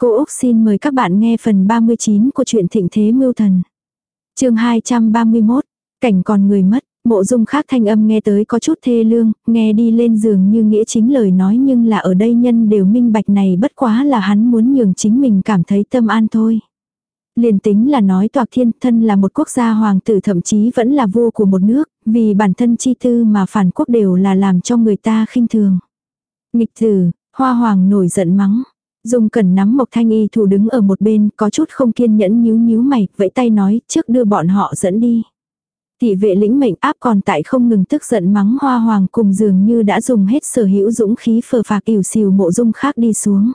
Cô Úc xin mời các bạn nghe phần 39 của truyện Thịnh Thế Mưu Thần. chương 231, cảnh còn người mất, mộ dung khác thanh âm nghe tới có chút thê lương, nghe đi lên giường như nghĩa chính lời nói nhưng là ở đây nhân đều minh bạch này bất quá là hắn muốn nhường chính mình cảm thấy tâm an thôi. Liền tính là nói toạc thiên thân là một quốc gia hoàng tử thậm chí vẫn là vua của một nước, vì bản thân chi tư mà phản quốc đều là làm cho người ta khinh thường. Nghịch tử, hoa hoàng nổi giận mắng. Dung Cẩn nắm Mộc Thanh Y thủ đứng ở một bên, có chút không kiên nhẫn nhíu nhíu mày, vẫy tay nói, trước đưa bọn họ dẫn đi. Thị vệ lĩnh mệnh áp còn tại không ngừng tức giận mắng hoa hoàng cùng dường như đã dùng hết sở hữu dũng khí phờ phạc ỉu xìu mộ dung khác đi xuống.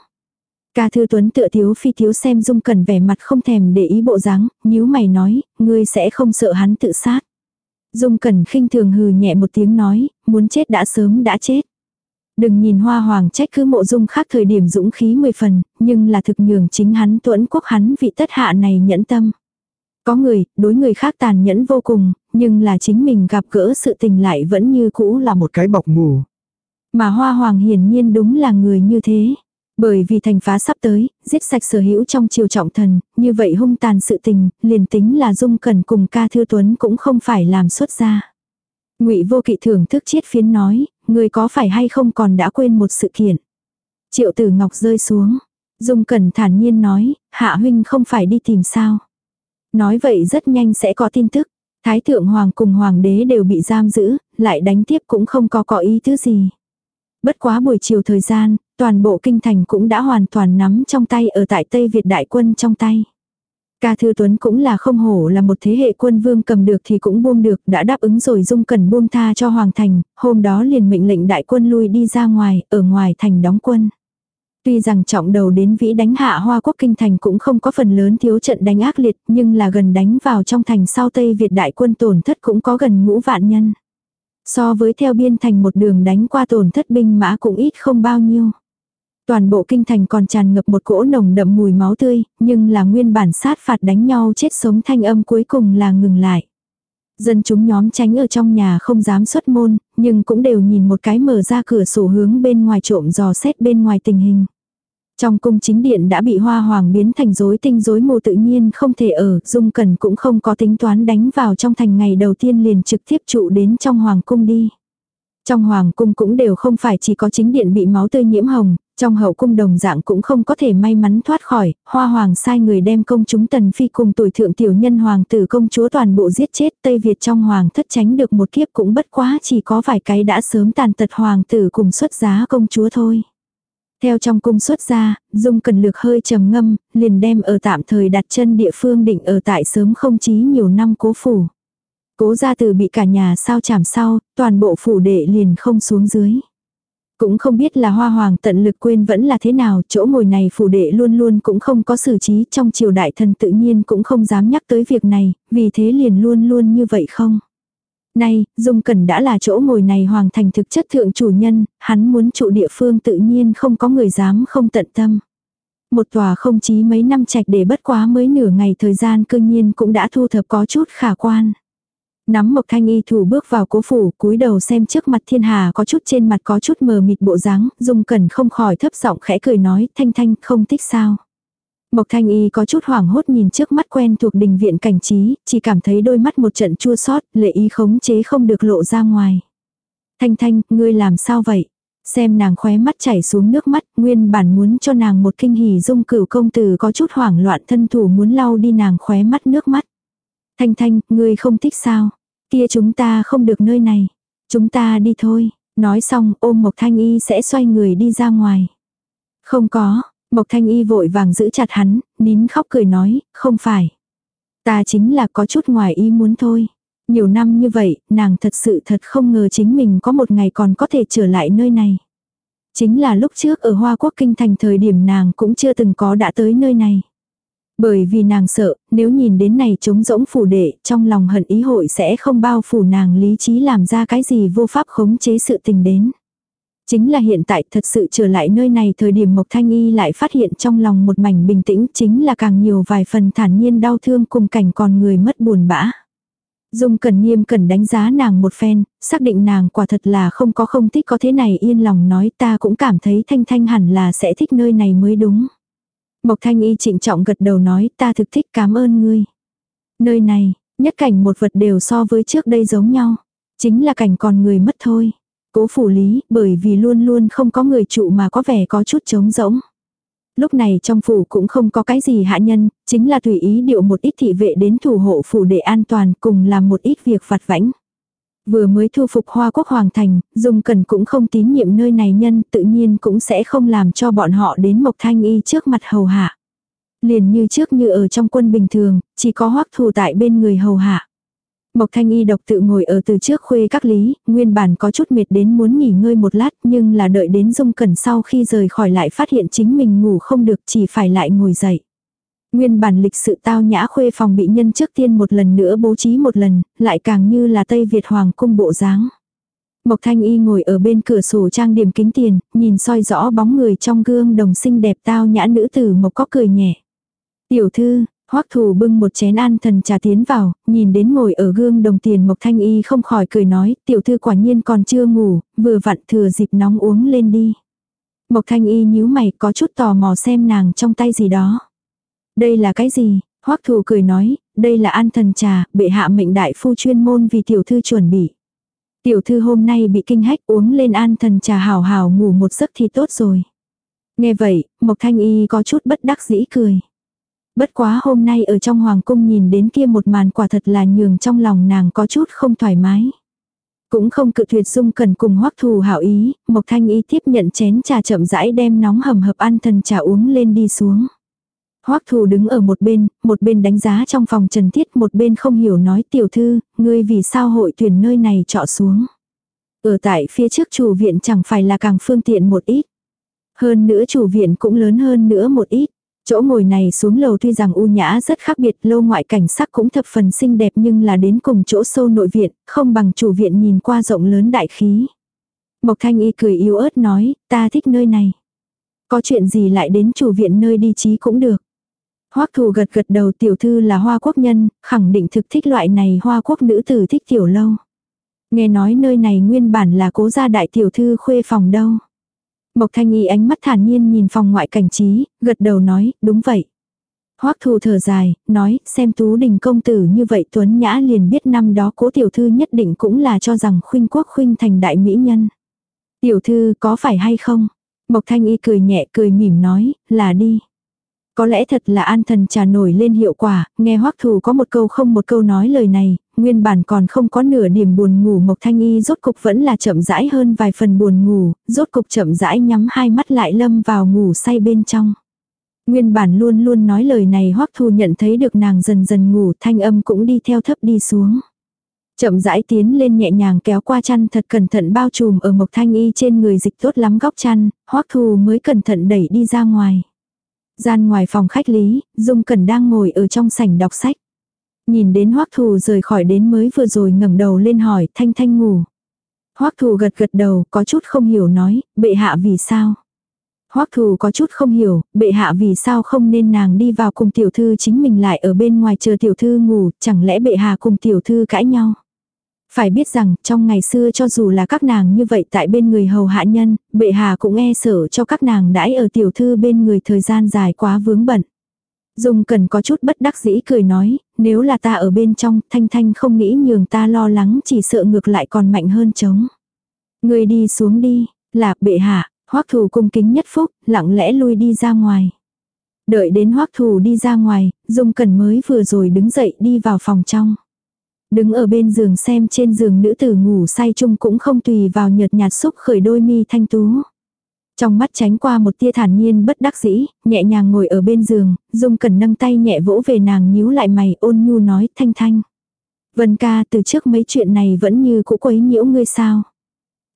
Ca thư tuấn tựa thiếu phi thiếu xem dung Cần vẻ mặt không thèm để ý bộ dáng, nhíu mày nói, ngươi sẽ không sợ hắn tự sát. Dung cẩn khinh thường hừ nhẹ một tiếng nói, muốn chết đã sớm đã chết. Đừng nhìn hoa hoàng trách cứ mộ dung khác thời điểm dũng khí mười phần, nhưng là thực nhường chính hắn tuẫn quốc hắn vị tất hạ này nhẫn tâm. Có người, đối người khác tàn nhẫn vô cùng, nhưng là chính mình gặp gỡ sự tình lại vẫn như cũ là một cái bọc mù. Mà hoa hoàng hiển nhiên đúng là người như thế. Bởi vì thành phá sắp tới, giết sạch sở hữu trong triều trọng thần, như vậy hung tàn sự tình, liền tính là dung cần cùng ca thư tuấn cũng không phải làm xuất ra. ngụy vô kỵ thưởng thức chiết phiến nói, người có phải hay không còn đã quên một sự kiện. Triệu tử ngọc rơi xuống. Dung cẩn thản nhiên nói, hạ huynh không phải đi tìm sao. Nói vậy rất nhanh sẽ có tin tức. Thái thượng hoàng cùng hoàng đế đều bị giam giữ, lại đánh tiếp cũng không có có ý thứ gì. Bất quá buổi chiều thời gian, toàn bộ kinh thành cũng đã hoàn toàn nắm trong tay ở tại Tây Việt đại quân trong tay. Ca Thư Tuấn cũng là không hổ là một thế hệ quân vương cầm được thì cũng buông được, đã đáp ứng rồi dung cần buông tha cho Hoàng Thành, hôm đó liền mệnh lệnh đại quân lui đi ra ngoài, ở ngoài thành đóng quân. Tuy rằng trọng đầu đến vĩ đánh hạ hoa quốc kinh thành cũng không có phần lớn thiếu trận đánh ác liệt, nhưng là gần đánh vào trong thành sau Tây Việt đại quân tổn thất cũng có gần ngũ vạn nhân. So với theo biên thành một đường đánh qua tổn thất binh mã cũng ít không bao nhiêu. Toàn bộ kinh thành còn tràn ngập một cỗ nồng đậm mùi máu tươi, nhưng là nguyên bản sát phạt đánh nhau chết sống thanh âm cuối cùng là ngừng lại. Dân chúng nhóm tránh ở trong nhà không dám xuất môn, nhưng cũng đều nhìn một cái mở ra cửa sổ hướng bên ngoài trộm dò xét bên ngoài tình hình. Trong cung chính điện đã bị hoa hoàng biến thành rối tinh rối mù tự nhiên không thể ở, dung cần cũng không có tính toán đánh vào trong thành ngày đầu tiên liền trực tiếp trụ đến trong hoàng cung đi. Trong hoàng cung cũng đều không phải chỉ có chính điện bị máu tươi nhiễm hồng, trong hậu cung đồng dạng cũng không có thể may mắn thoát khỏi, hoa hoàng sai người đem công chúng tần phi cùng tuổi thượng tiểu nhân hoàng tử công chúa toàn bộ giết chết Tây Việt trong hoàng thất tránh được một kiếp cũng bất quá chỉ có vài cái đã sớm tàn tật hoàng tử cùng xuất giá công chúa thôi. Theo trong cung xuất ra, dung cần lược hơi trầm ngâm, liền đem ở tạm thời đặt chân địa phương định ở tại sớm không chí nhiều năm cố phủ. Cố gia từ bị cả nhà sao chảm sau, toàn bộ phủ đệ liền không xuống dưới. Cũng không biết là hoa hoàng tận lực quên vẫn là thế nào, chỗ ngồi này phủ đệ luôn luôn cũng không có xử trí trong triều đại thần tự nhiên cũng không dám nhắc tới việc này, vì thế liền luôn luôn như vậy không. Nay, Dung Cẩn đã là chỗ ngồi này hoàng thành thực chất thượng chủ nhân, hắn muốn trụ địa phương tự nhiên không có người dám không tận tâm. Một tòa không chí mấy năm trạch để bất quá mới nửa ngày thời gian cương nhiên cũng đã thu thập có chút khả quan. Nắm Mộc Thanh Y thủ bước vào cố phủ, cúi đầu xem trước mặt thiên hà có chút trên mặt có chút mờ mịt bộ dáng, Dung Cẩn không khỏi thấp giọng khẽ cười nói, Thanh Thanh không thích sao. Mộc Thanh Y có chút hoảng hốt nhìn trước mắt quen thuộc đình viện cảnh trí, chỉ cảm thấy đôi mắt một trận chua xót, lệ ý khống chế không được lộ ra ngoài. Thanh Thanh, ngươi làm sao vậy? Xem nàng khóe mắt chảy xuống nước mắt, nguyên bản muốn cho nàng một kinh hỉ dung cửu công tử có chút hoảng loạn thân thủ muốn lau đi nàng khóe mắt nước mắt. Thanh Thanh, ngươi không thích sao? Kia chúng ta không được nơi này. Chúng ta đi thôi. Nói xong ôm Mộc Thanh Y sẽ xoay người đi ra ngoài. Không có, Mộc Thanh Y vội vàng giữ chặt hắn, nín khóc cười nói, không phải. Ta chính là có chút ngoài ý muốn thôi. Nhiều năm như vậy, nàng thật sự thật không ngờ chính mình có một ngày còn có thể trở lại nơi này. Chính là lúc trước ở Hoa Quốc Kinh Thành thời điểm nàng cũng chưa từng có đã tới nơi này. Bởi vì nàng sợ, nếu nhìn đến này trống rỗng phủ đệ, trong lòng hận ý hội sẽ không bao phủ nàng lý trí làm ra cái gì vô pháp khống chế sự tình đến. Chính là hiện tại thật sự trở lại nơi này thời điểm Mộc Thanh Y lại phát hiện trong lòng một mảnh bình tĩnh chính là càng nhiều vài phần thản nhiên đau thương cùng cảnh còn người mất buồn bã. Dung cần nghiêm cần đánh giá nàng một phen, xác định nàng quả thật là không có không thích có thế này yên lòng nói ta cũng cảm thấy thanh thanh hẳn là sẽ thích nơi này mới đúng. Mộc Thanh Y trịnh trọng gật đầu nói ta thực thích cảm ơn ngươi. Nơi này, nhất cảnh một vật đều so với trước đây giống nhau. Chính là cảnh còn người mất thôi. Cố phủ lý, bởi vì luôn luôn không có người trụ mà có vẻ có chút trống rỗng. Lúc này trong phủ cũng không có cái gì hạ nhân, chính là tùy ý điệu một ít thị vệ đến thủ hộ phủ để an toàn cùng làm một ít việc vặt vãnh. Vừa mới thu phục hoa quốc hoàng thành, Dung Cần cũng không tín nhiệm nơi này nhân tự nhiên cũng sẽ không làm cho bọn họ đến Mộc Thanh Y trước mặt hầu hạ. Liền như trước như ở trong quân bình thường, chỉ có hoắc thù tại bên người hầu hạ. Mộc Thanh Y độc tự ngồi ở từ trước khuê các lý, nguyên bản có chút mệt đến muốn nghỉ ngơi một lát nhưng là đợi đến Dung Cẩn sau khi rời khỏi lại phát hiện chính mình ngủ không được chỉ phải lại ngồi dậy. Nguyên bản lịch sự tao nhã khuê phòng bị nhân trước tiên một lần nữa bố trí một lần, lại càng như là Tây Việt Hoàng cung bộ dáng. Mộc Thanh Y ngồi ở bên cửa sổ trang điểm kính tiền, nhìn soi rõ bóng người trong gương đồng xinh đẹp tao nhã nữ tử Mộc có cười nhẹ. Tiểu thư, Hoắc Thù bưng một chén an thần trà tiến vào, nhìn đến ngồi ở gương đồng tiền Mộc Thanh Y không khỏi cười nói, tiểu thư quả nhiên còn chưa ngủ, vừa vặn thừa dịp nóng uống lên đi. Mộc Thanh Y nhíu mày có chút tò mò xem nàng trong tay gì đó. Đây là cái gì? Hoắc Thù cười nói, đây là an thần trà, bệ hạ mệnh đại phu chuyên môn vì tiểu thư chuẩn bị. Tiểu thư hôm nay bị kinh hách uống lên an thần trà hào hào ngủ một giấc thì tốt rồi. Nghe vậy, Mộc Thanh Y có chút bất đắc dĩ cười. Bất quá hôm nay ở trong hoàng cung nhìn đến kia một màn quả thật là nhường trong lòng nàng có chút không thoải mái. Cũng không cự tuyệt dung cần cùng hoắc thù hảo ý, Mộc Thanh Y tiếp nhận chén trà chậm rãi đem nóng hầm hập ăn thần trà uống lên đi xuống. Hoắc thù đứng ở một bên, một bên đánh giá trong phòng trần thiết một bên không hiểu nói tiểu thư, ngươi vì sao hội tuyển nơi này trọ xuống. Ở tại phía trước chủ viện chẳng phải là càng phương tiện một ít. Hơn nữa chủ viện cũng lớn hơn nữa một ít. Chỗ ngồi này xuống lầu tuy rằng u nhã rất khác biệt lâu ngoại cảnh sắc cũng thập phần xinh đẹp nhưng là đến cùng chỗ sâu nội viện, không bằng chủ viện nhìn qua rộng lớn đại khí. Mộc thanh y cười yếu ớt nói, ta thích nơi này. Có chuyện gì lại đến chủ viện nơi đi chí cũng được. Hoắc thù gật gật đầu tiểu thư là hoa quốc nhân, khẳng định thực thích loại này hoa quốc nữ tử thích tiểu lâu. Nghe nói nơi này nguyên bản là cố gia đại tiểu thư khuê phòng đâu. Mộc thanh y ánh mắt thản nhiên nhìn phòng ngoại cảnh trí, gật đầu nói, đúng vậy. Hoắc thù thở dài, nói, xem tú đình công tử như vậy tuấn nhã liền biết năm đó cố tiểu thư nhất định cũng là cho rằng khuynh quốc khuynh thành đại mỹ nhân. Tiểu thư có phải hay không? Mộc thanh y cười nhẹ cười mỉm nói, là đi. Có lẽ thật là an thần trà nổi lên hiệu quả, nghe hoắc thù có một câu không một câu nói lời này, nguyên bản còn không có nửa điểm buồn ngủ Mộc Thanh Y rốt cục vẫn là chậm rãi hơn vài phần buồn ngủ, rốt cục chậm rãi nhắm hai mắt lại lâm vào ngủ say bên trong. Nguyên bản luôn luôn nói lời này hoắc thù nhận thấy được nàng dần dần ngủ thanh âm cũng đi theo thấp đi xuống. Chậm rãi tiến lên nhẹ nhàng kéo qua chăn thật cẩn thận bao trùm ở Mộc Thanh Y trên người dịch tốt lắm góc chăn, hoắc thù mới cẩn thận đẩy đi ra ngoài. Gian ngoài phòng khách lý, Dung Cẩn đang ngồi ở trong sảnh đọc sách. Nhìn đến Hoắc Thù rời khỏi đến mới vừa rồi ngẩng đầu lên hỏi Thanh Thanh ngủ. Hoắc Thù gật gật đầu, có chút không hiểu nói, bệ hạ vì sao? Hoắc Thù có chút không hiểu, bệ hạ vì sao không nên nàng đi vào cùng tiểu thư chính mình lại ở bên ngoài chờ tiểu thư ngủ, chẳng lẽ bệ hạ cùng tiểu thư cãi nhau? Phải biết rằng, trong ngày xưa cho dù là các nàng như vậy tại bên người hầu hạ nhân, bệ hạ cũng e sợ cho các nàng đãi ở tiểu thư bên người thời gian dài quá vướng bận. Dung cần có chút bất đắc dĩ cười nói, nếu là ta ở bên trong, thanh thanh không nghĩ nhường ta lo lắng chỉ sợ ngược lại còn mạnh hơn chống. Người đi xuống đi, là bệ hạ, hoắc thủ cung kính nhất phúc, lặng lẽ lui đi ra ngoài. Đợi đến hoắc thủ đi ra ngoài, Dung cần mới vừa rồi đứng dậy đi vào phòng trong. Đứng ở bên giường xem trên giường nữ tử ngủ say chung cũng không tùy vào nhợt nhạt xúc khởi đôi mi thanh tú. Trong mắt tránh qua một tia thản nhiên bất đắc dĩ, nhẹ nhàng ngồi ở bên giường, Dung Cẩn nâng tay nhẹ vỗ về nàng nhíu lại mày ôn nhu nói thanh thanh. Vân ca từ trước mấy chuyện này vẫn như cũ quấy nhiễu ngươi sao.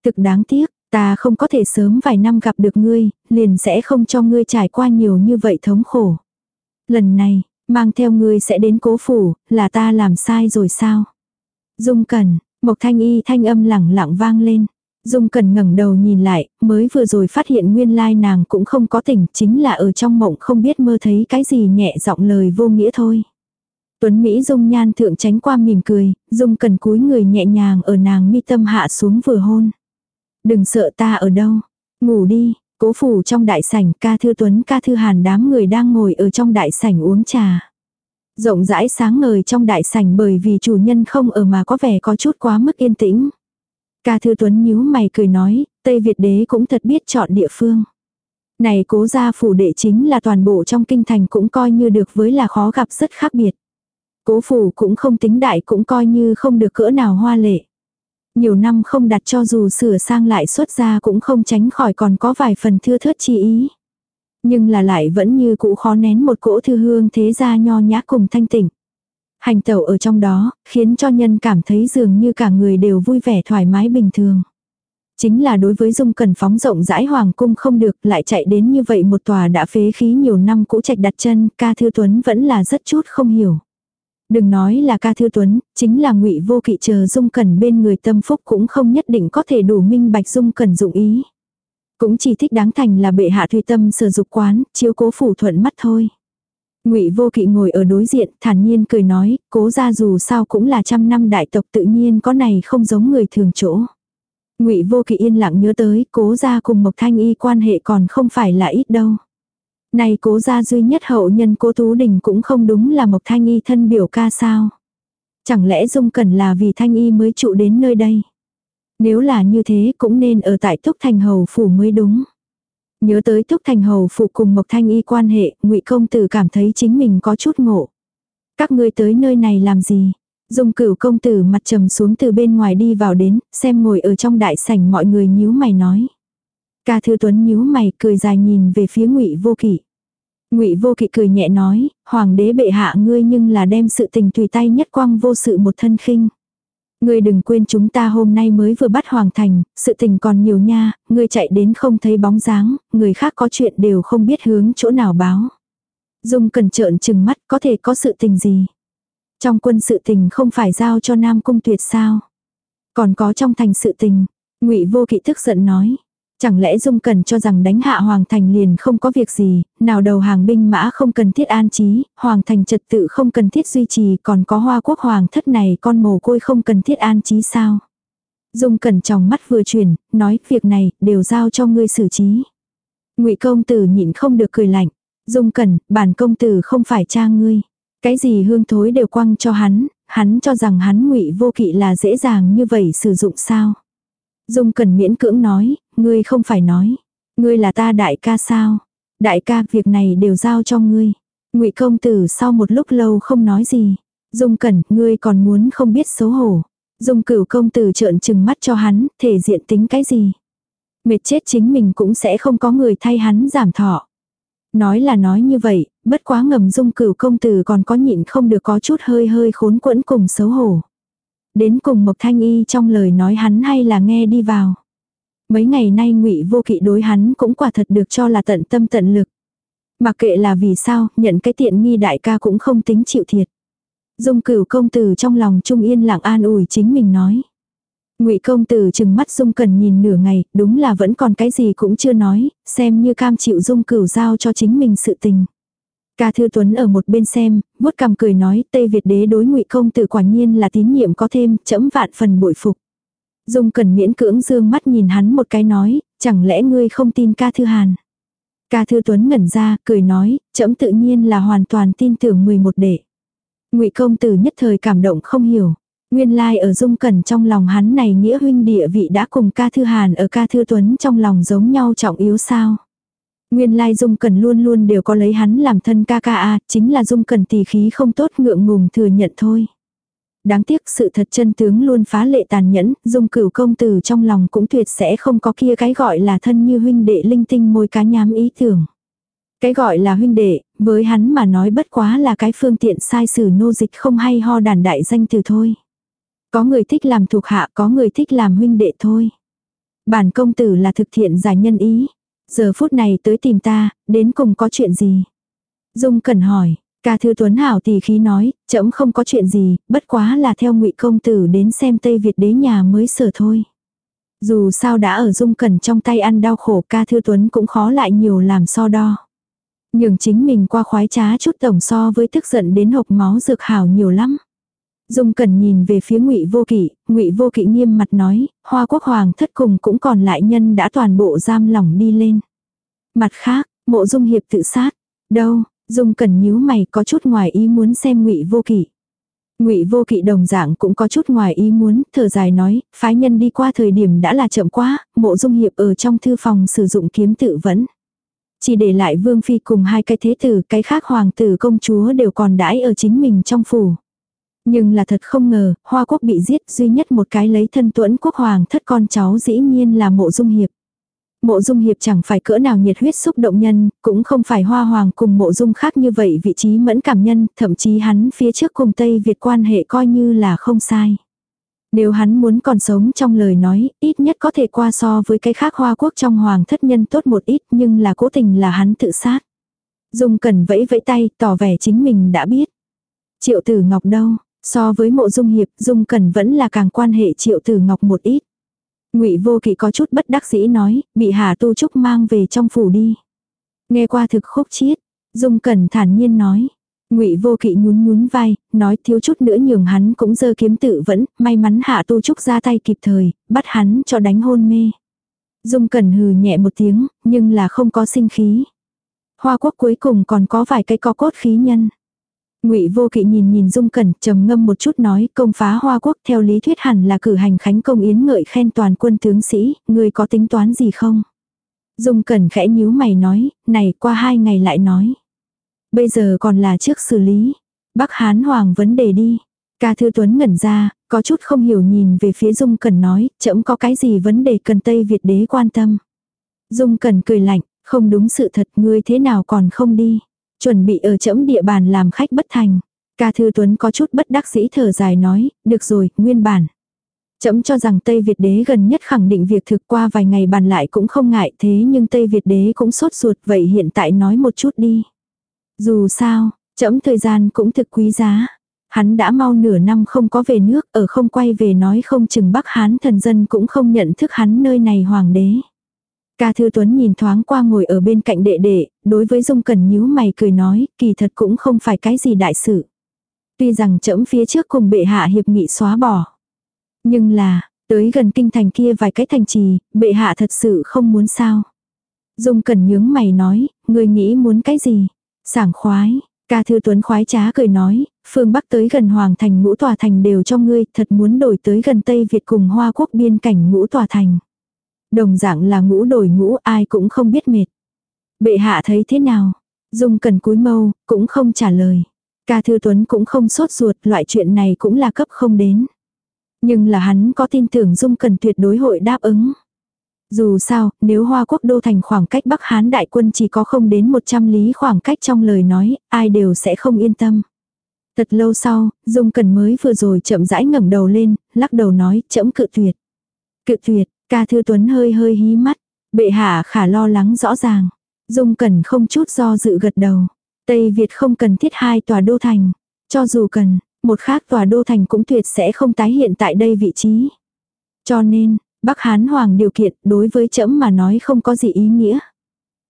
Thực đáng tiếc, ta không có thể sớm vài năm gặp được ngươi, liền sẽ không cho ngươi trải qua nhiều như vậy thống khổ. Lần này, mang theo ngươi sẽ đến cố phủ, là ta làm sai rồi sao? Dung Cẩn, Mộc Thanh Y thanh âm lẳng lặng vang lên. Dung Cần ngẩng đầu nhìn lại, mới vừa rồi phát hiện nguyên lai nàng cũng không có tỉnh, chính là ở trong mộng không biết mơ thấy cái gì nhẹ giọng lời vô nghĩa thôi. Tuấn Mỹ Dung nhan thượng tránh qua mỉm cười, Dung Cần cúi người nhẹ nhàng ở nàng mi tâm hạ xuống vừa hôn. Đừng sợ ta ở đâu, ngủ đi, Cố phủ trong đại sảnh, ca thư tuấn ca thư hàn đám người đang ngồi ở trong đại sảnh uống trà. Rộng rãi sáng ngời trong đại sảnh bởi vì chủ nhân không ở mà có vẻ có chút quá mức yên tĩnh. Ca thư tuấn nhíu mày cười nói, Tây Việt đế cũng thật biết chọn địa phương. Này cố gia phủ đệ chính là toàn bộ trong kinh thành cũng coi như được với là khó gặp rất khác biệt. Cố phủ cũng không tính đại cũng coi như không được cỡ nào hoa lệ. Nhiều năm không đặt cho dù sửa sang lại xuất ra cũng không tránh khỏi còn có vài phần thưa thớt chi ý. Nhưng là lại vẫn như cũ khó nén một cỗ thư hương thế gia nho nhã cùng thanh tịnh. Hành tẩu ở trong đó, khiến cho nhân cảm thấy dường như cả người đều vui vẻ thoải mái bình thường. Chính là đối với dung cần phóng rộng rãi hoàng cung không được lại chạy đến như vậy một tòa đã phế khí nhiều năm cũ trạch đặt chân, ca thư tuấn vẫn là rất chút không hiểu. Đừng nói là ca thư tuấn, chính là ngụy vô kỵ chờ dung cẩn bên người tâm phúc cũng không nhất định có thể đủ minh bạch dung cẩn dụng ý. Cũng chỉ thích đáng thành là bệ hạ tùy tâm sở dục quán, chiếu cố phủ thuận mắt thôi. Ngụy Vô Kỵ ngồi ở đối diện, thản nhiên cười nói, cố ra dù sao cũng là trăm năm đại tộc tự nhiên có này không giống người thường chỗ. Ngụy Vô Kỵ yên lặng nhớ tới, cố ra cùng Mộc Thanh Y quan hệ còn không phải là ít đâu. Này cố gia duy nhất hậu nhân cố Tú Đình cũng không đúng là Mộc Thanh Y thân biểu ca sao. Chẳng lẽ Dung Cẩn là vì Thanh Y mới trụ đến nơi đây. Nếu là như thế cũng nên ở tại Túc Thành Hầu Phủ mới đúng. Nhớ tới Túc Thành Hầu Phủ cùng Mộc Thanh Y quan hệ, ngụy Công Tử cảm thấy chính mình có chút ngộ. Các ngươi tới nơi này làm gì? Dung cửu công tử mặt trầm xuống từ bên ngoài đi vào đến, xem ngồi ở trong đại sảnh mọi người nhíu mày nói. Ca Thư Tuấn nhíu mày cười dài nhìn về phía Ngụy Vô Kỵ. Ngụy Vô Kỵ cười nhẹ nói, hoàng đế bệ hạ ngươi nhưng là đem sự tình tùy tay nhất quang vô sự một thân khinh. Ngươi đừng quên chúng ta hôm nay mới vừa bắt hoàng thành, sự tình còn nhiều nha, ngươi chạy đến không thấy bóng dáng, người khác có chuyện đều không biết hướng chỗ nào báo. Dung cần trợn trừng mắt có thể có sự tình gì. Trong quân sự tình không phải giao cho Nam Cung Tuyệt sao. Còn có trong thành sự tình. ngụy Vô Kỵ tức giận nói. Chẳng lẽ Dung Cần cho rằng đánh hạ Hoàng Thành liền không có việc gì, nào đầu hàng binh mã không cần thiết an trí, Hoàng Thành trật tự không cần thiết duy trì, còn có hoa quốc Hoàng thất này con mồ côi không cần thiết an trí sao? Dung Cần trong mắt vừa chuyển, nói việc này đều giao cho ngươi xử trí. ngụy công tử nhịn không được cười lạnh. Dung Cần, bản công tử không phải cha ngươi. Cái gì hương thối đều quăng cho hắn, hắn cho rằng hắn ngụy vô kỵ là dễ dàng như vậy sử dụng sao. Dung cần miễn cưỡng nói, ngươi không phải nói. Ngươi là ta đại ca sao? Đại ca việc này đều giao cho ngươi. ngụy công tử sau một lúc lâu không nói gì. Dung cẩn, ngươi còn muốn không biết xấu hổ. Dung cửu công tử trợn trừng mắt cho hắn, thể diện tính cái gì. Mệt chết chính mình cũng sẽ không có người thay hắn giảm thọ. Nói là nói như vậy, bất quá ngầm dung cửu công tử còn có nhịn không được có chút hơi hơi khốn quẫn cùng xấu hổ. Đến cùng Mộc Thanh Y trong lời nói hắn hay là nghe đi vào. Mấy ngày nay ngụy vô kỵ đối hắn cũng quả thật được cho là tận tâm tận lực. Mặc kệ là vì sao, nhận cái tiện nghi đại ca cũng không tính chịu thiệt. Dung cửu công tử trong lòng trung yên lặng an ủi chính mình nói. Ngụy công tử chừng mắt Dung Cần nhìn nửa ngày, đúng là vẫn còn cái gì cũng chưa nói, xem như cam chịu Dung cửu giao cho chính mình sự tình. Ca Thư Tuấn ở một bên xem, vuốt cằm cười nói, Tây Việt đế đối Ngụy công tử quả nhiên là tín nhiệm có thêm, chẫm vạn phần bội phục. Dung Cần miễn cưỡng dương mắt nhìn hắn một cái nói, chẳng lẽ ngươi không tin Ca Thư Hàn? Ca Thư Tuấn ngẩn ra, cười nói, chẫm tự nhiên là hoàn toàn tin tưởng 11 đệ. Ngụy công tử nhất thời cảm động không hiểu. Nguyên lai like ở Dung Cẩn trong lòng hắn này nghĩa huynh địa vị đã cùng ca thư hàn ở ca thư tuấn trong lòng giống nhau trọng yếu sao. Nguyên lai Dung Cẩn luôn luôn đều có lấy hắn làm thân ca ca a, chính là Dung Cẩn tỷ khí không tốt ngượng ngùng thừa nhận thôi. Đáng tiếc sự thật chân tướng luôn phá lệ tàn nhẫn, Dung cửu công tử trong lòng cũng tuyệt sẽ không có kia cái gọi là thân như huynh đệ linh tinh môi cá nhám ý tưởng. Cái gọi là huynh đệ, với hắn mà nói bất quá là cái phương tiện sai sử nô dịch không hay ho đàn đại danh từ thôi. Có người thích làm thuộc hạ, có người thích làm huynh đệ thôi. Bản công tử là thực thiện giải nhân ý. Giờ phút này tới tìm ta, đến cùng có chuyện gì? Dung cần hỏi, ca thư tuấn hảo tỷ khí nói, chậm không có chuyện gì, bất quá là theo ngụy công tử đến xem Tây Việt đế nhà mới sở thôi. Dù sao đã ở dung cẩn trong tay ăn đau khổ ca thư tuấn cũng khó lại nhiều làm so đo. Nhưng chính mình qua khoái trá chút tổng so với tức giận đến hộc máu dược hảo nhiều lắm. Dung Cẩn nhìn về phía Ngụy Vô Kỵ, Ngụy Vô Kỵ nghiêm mặt nói, Hoa Quốc hoàng thất cùng cũng còn lại nhân đã toàn bộ giam lỏng đi lên. Mặt khác, mộ dung hiệp tự sát. Đâu, dung cần nhíu mày có chút ngoài ý muốn xem ngụy vô kỵ. Ngụy Vô Kỵ đồng dạng cũng có chút ngoài ý muốn, thở dài nói, phái nhân đi qua thời điểm đã là chậm quá, Mộ Dung Hiệp ở trong thư phòng sử dụng kiếm tự vẫn. Chỉ để lại Vương phi cùng hai cái thế tử, cái khác hoàng tử công chúa đều còn đãi ở chính mình trong phủ. Nhưng là thật không ngờ, Hoa Quốc bị giết, duy nhất một cái lấy thân tuẫn quốc hoàng thất con cháu dĩ nhiên là Mộ Dung Hiệp. Mộ dung hiệp chẳng phải cỡ nào nhiệt huyết xúc động nhân, cũng không phải hoa hoàng cùng mộ dung khác như vậy vị trí mẫn cảm nhân, thậm chí hắn phía trước cùng Tây Việt quan hệ coi như là không sai. Nếu hắn muốn còn sống trong lời nói, ít nhất có thể qua so với cái khác hoa quốc trong hoàng thất nhân tốt một ít nhưng là cố tình là hắn tự sát. Dung cần vẫy vẫy tay, tỏ vẻ chính mình đã biết. Triệu tử ngọc đâu, so với mộ dung hiệp, dung cần vẫn là càng quan hệ triệu tử ngọc một ít. Ngụy Vô Kỵ có chút bất đắc dĩ nói, bị Hà Tu Trúc mang về trong phủ đi. Nghe qua thực khúc chiết, Dung Cẩn thản nhiên nói. Ngụy Vô Kỵ nhún nhún vai, nói thiếu chút nữa nhường hắn cũng dơ kiếm tự vẫn, may mắn Hạ Tu Trúc ra tay kịp thời, bắt hắn cho đánh hôn mê. Dung Cẩn hừ nhẹ một tiếng, nhưng là không có sinh khí. Hoa quốc cuối cùng còn có vài cái có cốt khí nhân. Ngụy Vô Kỵ nhìn nhìn Dung Cẩn, trầm ngâm một chút nói, công phá Hoa Quốc theo lý thuyết hẳn là cử hành khánh công yến ngợi khen toàn quân tướng sĩ, Ngươi có tính toán gì không? Dung Cẩn khẽ nhíu mày nói, này qua hai ngày lại nói. Bây giờ còn là trước xử lý. Bắc Hán Hoàng vấn đề đi. Ca Thư Tuấn ngẩn ra, có chút không hiểu nhìn về phía Dung Cẩn nói, chậm có cái gì vấn đề cần Tây Việt đế quan tâm. Dung Cẩn cười lạnh, không đúng sự thật ngươi thế nào còn không đi. Chuẩn bị ở chẫm địa bàn làm khách bất thành. Ca Thư Tuấn có chút bất đắc dĩ thở dài nói, được rồi, nguyên bản. Chấm cho rằng Tây Việt đế gần nhất khẳng định việc thực qua vài ngày bàn lại cũng không ngại thế nhưng Tây Việt đế cũng sốt ruột vậy hiện tại nói một chút đi. Dù sao, chấm thời gian cũng thực quý giá. Hắn đã mau nửa năm không có về nước ở không quay về nói không chừng Bắc Hán thần dân cũng không nhận thức hắn nơi này hoàng đế. Ca Thư Tuấn nhìn thoáng qua ngồi ở bên cạnh đệ đệ, đối với Dung Cẩn nhíu mày cười nói, kỳ thật cũng không phải cái gì đại sự. Tuy rằng trẫm phía trước cùng bệ hạ hiệp nghị xóa bỏ. Nhưng là, tới gần kinh thành kia vài cái thành trì, bệ hạ thật sự không muốn sao. Dung Cẩn nhướng mày nói, người nghĩ muốn cái gì? Sảng khoái, ca thư tuấn khoái trá cười nói, phương Bắc tới gần Hoàng thành ngũ tòa thành đều cho ngươi, thật muốn đổi tới gần Tây Việt cùng Hoa Quốc biên cảnh ngũ tòa thành. Đồng dạng là ngũ đổi ngũ ai cũng không biết mệt. Bệ hạ thấy thế nào? Dung cần cúi mâu, cũng không trả lời. Ca Thư Tuấn cũng không sốt ruột, loại chuyện này cũng là cấp không đến. Nhưng là hắn có tin tưởng Dung cần tuyệt đối hội đáp ứng. Dù sao, nếu Hoa Quốc đô thành khoảng cách Bắc Hán đại quân chỉ có không đến 100 lý khoảng cách trong lời nói, ai đều sẽ không yên tâm. Thật lâu sau, Dung Cần mới vừa rồi chậm rãi ngẩng đầu lên, lắc đầu nói, chậm cự tuyệt. Cự tuyệt, Ca Thư Tuấn hơi hơi hí mắt. Bệ hạ khả lo lắng rõ ràng. Dung Cẩn không chút do dự gật đầu. Tây Việt không cần thiết hai tòa đô thành. Cho dù cần, một khác tòa đô thành cũng tuyệt sẽ không tái hiện tại đây vị trí. Cho nên, Bắc Hán Hoàng điều kiện đối với trẫm mà nói không có gì ý nghĩa.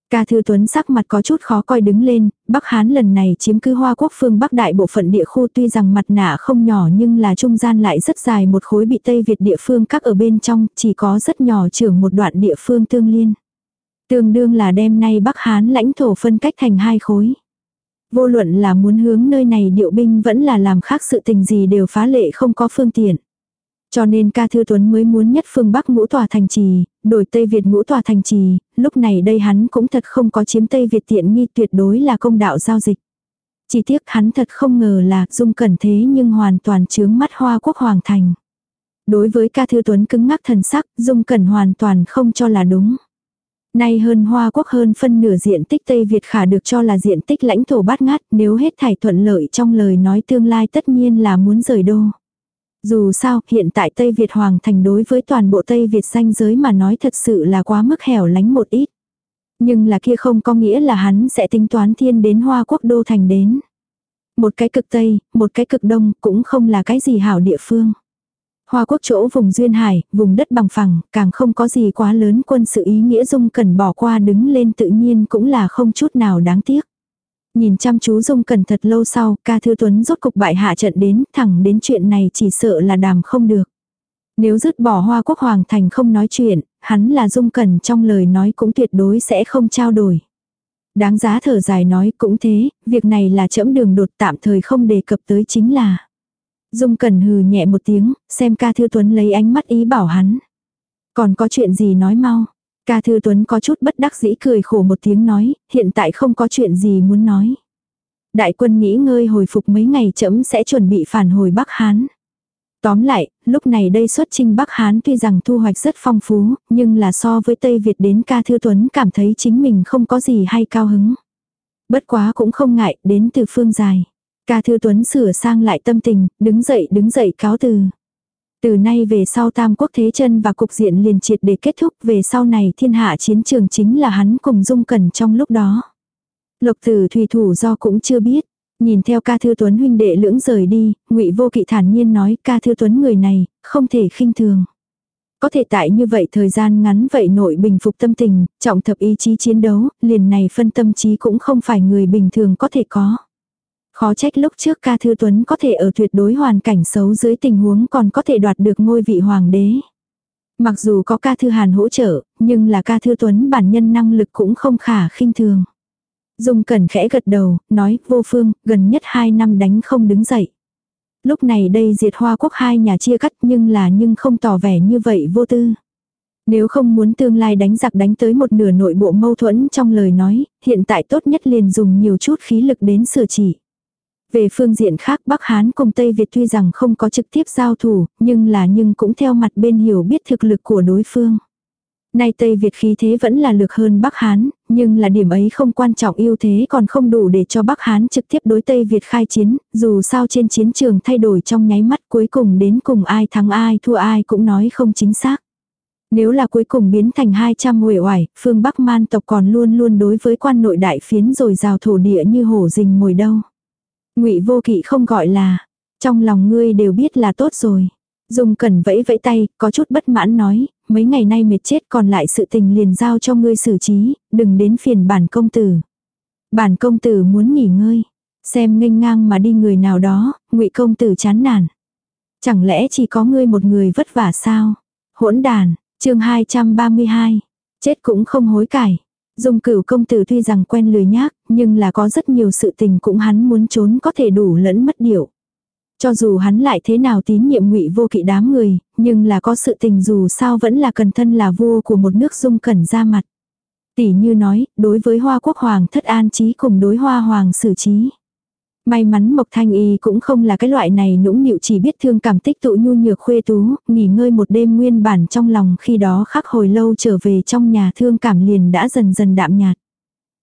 Ca Thư Tuấn sắc mặt có chút khó coi đứng lên, Bắc Hán lần này chiếm cứ Hoa Quốc phương Bắc đại bộ phận địa khu tuy rằng mặt nạ không nhỏ nhưng là trung gian lại rất dài một khối bị Tây Việt địa phương các ở bên trong, chỉ có rất nhỏ trưởng một đoạn địa phương tương liên. Tương đương là đêm nay Bắc Hán lãnh thổ phân cách thành hai khối. Vô luận là muốn hướng nơi này điệu binh vẫn là làm khác sự tình gì đều phá lệ không có phương tiện. Cho nên ca thư tuấn mới muốn nhất phương Bắc ngũ tòa thành trì, đổi Tây Việt ngũ tòa thành trì, lúc này đây hắn cũng thật không có chiếm Tây Việt tiện nghi tuyệt đối là công đạo giao dịch. Chỉ tiếc hắn thật không ngờ là dung cẩn thế nhưng hoàn toàn chướng mắt hoa quốc hoàng thành. Đối với ca thư tuấn cứng ngắc thần sắc, dung cẩn hoàn toàn không cho là đúng. Nay hơn Hoa Quốc hơn phân nửa diện tích Tây Việt khả được cho là diện tích lãnh thổ bát ngát nếu hết thảy thuận lợi trong lời nói tương lai tất nhiên là muốn rời đô. Dù sao, hiện tại Tây Việt Hoàng thành đối với toàn bộ Tây Việt danh giới mà nói thật sự là quá mức hẻo lánh một ít. Nhưng là kia không có nghĩa là hắn sẽ tính toán thiên đến Hoa Quốc đô thành đến. Một cái cực Tây, một cái cực Đông cũng không là cái gì hảo địa phương. Hoa quốc chỗ vùng duyên hải, vùng đất bằng phẳng, càng không có gì quá lớn quân sự ý nghĩa dung cần bỏ qua đứng lên tự nhiên cũng là không chút nào đáng tiếc. Nhìn chăm chú dung cần thật lâu sau, ca thư tuấn rốt cục bại hạ trận đến, thẳng đến chuyện này chỉ sợ là đàm không được. Nếu dứt bỏ hoa quốc hoàng thành không nói chuyện, hắn là dung cẩn trong lời nói cũng tuyệt đối sẽ không trao đổi. Đáng giá thở dài nói cũng thế, việc này là chẫm đường đột tạm thời không đề cập tới chính là. Dung cẩn hừ nhẹ một tiếng, xem ca thư tuấn lấy ánh mắt ý bảo hắn. Còn có chuyện gì nói mau. Ca thư tuấn có chút bất đắc dĩ cười khổ một tiếng nói, hiện tại không có chuyện gì muốn nói. Đại quân nghỉ ngơi hồi phục mấy ngày chậm sẽ chuẩn bị phản hồi Bắc Hán. Tóm lại, lúc này đây xuất chinh Bắc Hán tuy rằng thu hoạch rất phong phú, nhưng là so với Tây Việt đến ca thư tuấn cảm thấy chính mình không có gì hay cao hứng. Bất quá cũng không ngại, đến từ phương dài. Ca thư tuấn sửa sang lại tâm tình, đứng dậy đứng dậy cáo từ. Từ nay về sau tam quốc thế chân và cục diện liền triệt để kết thúc về sau này thiên hạ chiến trường chính là hắn cùng dung cẩn trong lúc đó. Lục tử thủy thủ do cũng chưa biết. Nhìn theo ca thư tuấn huynh đệ lưỡng rời đi, ngụy vô kỵ thản nhiên nói ca thư tuấn người này, không thể khinh thường. Có thể tại như vậy thời gian ngắn vậy nội bình phục tâm tình, trọng thập ý chí chiến đấu, liền này phân tâm trí cũng không phải người bình thường có thể có. Khó trách lúc trước ca thư tuấn có thể ở tuyệt đối hoàn cảnh xấu dưới tình huống còn có thể đoạt được ngôi vị hoàng đế. Mặc dù có ca thư hàn hỗ trợ, nhưng là ca thư tuấn bản nhân năng lực cũng không khả khinh thường. Dung cẩn khẽ gật đầu, nói vô phương, gần nhất hai năm đánh không đứng dậy. Lúc này đây diệt hoa quốc hai nhà chia cắt nhưng là nhưng không tỏ vẻ như vậy vô tư. Nếu không muốn tương lai đánh giặc đánh tới một nửa nội bộ mâu thuẫn trong lời nói, hiện tại tốt nhất liền dùng nhiều chút khí lực đến sửa chỉ. Về phương diện khác Bắc Hán cùng Tây Việt tuy rằng không có trực tiếp giao thủ, nhưng là nhưng cũng theo mặt bên hiểu biết thực lực của đối phương. Nay Tây Việt khí thế vẫn là lực hơn Bắc Hán, nhưng là điểm ấy không quan trọng ưu thế còn không đủ để cho Bắc Hán trực tiếp đối Tây Việt khai chiến, dù sao trên chiến trường thay đổi trong nháy mắt cuối cùng đến cùng ai thắng ai thua ai cũng nói không chính xác. Nếu là cuối cùng biến thành 200 uể oải, phương Bắc man tộc còn luôn luôn đối với quan nội đại phiến rồi rào thổ địa như hổ rình mồi đâu. Ngụy Vô Kỵ không gọi là, trong lòng ngươi đều biết là tốt rồi. Dung Cẩn vẫy vẫy tay, có chút bất mãn nói, mấy ngày nay mệt chết còn lại sự tình liền giao cho ngươi xử trí, đừng đến phiền bản công tử. Bản công tử muốn nghỉ ngơi, xem nghênh ngang mà đi người nào đó, Ngụy công tử chán nản. Chẳng lẽ chỉ có ngươi một người vất vả sao? Hỗn đàn, chương 232. Chết cũng không hối cải. Dung cửu công tử tuy rằng quen lười nhác, nhưng là có rất nhiều sự tình cũng hắn muốn trốn có thể đủ lẫn mất điệu. Cho dù hắn lại thế nào tín nhiệm ngụy vô kỵ đám người, nhưng là có sự tình dù sao vẫn là cần thân là vua của một nước dung cẩn ra mặt. Tỷ như nói, đối với hoa quốc hoàng thất an trí cùng đối hoa hoàng xử trí. May mắn Mộc Thanh Y cũng không là cái loại này nũng nịu chỉ biết thương cảm tích tụ nhu nhược khuê tú, nghỉ ngơi một đêm nguyên bản trong lòng khi đó khắc hồi lâu trở về trong nhà thương cảm liền đã dần dần đạm nhạt.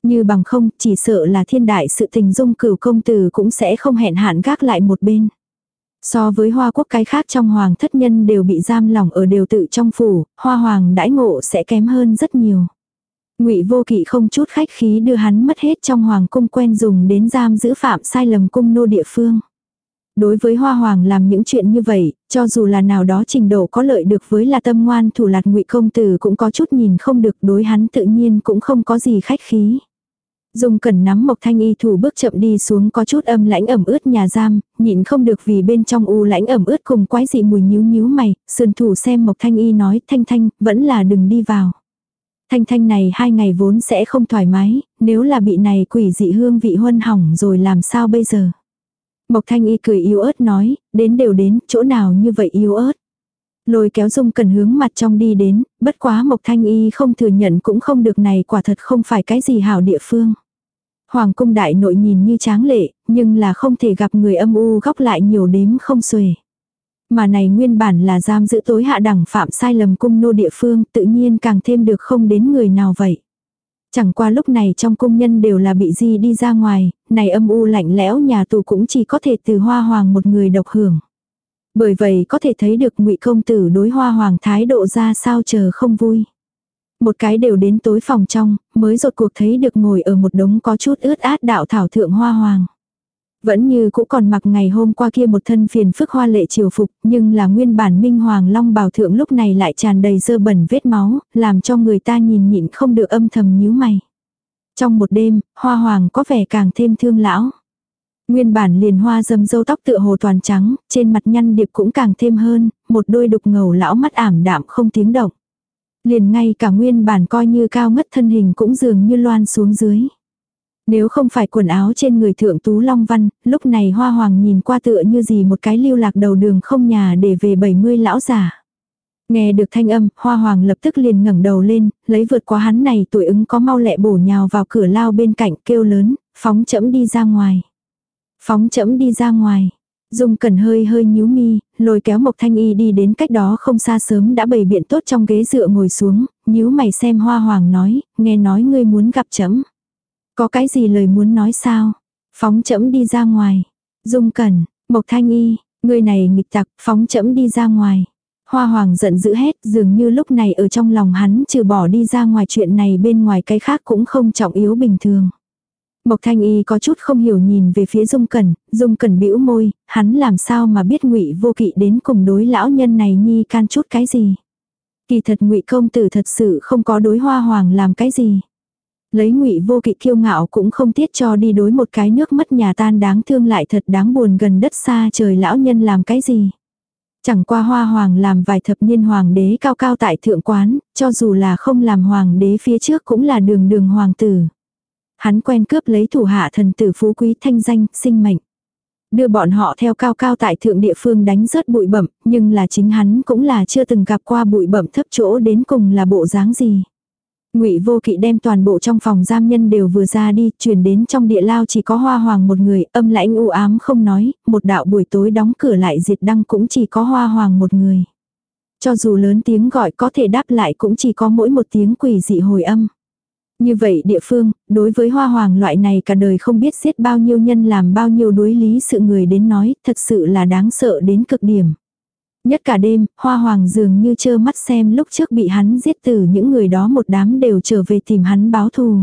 Như bằng không, chỉ sợ là thiên đại sự tình dung cửu công tử cũng sẽ không hẹn hạn gác lại một bên. So với hoa quốc cái khác trong hoàng thất nhân đều bị giam lỏng ở đều tự trong phủ, hoa hoàng đãi ngộ sẽ kém hơn rất nhiều. Ngụy Vô Kỵ không chút khách khí đưa hắn mất hết trong hoàng cung quen dùng đến giam giữ phạm sai lầm cung nô địa phương. Đối với Hoa Hoàng làm những chuyện như vậy, cho dù là nào đó trình độ có lợi được với là tâm ngoan thủ lạt ngụy công tử cũng có chút nhìn không được đối hắn tự nhiên cũng không có gì khách khí. Dung cẩn nắm Mộc Thanh Y thủ bước chậm đi xuống có chút âm lãnh ẩm ướt nhà giam, nhịn không được vì bên trong u lãnh ẩm ướt cùng quái dị mùi nhíu nhíu mày, sườn thủ xem Mộc Thanh Y nói Thanh Thanh, vẫn là đừng đi vào. Thanh Thanh này hai ngày vốn sẽ không thoải mái, nếu là bị này quỷ dị hương vị huân hỏng rồi làm sao bây giờ. Mộc Thanh Y cười yếu ớt nói, đến đều đến, chỗ nào như vậy yếu ớt. Lôi kéo dung cần hướng mặt trong đi đến, bất quá Mộc Thanh Y không thừa nhận cũng không được này quả thật không phải cái gì hảo địa phương. Hoàng cung đại nội nhìn như tráng lệ, nhưng là không thể gặp người âm u góc lại nhiều đếm không xuể. Mà này nguyên bản là giam giữ tối hạ đẳng phạm sai lầm cung nô địa phương tự nhiên càng thêm được không đến người nào vậy. Chẳng qua lúc này trong cung nhân đều là bị di đi ra ngoài, này âm u lạnh lẽo nhà tù cũng chỉ có thể từ hoa hoàng một người độc hưởng. Bởi vậy có thể thấy được ngụy công tử đối hoa hoàng thái độ ra sao chờ không vui. Một cái đều đến tối phòng trong, mới rột cuộc thấy được ngồi ở một đống có chút ướt át đạo thảo thượng hoa hoàng. Vẫn như cũ còn mặc ngày hôm qua kia một thân phiền phức hoa lệ triều phục, nhưng là nguyên bản minh hoàng long bào thượng lúc này lại tràn đầy dơ bẩn vết máu, làm cho người ta nhìn nhịn không được âm thầm nhíu mày. Trong một đêm, hoa hoàng có vẻ càng thêm thương lão. Nguyên bản liền hoa dâm dâu tóc tựa hồ toàn trắng, trên mặt nhăn điệp cũng càng thêm hơn, một đôi đục ngầu lão mắt ảm đạm không tiếng động. Liền ngay cả nguyên bản coi như cao ngất thân hình cũng dường như loan xuống dưới. Nếu không phải quần áo trên người thượng tú Long Văn, lúc này hoa hoàng nhìn qua tựa như gì một cái lưu lạc đầu đường không nhà để về 70 lão giả. Nghe được thanh âm, hoa hoàng lập tức liền ngẩng đầu lên, lấy vượt qua hắn này tuổi ứng có mau lẹ bổ nhào vào cửa lao bên cạnh kêu lớn, phóng chẫm đi ra ngoài. Phóng chẫm đi ra ngoài. Dung Cẩn hơi hơi nhíu mi, lôi kéo Mộc Thanh Y đi đến cách đó không xa sớm đã bày biện tốt trong ghế dựa ngồi xuống, nhíu mày xem Hoa Hoàng nói, nghe nói ngươi muốn gặp chấm. Có cái gì lời muốn nói sao? Phóng chẫm đi ra ngoài. Dung Cẩn, Mộc Thanh Y, người này nghịch tặc, phóng chẫm đi ra ngoài. Hoa Hoàng giận dữ hết, dường như lúc này ở trong lòng hắn trừ bỏ đi ra ngoài chuyện này bên ngoài cái khác cũng không trọng yếu bình thường. Mộc Thanh Y có chút không hiểu nhìn về phía Dung Cẩn, Dung Cẩn bĩu môi, hắn làm sao mà biết Ngụy Vô Kỵ đến cùng đối lão nhân này nhi can chút cái gì? Kỳ thật Ngụy công tử thật sự không có đối Hoa Hoàng làm cái gì. Lấy Ngụy Vô Kỵ kiêu ngạo cũng không tiết cho đi đối một cái nước mất nhà tan đáng thương lại thật đáng buồn gần đất xa trời lão nhân làm cái gì. Chẳng qua hoa hoàng làm vài thập niên hoàng đế cao cao tại thượng quán, cho dù là không làm hoàng đế phía trước cũng là đường đường hoàng tử. Hắn quen cướp lấy thủ hạ thần tử phú quý thanh danh, sinh mệnh. Đưa bọn họ theo cao cao tại thượng địa phương đánh rớt bụi bẩm, nhưng là chính hắn cũng là chưa từng gặp qua bụi bẩm thấp chỗ đến cùng là bộ dáng gì. Ngụy Vô Kỵ đem toàn bộ trong phòng giam nhân đều vừa ra đi, truyền đến trong địa lao chỉ có Hoa Hoàng một người, âm lãnh u ám không nói, một đạo buổi tối đóng cửa lại diệt đăng cũng chỉ có Hoa Hoàng một người. Cho dù lớn tiếng gọi có thể đáp lại cũng chỉ có mỗi một tiếng quỷ dị hồi âm. Như vậy địa phương, đối với hoa hoàng loại này cả đời không biết giết bao nhiêu nhân làm bao nhiêu đối lý sự người đến nói, thật sự là đáng sợ đến cực điểm. Nhất cả đêm, hoa hoàng dường như trơ mắt xem lúc trước bị hắn giết từ những người đó một đám đều trở về tìm hắn báo thù.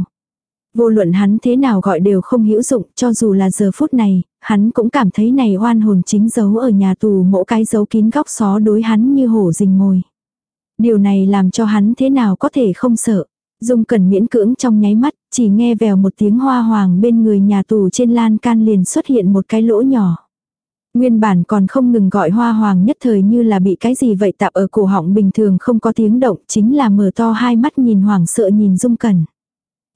Vô luận hắn thế nào gọi đều không hữu dụng, cho dù là giờ phút này, hắn cũng cảm thấy này oan hồn chính giấu ở nhà tù mỗi cái dấu kín góc xó đối hắn như hổ rình mồi. Điều này làm cho hắn thế nào có thể không sợ. Dung cần miễn cưỡng trong nháy mắt, chỉ nghe vèo một tiếng hoa hoàng bên người nhà tù trên lan can liền xuất hiện một cái lỗ nhỏ. Nguyên bản còn không ngừng gọi hoa hoàng nhất thời như là bị cái gì vậy tạp ở cổ họng bình thường không có tiếng động chính là mở to hai mắt nhìn hoàng sợ nhìn Dung Cẩn.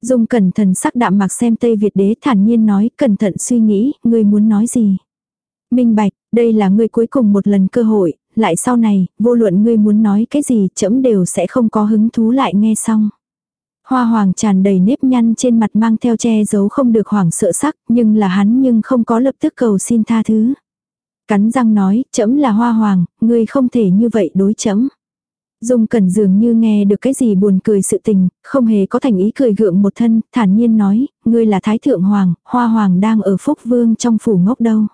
Dung Cẩn thần sắc đạm mặc xem Tây Việt đế thản nhiên nói cẩn thận suy nghĩ, ngươi muốn nói gì. Minh bạch, đây là ngươi cuối cùng một lần cơ hội, lại sau này, vô luận ngươi muốn nói cái gì chấm đều sẽ không có hứng thú lại nghe xong. Hoa hoàng tràn đầy nếp nhăn trên mặt mang theo che giấu không được hoảng sợ sắc, nhưng là hắn nhưng không có lập tức cầu xin tha thứ. Cắn răng nói, chấm là hoa hoàng, ngươi không thể như vậy đối chấm. Dung cẩn dường như nghe được cái gì buồn cười sự tình, không hề có thành ý cười gượng một thân, thản nhiên nói, ngươi là thái thượng hoàng, hoa hoàng đang ở phúc vương trong phủ ngốc đâu.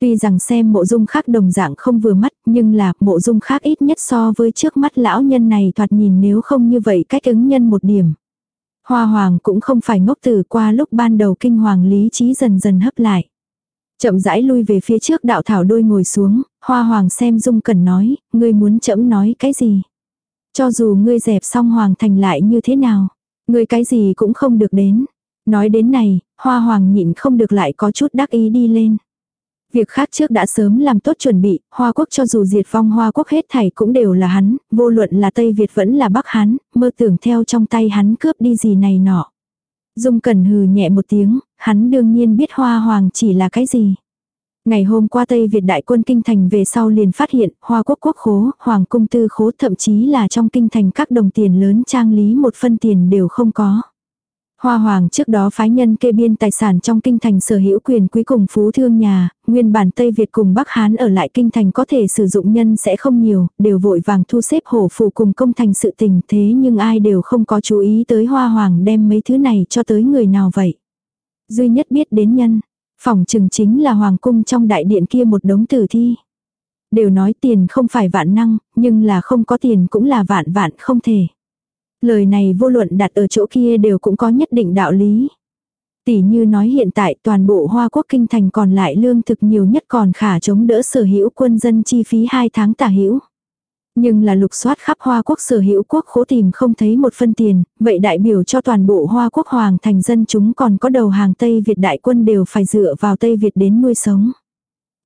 Tuy rằng xem mộ dung khác đồng dạng không vừa mắt, nhưng là mộ dung khác ít nhất so với trước mắt lão nhân này thoạt nhìn nếu không như vậy cách ứng nhân một điểm. Hoa hoàng cũng không phải ngốc từ qua lúc ban đầu kinh hoàng lý trí dần dần hấp lại. Chậm rãi lui về phía trước đạo thảo đôi ngồi xuống, hoa hoàng xem dung cần nói, ngươi muốn chậm nói cái gì. Cho dù ngươi dẹp xong hoàng thành lại như thế nào, ngươi cái gì cũng không được đến. Nói đến này, hoa hoàng nhịn không được lại có chút đắc ý đi lên. Việc khác trước đã sớm làm tốt chuẩn bị, Hoa Quốc cho dù diệt vong Hoa Quốc hết thảy cũng đều là hắn, vô luận là Tây Việt vẫn là Bắc Hán, mơ tưởng theo trong tay hắn cướp đi gì này nọ. Dung Cẩn hừ nhẹ một tiếng, hắn đương nhiên biết Hoa Hoàng chỉ là cái gì. Ngày hôm qua Tây Việt đại quân kinh thành về sau liền phát hiện Hoa Quốc quốc khố, Hoàng cung tư khố thậm chí là trong kinh thành các đồng tiền lớn trang lý một phân tiền đều không có. Hoa Hoàng trước đó phái nhân kê biên tài sản trong kinh thành sở hữu quyền quý cùng phú thương nhà, nguyên bản Tây Việt cùng Bắc Hán ở lại kinh thành có thể sử dụng nhân sẽ không nhiều, đều vội vàng thu xếp hổ phù cùng công thành sự tình thế nhưng ai đều không có chú ý tới Hoa Hoàng đem mấy thứ này cho tới người nào vậy. Duy nhất biết đến nhân, phòng trừng chính là Hoàng cung trong đại điện kia một đống tử thi. Đều nói tiền không phải vạn năng, nhưng là không có tiền cũng là vạn vạn không thể. Lời này vô luận đặt ở chỗ kia đều cũng có nhất định đạo lý. Tỷ như nói hiện tại toàn bộ Hoa Quốc kinh thành còn lại lương thực nhiều nhất còn khả chống đỡ sở hữu quân dân chi phí 2 tháng tả hữu. Nhưng là lục soát khắp Hoa Quốc sở hữu quốc khố tìm không thấy một phân tiền, vậy đại biểu cho toàn bộ Hoa Quốc hoàng thành dân chúng còn có đầu hàng Tây Việt đại quân đều phải dựa vào Tây Việt đến nuôi sống.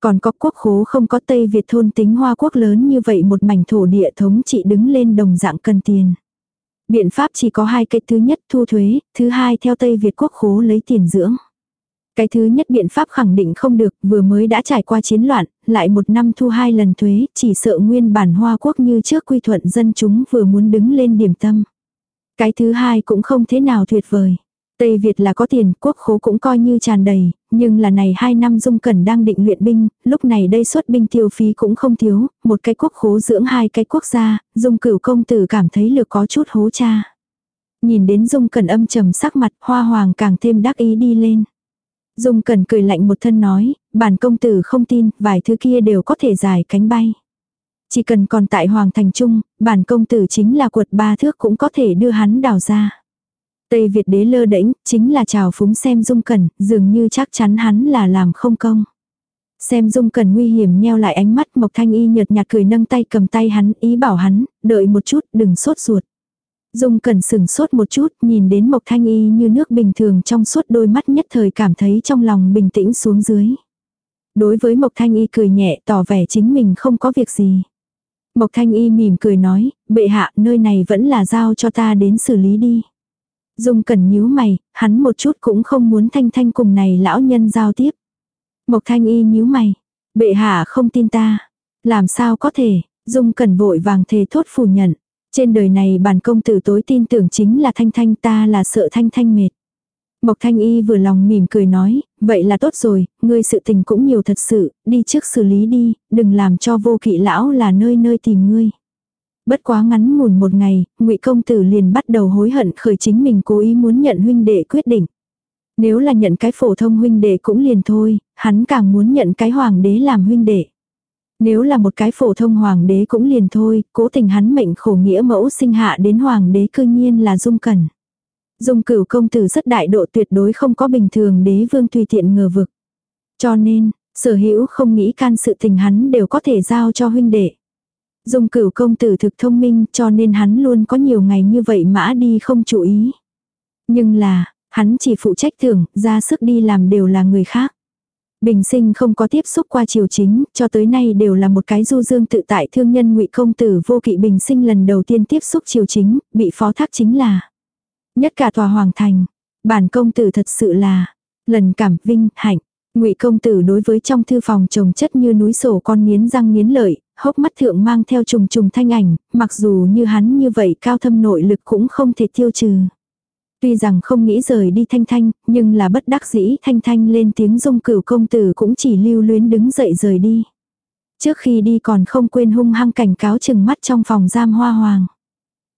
Còn có quốc khố không có Tây Việt thôn tính hoa quốc lớn như vậy một mảnh thổ địa thống trị đứng lên đồng dạng cần tiền. Biện pháp chỉ có hai cái thứ nhất thu thuế, thứ hai theo Tây Việt quốc khố lấy tiền dưỡng. Cái thứ nhất biện pháp khẳng định không được, vừa mới đã trải qua chiến loạn, lại một năm thu hai lần thuế, chỉ sợ nguyên bản Hoa Quốc như trước quy thuận dân chúng vừa muốn đứng lên điểm tâm. Cái thứ hai cũng không thế nào tuyệt vời. Tây Việt là có tiền, quốc khố cũng coi như tràn đầy, nhưng là này hai năm Dung Cẩn đang định luyện binh, lúc này đây xuất binh tiêu phí cũng không thiếu, một cái quốc khố dưỡng hai cái quốc gia, Dung cửu công tử cảm thấy lược có chút hố cha. Nhìn đến Dung Cẩn âm trầm sắc mặt, hoa hoàng càng thêm đắc ý đi lên. Dung Cẩn cười lạnh một thân nói, bản công tử không tin, vài thứ kia đều có thể giải cánh bay. Chỉ cần còn tại Hoàng Thành Trung, bản công tử chính là quật ba thước cũng có thể đưa hắn đào ra. Tây Việt đế lơ đễnh chính là chào phúng xem Dung Cẩn, dường như chắc chắn hắn là làm không công. Xem Dung Cẩn nguy hiểm nheo lại ánh mắt Mộc Thanh Y nhợt nhạt cười nâng tay cầm tay hắn, ý bảo hắn, đợi một chút, đừng sốt ruột. Dung Cẩn sừng sốt một chút, nhìn đến Mộc Thanh Y như nước bình thường trong suốt đôi mắt nhất thời cảm thấy trong lòng bình tĩnh xuống dưới. Đối với Mộc Thanh Y cười nhẹ tỏ vẻ chính mình không có việc gì. Mộc Thanh Y mỉm cười nói, bệ hạ nơi này vẫn là giao cho ta đến xử lý đi. Dung Cẩn nhíu mày, hắn một chút cũng không muốn Thanh Thanh cùng này lão nhân giao tiếp. Mộc Thanh Y nhíu mày, bệ hạ không tin ta. Làm sao có thể, Dung Cẩn vội vàng thề thốt phủ nhận. Trên đời này bản công tử tối tin tưởng chính là Thanh Thanh ta là sợ Thanh Thanh mệt. Mộc Thanh Y vừa lòng mỉm cười nói, vậy là tốt rồi, ngươi sự tình cũng nhiều thật sự, đi trước xử lý đi, đừng làm cho vô kỵ lão là nơi nơi tìm ngươi. Bất quá ngắn ngủn một ngày, ngụy công tử liền bắt đầu hối hận khởi chính mình cố ý muốn nhận huynh đệ quyết định. Nếu là nhận cái phổ thông huynh đệ cũng liền thôi, hắn càng muốn nhận cái hoàng đế làm huynh đệ. Nếu là một cái phổ thông hoàng đế cũng liền thôi, cố tình hắn mệnh khổ nghĩa mẫu sinh hạ đến hoàng đế cư nhiên là dung cẩn. Dung cửu công tử rất đại độ tuyệt đối không có bình thường đế vương tùy tiện ngờ vực. Cho nên, sở hữu không nghĩ can sự tình hắn đều có thể giao cho huynh đệ. Dung cửu công tử thực thông minh cho nên hắn luôn có nhiều ngày như vậy mã đi không chú ý. Nhưng là, hắn chỉ phụ trách tưởng, ra sức đi làm đều là người khác. Bình sinh không có tiếp xúc qua triều chính, cho tới nay đều là một cái du dương tự tại thương nhân ngụy công tử vô kỵ bình sinh lần đầu tiên tiếp xúc triều chính, bị phó thác chính là nhất cả tòa hoàng thành. Bản công tử thật sự là lần cảm vinh, hạnh. Ngụy công tử đối với trong thư phòng trồng chất như núi sổ con nghiến răng nghiến lợi, hốc mắt thượng mang theo trùng trùng thanh ảnh, mặc dù như hắn như vậy cao thâm nội lực cũng không thể tiêu trừ. Tuy rằng không nghĩ rời đi thanh thanh, nhưng là bất đắc dĩ thanh thanh lên tiếng dung cửu công tử cũng chỉ lưu luyến đứng dậy rời đi. Trước khi đi còn không quên hung hăng cảnh cáo chừng mắt trong phòng giam hoa hoàng.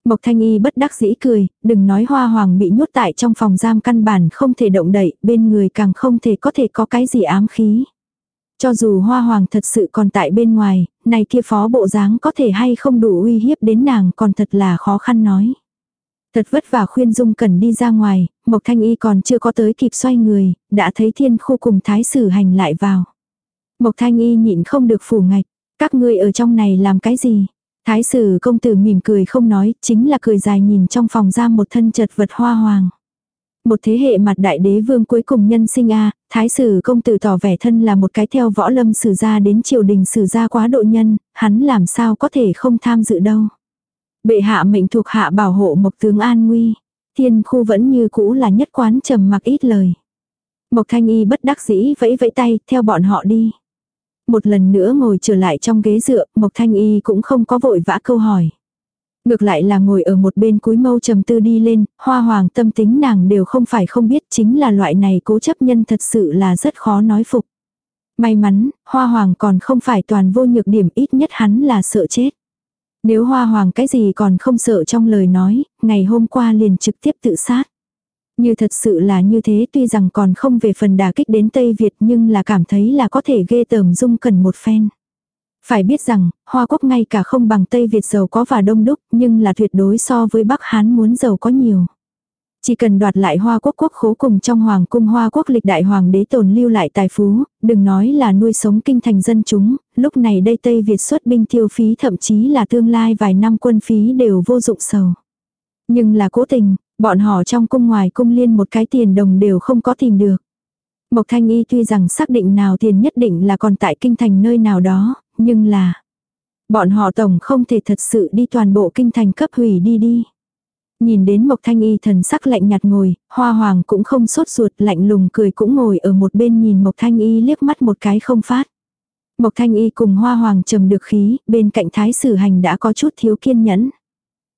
Mộc thanh y bất đắc dĩ cười, đừng nói hoa hoàng bị nhốt tại trong phòng giam căn bản không thể động đậy, bên người càng không thể có thể có cái gì ám khí. Cho dù hoa hoàng thật sự còn tại bên ngoài, này kia phó bộ dáng có thể hay không đủ uy hiếp đến nàng còn thật là khó khăn nói. Thật vất vả khuyên Dung Cẩn đi ra ngoài, Mộc Thanh Y còn chưa có tới kịp xoay người, đã thấy thiên khu cùng thái sử hành lại vào. Mộc Thanh Y nhịn không được phủ ngạch, các ngươi ở trong này làm cái gì? Thái sử công tử mỉm cười không nói, chính là cười dài nhìn trong phòng giam một thân chật vật hoa hoàng. Một thế hệ mặt đại đế vương cuối cùng nhân sinh a thái sử công tử tỏ vẻ thân là một cái theo võ lâm sử gia đến triều đình sử gia quá độ nhân, hắn làm sao có thể không tham dự đâu. Bệ hạ mệnh thuộc hạ bảo hộ mộc tướng an nguy. Thiên khu vẫn như cũ là nhất quán trầm mặc ít lời. Mộc thanh y bất đắc dĩ vẫy vẫy tay, theo bọn họ đi. Một lần nữa ngồi trở lại trong ghế dựa, Mộc thanh y cũng không có vội vã câu hỏi. Ngược lại là ngồi ở một bên cúi mâu trầm tư đi lên, hoa hoàng tâm tính nàng đều không phải không biết chính là loại này cố chấp nhân thật sự là rất khó nói phục. May mắn, hoa hoàng còn không phải toàn vô nhược điểm ít nhất hắn là sợ chết. Nếu hoa hoàng cái gì còn không sợ trong lời nói, ngày hôm qua liền trực tiếp tự sát. Như thật sự là như thế tuy rằng còn không về phần đà kích đến Tây Việt nhưng là cảm thấy là có thể ghê tởm dung cần một phen. Phải biết rằng, Hoa Quốc ngay cả không bằng Tây Việt giàu có và đông đúc nhưng là tuyệt đối so với Bắc Hán muốn giàu có nhiều. Chỉ cần đoạt lại Hoa Quốc quốc khố cùng trong Hoàng cung Hoa Quốc lịch đại Hoàng đế tồn lưu lại tài phú, đừng nói là nuôi sống kinh thành dân chúng, lúc này đây Tây Việt xuất binh tiêu phí thậm chí là tương lai vài năm quân phí đều vô dụng sầu. Nhưng là cố tình, bọn họ trong cung ngoài cung liên một cái tiền đồng đều không có tìm được. Mộc Thanh Y tuy rằng xác định nào tiền nhất định là còn tại kinh thành nơi nào đó, nhưng là bọn họ tổng không thể thật sự đi toàn bộ kinh thành cấp hủy đi đi. Nhìn đến Mộc Thanh Y thần sắc lạnh nhạt ngồi, hoa hoàng cũng không sốt ruột lạnh lùng cười cũng ngồi ở một bên nhìn Mộc Thanh Y liếc mắt một cái không phát. Mộc Thanh Y cùng hoa hoàng trầm được khí, bên cạnh thái sử hành đã có chút thiếu kiên nhẫn.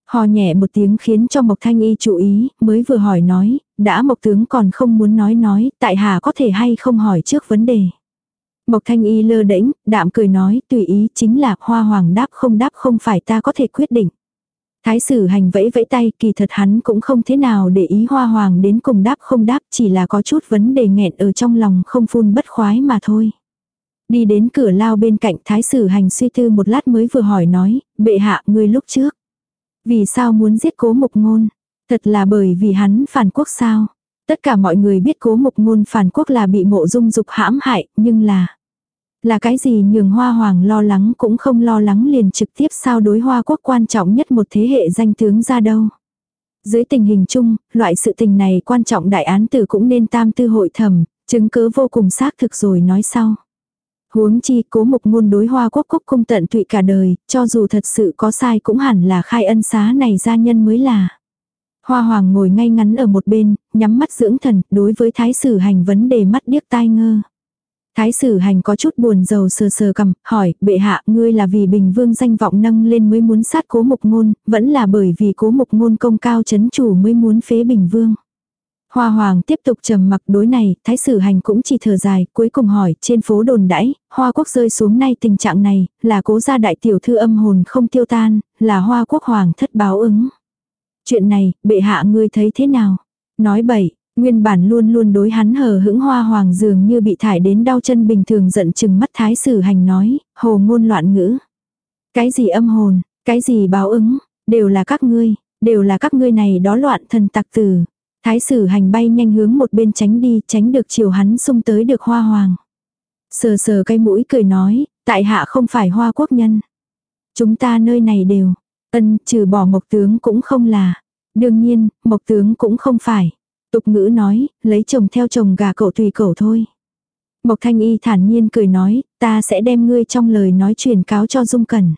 Hò nhẹ một tiếng khiến cho Mộc Thanh Y chú ý, mới vừa hỏi nói, đã Mộc tướng còn không muốn nói nói, tại hạ có thể hay không hỏi trước vấn đề. Mộc Thanh Y lơ đễnh, đạm cười nói, tùy ý chính là hoa hoàng đáp không đáp không phải ta có thể quyết định. Thái sử hành vẫy vẫy tay, kỳ thật hắn cũng không thế nào để ý hoa hoàng đến cùng đáp không đáp, chỉ là có chút vấn đề nghẹn ở trong lòng không phun bất khoái mà thôi. Đi đến cửa lao bên cạnh thái sử hành suy tư một lát mới vừa hỏi nói, bệ hạ người lúc trước. Vì sao muốn giết cố mục ngôn? Thật là bởi vì hắn phản quốc sao? Tất cả mọi người biết cố mục ngôn phản quốc là bị mộ dung dục hãm hại, nhưng là... Là cái gì nhường hoa hoàng lo lắng cũng không lo lắng liền trực tiếp sao đối hoa quốc quan trọng nhất một thế hệ danh tướng ra đâu. Dưới tình hình chung, loại sự tình này quan trọng đại án tử cũng nên tam tư hội thẩm, chứng cứ vô cùng xác thực rồi nói sau. Huống chi cố mục ngôn đối hoa quốc quốc cung tận tụy cả đời, cho dù thật sự có sai cũng hẳn là khai ân xá này gia nhân mới là. Hoa hoàng ngồi ngay ngắn ở một bên, nhắm mắt dưỡng thần, đối với thái sử hành vấn đề mắt điếc tai ngơ. Thái sử hành có chút buồn rầu sờ sờ cầm, hỏi, bệ hạ, ngươi là vì bình vương danh vọng nâng lên mới muốn sát cố mục ngôn, vẫn là bởi vì cố mục ngôn công cao chấn chủ mới muốn phế bình vương. Hoa hoàng tiếp tục trầm mặc đối này, thái sử hành cũng chỉ thở dài, cuối cùng hỏi, trên phố đồn đãi, hoa quốc rơi xuống nay tình trạng này, là cố gia đại tiểu thư âm hồn không tiêu tan, là hoa quốc hoàng thất báo ứng. Chuyện này, bệ hạ ngươi thấy thế nào? Nói bậy, nguyên bản luôn luôn đối hắn hờ hững hoa hoàng dường như bị thải đến đau chân bình thường giận chừng mắt thái sử hành nói, hồ ngôn loạn ngữ. Cái gì âm hồn, cái gì báo ứng, đều là các ngươi, đều là các ngươi này đó loạn thần tặc tử. Thái sử hành bay nhanh hướng một bên tránh đi, tránh được chiều hắn xung tới được hoa hoàng. Sờ sờ cây mũi cười nói, tại hạ không phải hoa quốc nhân. Chúng ta nơi này đều, ân trừ bỏ mộc tướng cũng không là. Đương nhiên, mộc tướng cũng không phải. Tục ngữ nói, lấy chồng theo chồng gà cậu tùy cậu thôi. Mộc thanh y thản nhiên cười nói, ta sẽ đem ngươi trong lời nói truyền cáo cho dung cẩn.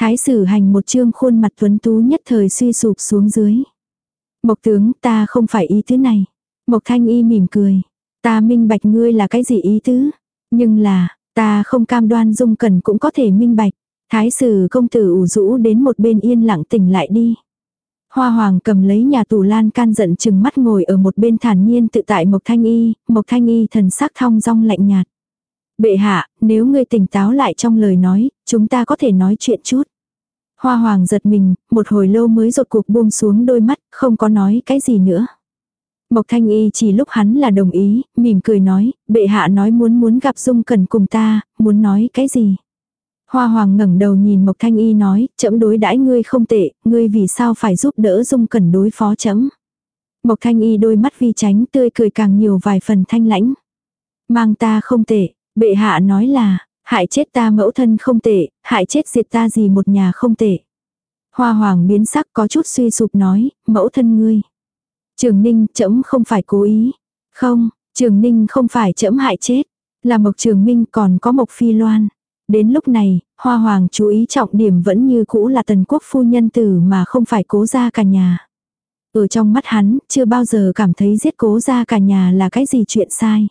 Thái sử hành một chương khuôn mặt tuấn tú nhất thời suy sụp xuống dưới. Mộc tướng ta không phải ý thứ này. Mộc thanh y mỉm cười. Ta minh bạch ngươi là cái gì ý tứ. Nhưng là, ta không cam đoan dung cẩn cũng có thể minh bạch. Thái sử công tử ủ rũ đến một bên yên lặng tỉnh lại đi. Hoa hoàng cầm lấy nhà tù lan can giận chừng mắt ngồi ở một bên thản nhiên tự tại Mộc Thanh Y, Mộc Thanh Y thần sắc thong dong lạnh nhạt. Bệ hạ, nếu ngươi tỉnh táo lại trong lời nói, chúng ta có thể nói chuyện chút. Hoa hoàng giật mình, một hồi lâu mới rột cuộc buông xuống đôi mắt, không có nói cái gì nữa. Mộc Thanh Y chỉ lúc hắn là đồng ý, mỉm cười nói, bệ hạ nói muốn muốn gặp Dung Cần cùng ta, muốn nói cái gì. Hoa Hoàng ngẩng đầu nhìn Mộc Thanh Y nói, chậm đối đãi ngươi không tệ, ngươi vì sao phải giúp đỡ Dung Cẩn đối phó chậm. Mộc Thanh Y đôi mắt vi tránh tươi cười càng nhiều vài phần thanh lãnh. Mang ta không tệ, bệ hạ nói là, hại chết ta mẫu thân không tệ, hại chết diệt ta gì một nhà không tệ. Hoa Hoàng biến sắc có chút suy sụp nói, mẫu thân ngươi. Trường Ninh chấm không phải cố ý. Không, Trường Ninh không phải chấm hại chết. Là Mộc Trường Minh còn có Mộc Phi Loan. Đến lúc này, Hoa Hoàng chú ý trọng điểm vẫn như cũ là tần quốc phu nhân tử mà không phải cố ra cả nhà. Ở trong mắt hắn, chưa bao giờ cảm thấy giết cố ra cả nhà là cái gì chuyện sai.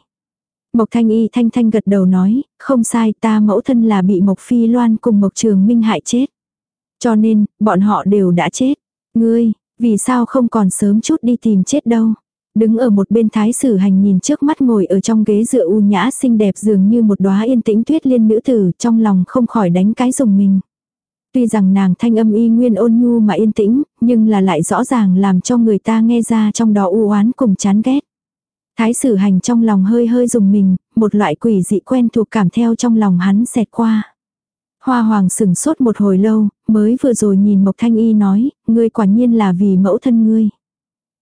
Mộc Thanh Y thanh thanh gật đầu nói, không sai ta mẫu thân là bị Mộc Phi Loan cùng Mộc Trường Minh hại chết. Cho nên, bọn họ đều đã chết. Ngươi, vì sao không còn sớm chút đi tìm chết đâu. Đứng ở một bên thái sử hành nhìn trước mắt ngồi ở trong ghế dựa u nhã xinh đẹp dường như một đóa yên tĩnh tuyết liên nữ tử trong lòng không khỏi đánh cái dùng mình. Tuy rằng nàng thanh âm y nguyên ôn nhu mà yên tĩnh, nhưng là lại rõ ràng làm cho người ta nghe ra trong đó u oán cùng chán ghét. Thái sử hành trong lòng hơi hơi dùng mình, một loại quỷ dị quen thuộc cảm theo trong lòng hắn xẹt qua. Hoa hoàng sừng sốt một hồi lâu, mới vừa rồi nhìn Mộc Thanh Y nói, ngươi quả nhiên là vì mẫu thân ngươi.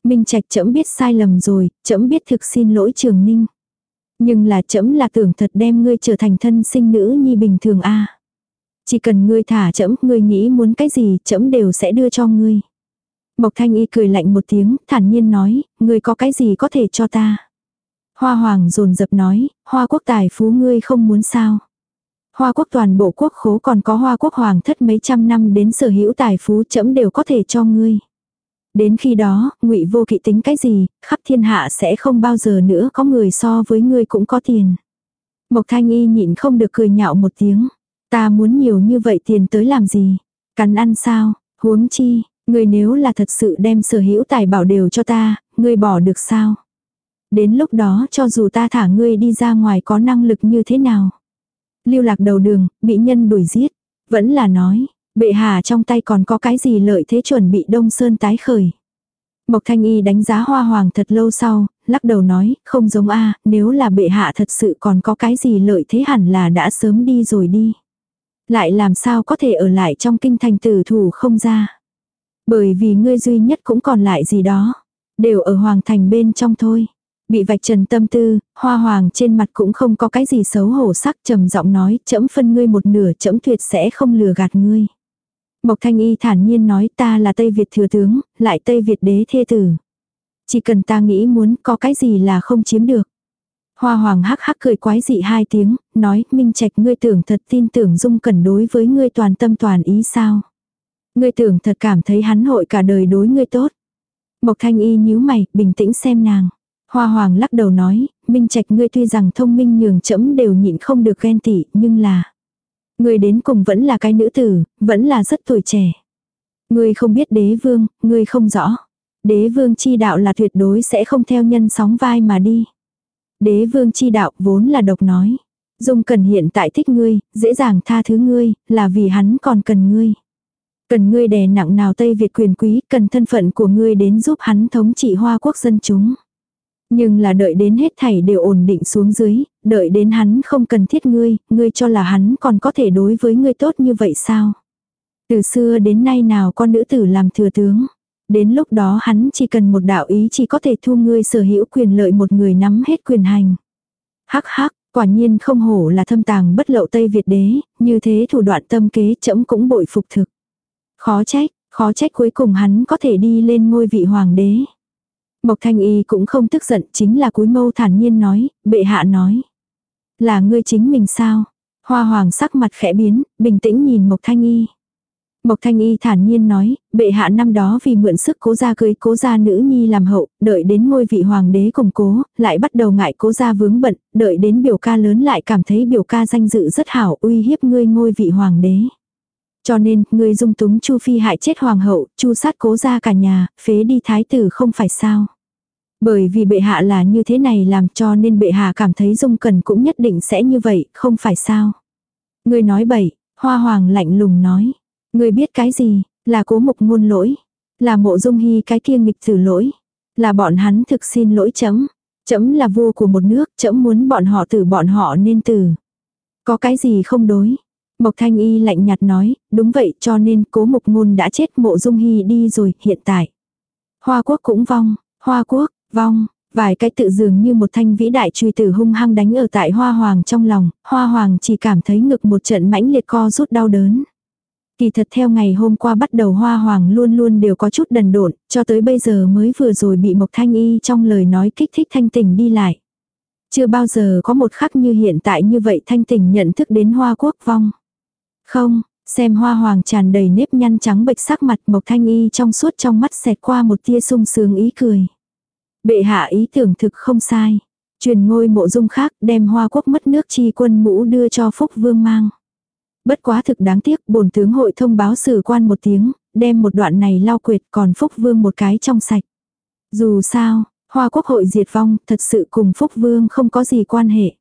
Minh Trạch chậm biết sai lầm rồi, chậm biết thực xin lỗi Trường Ninh. Nhưng là chậm là tưởng thật đem ngươi trở thành thân sinh nữ nhi bình thường a. Chỉ cần ngươi thả chậm, ngươi nghĩ muốn cái gì, chậm đều sẽ đưa cho ngươi. Mộc Thanh Y cười lạnh một tiếng, thản nhiên nói, ngươi có cái gì có thể cho ta. Hoa hoàng dồn dập nói, hoa quốc tài phú ngươi không muốn sao. Hoa quốc toàn bộ quốc khố còn có hoa quốc hoàng thất mấy trăm năm đến sở hữu tài phú chấm đều có thể cho ngươi. Đến khi đó, ngụy vô kỵ tính cái gì, khắp thiên hạ sẽ không bao giờ nữa có người so với ngươi cũng có tiền. Mộc thanh y nhịn không được cười nhạo một tiếng. Ta muốn nhiều như vậy tiền tới làm gì? Cắn ăn sao? Huống chi, ngươi nếu là thật sự đem sở hữu tài bảo đều cho ta, ngươi bỏ được sao? Đến lúc đó cho dù ta thả ngươi đi ra ngoài có năng lực như thế nào? Lưu lạc đầu đường, bị nhân đuổi giết. Vẫn là nói, bệ hạ trong tay còn có cái gì lợi thế chuẩn bị đông sơn tái khởi. Mộc Thanh Y đánh giá hoa hoàng thật lâu sau, lắc đầu nói, không giống a nếu là bệ hạ thật sự còn có cái gì lợi thế hẳn là đã sớm đi rồi đi. Lại làm sao có thể ở lại trong kinh thành tử thủ không ra. Bởi vì ngươi duy nhất cũng còn lại gì đó. Đều ở hoàng thành bên trong thôi. Bị vạch trần tâm tư, hoa hoàng trên mặt cũng không có cái gì xấu hổ sắc trầm giọng nói, chấm phân ngươi một nửa chấm tuyệt sẽ không lừa gạt ngươi. Mộc Thanh Y thản nhiên nói ta là Tây Việt thừa tướng, lại Tây Việt đế thê tử. Chỉ cần ta nghĩ muốn có cái gì là không chiếm được. Hoa hoàng hắc hắc cười quái dị hai tiếng, nói, Minh Trạch ngươi tưởng thật tin tưởng dung cẩn đối với ngươi toàn tâm toàn ý sao. Ngươi tưởng thật cảm thấy hắn hội cả đời đối ngươi tốt. Mộc thanh y nhíu mày, bình tĩnh xem nàng. Hoa hoàng lắc đầu nói, Minh Trạch ngươi tuy rằng thông minh nhường chẫm đều nhịn không được ghen tị, nhưng là người đến cùng vẫn là cái nữ tử, vẫn là rất tuổi trẻ. người không biết đế vương, người không rõ. Đế vương chi đạo là tuyệt đối sẽ không theo nhân sóng vai mà đi. Đế vương chi đạo vốn là độc nói. Dung cần hiện tại thích ngươi, dễ dàng tha thứ ngươi, là vì hắn còn cần ngươi. Cần ngươi đè nặng nào Tây Việt quyền quý, cần thân phận của ngươi đến giúp hắn thống trị hoa quốc dân chúng. Nhưng là đợi đến hết thảy đều ổn định xuống dưới, đợi đến hắn không cần thiết ngươi, ngươi cho là hắn còn có thể đối với ngươi tốt như vậy sao? Từ xưa đến nay nào con nữ tử làm thừa tướng. Đến lúc đó hắn chỉ cần một đạo ý chỉ có thể thu ngươi sở hữu quyền lợi một người nắm hết quyền hành. Hắc hắc, quả nhiên không hổ là thâm tàng bất lậu Tây Việt đế, như thế thủ đoạn tâm kế chậm cũng bội phục thực. Khó trách, khó trách cuối cùng hắn có thể đi lên ngôi vị hoàng đế. Mộc Thanh Y cũng không tức giận chính là cúi mâu thản nhiên nói, bệ hạ nói. Là ngươi chính mình sao? Hoa hoàng sắc mặt khẽ biến, bình tĩnh nhìn Mộc Thanh Y. Mộc Thanh Y thản nhiên nói, bệ hạ năm đó vì mượn sức cố gia cưới cố gia nữ nhi làm hậu, đợi đến ngôi vị hoàng đế củng cố, lại bắt đầu ngại cố gia vướng bận, đợi đến biểu ca lớn lại cảm thấy biểu ca danh dự rất hảo uy hiếp ngươi ngôi vị hoàng đế. Cho nên, ngươi dung túng Chu Phi hại chết hoàng hậu, chu sát cố gia cả nhà, phế đi thái tử không phải sao. Bởi vì bệ hạ là như thế này làm cho nên bệ hạ cảm thấy dung cần cũng nhất định sẽ như vậy, không phải sao. người nói bậy, hoa hoàng lạnh lùng nói. người biết cái gì, là cố mục ngôn lỗi. Là mộ dung hy cái kia nghịch tử lỗi. Là bọn hắn thực xin lỗi chấm. Chấm là vua của một nước, chấm muốn bọn họ tử bọn họ nên tử. Có cái gì không đối. Mộc thanh y lạnh nhạt nói, đúng vậy cho nên cố mục ngôn đã chết mộ dung hy đi rồi, hiện tại. Hoa quốc cũng vong, hoa quốc, vong, vài cái tự dường như một thanh vĩ đại truy tử hung hăng đánh ở tại hoa hoàng trong lòng, hoa hoàng chỉ cảm thấy ngực một trận mãnh liệt co rút đau đớn. Kỳ thật theo ngày hôm qua bắt đầu hoa hoàng luôn luôn đều có chút đần độn, cho tới bây giờ mới vừa rồi bị Mộc Thanh Y trong lời nói kích thích thanh tình đi lại. Chưa bao giờ có một khắc như hiện tại như vậy thanh tình nhận thức đến hoa quốc vong. Không, xem hoa hoàng tràn đầy nếp nhăn trắng bệch sắc mặt Mộc Thanh Y trong suốt trong mắt xẹt qua một tia sung sướng ý cười. Bệ hạ ý tưởng thực không sai. Truyền ngôi mộ dung khác đem hoa quốc mất nước chi quân mũ đưa cho Phúc Vương mang. Bất quá thực đáng tiếc, bổn tướng hội thông báo sử quan một tiếng, đem một đoạn này lau quyệt còn Phúc Vương một cái trong sạch. Dù sao, Hoa Quốc hội diệt vong, thật sự cùng Phúc Vương không có gì quan hệ.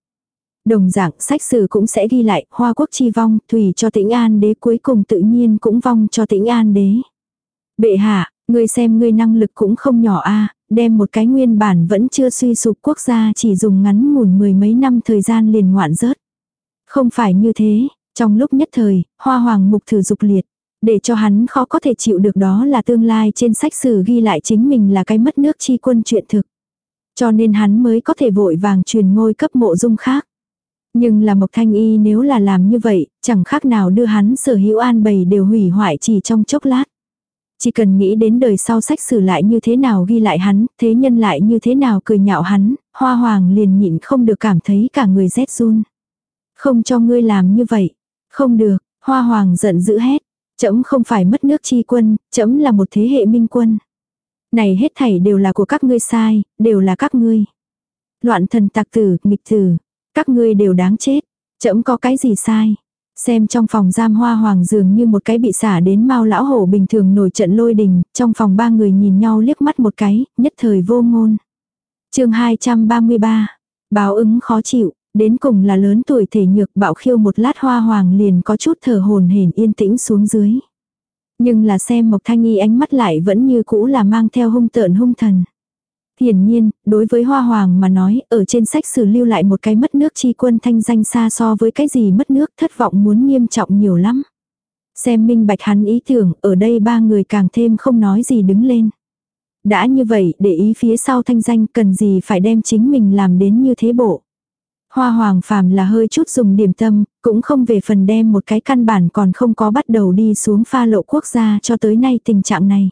Đồng dạng, sách sử cũng sẽ ghi lại, Hoa Quốc chi vong, thủy cho tĩnh an đế cuối cùng tự nhiên cũng vong cho tĩnh an đế. Bệ hạ, ngươi xem ngươi năng lực cũng không nhỏ a đem một cái nguyên bản vẫn chưa suy sụp quốc gia chỉ dùng ngắn ngủn mười mấy năm thời gian liền ngoạn rớt. Không phải như thế, trong lúc nhất thời, hoa hoàng mục thử dục liệt. Để cho hắn khó có thể chịu được đó là tương lai trên sách sử ghi lại chính mình là cái mất nước chi quân chuyện thực. Cho nên hắn mới có thể vội vàng truyền ngôi cấp mộ dung khác. Nhưng là Mộc Thanh Y nếu là làm như vậy, chẳng khác nào đưa hắn sở hữu an bầy đều hủy hoại chỉ trong chốc lát. Chỉ cần nghĩ đến đời sau sách sử lại như thế nào ghi lại hắn, thế nhân lại như thế nào cười nhạo hắn, hoa hoàng liền nhịn không được cảm thấy cả người rét run. Không cho ngươi làm như vậy. Không được, hoa hoàng giận dữ hét. Chấm không phải mất nước chi quân, chấm là một thế hệ minh quân. Này hết thảy đều là của các ngươi sai, đều là các ngươi. Loạn thần tạc tử, nghịch tử, các ngươi đều đáng chết. Chấm có cái gì sai. Xem trong phòng giam hoa hoàng dường như một cái bị xả đến mau lão hổ bình thường nổi trận lôi đình, trong phòng ba người nhìn nhau liếc mắt một cái, nhất thời vô ngôn. chương 233, báo ứng khó chịu, đến cùng là lớn tuổi thể nhược bạo khiêu một lát hoa hoàng liền có chút thở hồn hển yên tĩnh xuống dưới. Nhưng là xem Mộc Thanh Y ánh mắt lại vẫn như cũ là mang theo hung tợn hung thần. Hiển nhiên, đối với Hoa Hoàng mà nói, ở trên sách sử lưu lại một cái mất nước chi quân thanh danh xa so với cái gì mất nước thất vọng muốn nghiêm trọng nhiều lắm. Xem minh bạch hắn ý tưởng, ở đây ba người càng thêm không nói gì đứng lên. Đã như vậy, để ý phía sau thanh danh cần gì phải đem chính mình làm đến như thế bộ. Hoa hoàng phàm là hơi chút dùng điểm tâm, cũng không về phần đem một cái căn bản còn không có bắt đầu đi xuống pha lộ quốc gia cho tới nay tình trạng này.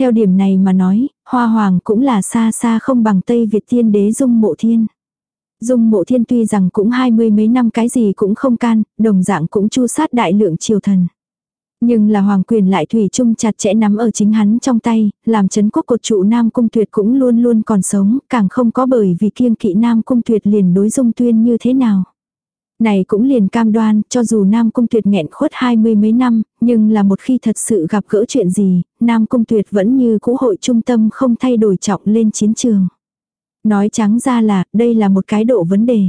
Theo điểm này mà nói, hoa hoàng cũng là xa xa không bằng Tây Việt tiên đế dung mộ thiên. Dung mộ thiên tuy rằng cũng hai mươi mấy năm cái gì cũng không can, đồng dạng cũng chu sát đại lượng triều thần. Nhưng là hoàng quyền lại thủy chung chặt chẽ nắm ở chính hắn trong tay, làm chấn quốc cột trụ Nam Cung Tuyệt cũng luôn luôn còn sống, càng không có bởi vì kiêng kỵ Nam Cung Tuyệt liền đối dung tuyên như thế nào. Này cũng liền cam đoan, cho dù Nam Cung Tuyệt nghẹn khuất hai mươi mấy năm, nhưng là một khi thật sự gặp gỡ chuyện gì, Nam Cung Tuyệt vẫn như cũ hội trung tâm không thay đổi trọng lên chiến trường. Nói trắng ra là, đây là một cái độ vấn đề.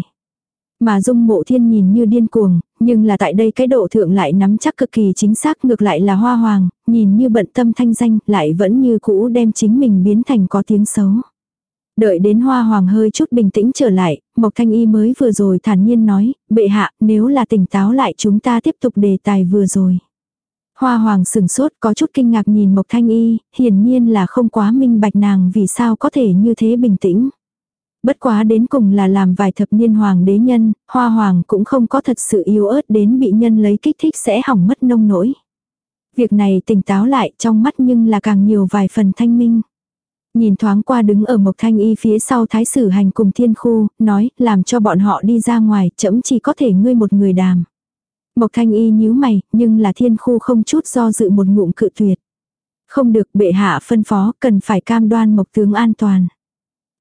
Mà dung mộ thiên nhìn như điên cuồng, nhưng là tại đây cái độ thượng lại nắm chắc cực kỳ chính xác ngược lại là hoa hoàng, nhìn như bận tâm thanh danh lại vẫn như cũ đem chính mình biến thành có tiếng xấu. Đợi đến hoa hoàng hơi chút bình tĩnh trở lại, Mộc Thanh Y mới vừa rồi thản nhiên nói, bệ hạ, nếu là tỉnh táo lại chúng ta tiếp tục đề tài vừa rồi. Hoa hoàng sừng sốt có chút kinh ngạc nhìn Mộc Thanh Y, hiển nhiên là không quá minh bạch nàng vì sao có thể như thế bình tĩnh. Bất quá đến cùng là làm vài thập niên hoàng đế nhân, hoa hoàng cũng không có thật sự yếu ớt đến bị nhân lấy kích thích sẽ hỏng mất nông nỗi. Việc này tỉnh táo lại trong mắt nhưng là càng nhiều vài phần thanh minh. Nhìn thoáng qua đứng ở Mộc Thanh Y phía sau thái sử hành cùng thiên khu, nói, làm cho bọn họ đi ra ngoài, chấm chỉ có thể ngươi một người đàm. Mộc Thanh Y nhíu mày, nhưng là thiên khu không chút do dự một ngụm cự tuyệt. Không được bệ hạ phân phó, cần phải cam đoan Mộc tướng an toàn.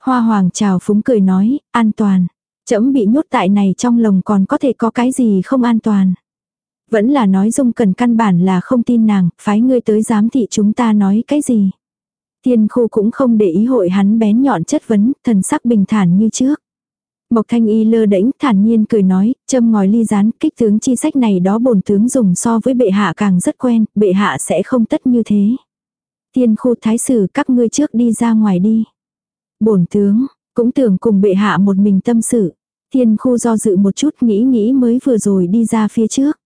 Hoa hoàng chào phúng cười nói, an toàn. Chấm bị nhốt tại này trong lồng còn có thể có cái gì không an toàn. Vẫn là nói dung cần căn bản là không tin nàng, phái ngươi tới giám thị chúng ta nói cái gì. Thiên khu cũng không để ý hội hắn bén nhọn chất vấn, thần sắc bình thản như trước. Mộc thanh y lơ đễnh thản nhiên cười nói, châm ngòi ly rán, kích tướng chi sách này đó bổn tướng dùng so với bệ hạ càng rất quen, bệ hạ sẽ không tất như thế. Thiên khu thái sử các ngươi trước đi ra ngoài đi. Bổn tướng, cũng tưởng cùng bệ hạ một mình tâm sự. Thiên khu do dự một chút nghĩ nghĩ mới vừa rồi đi ra phía trước.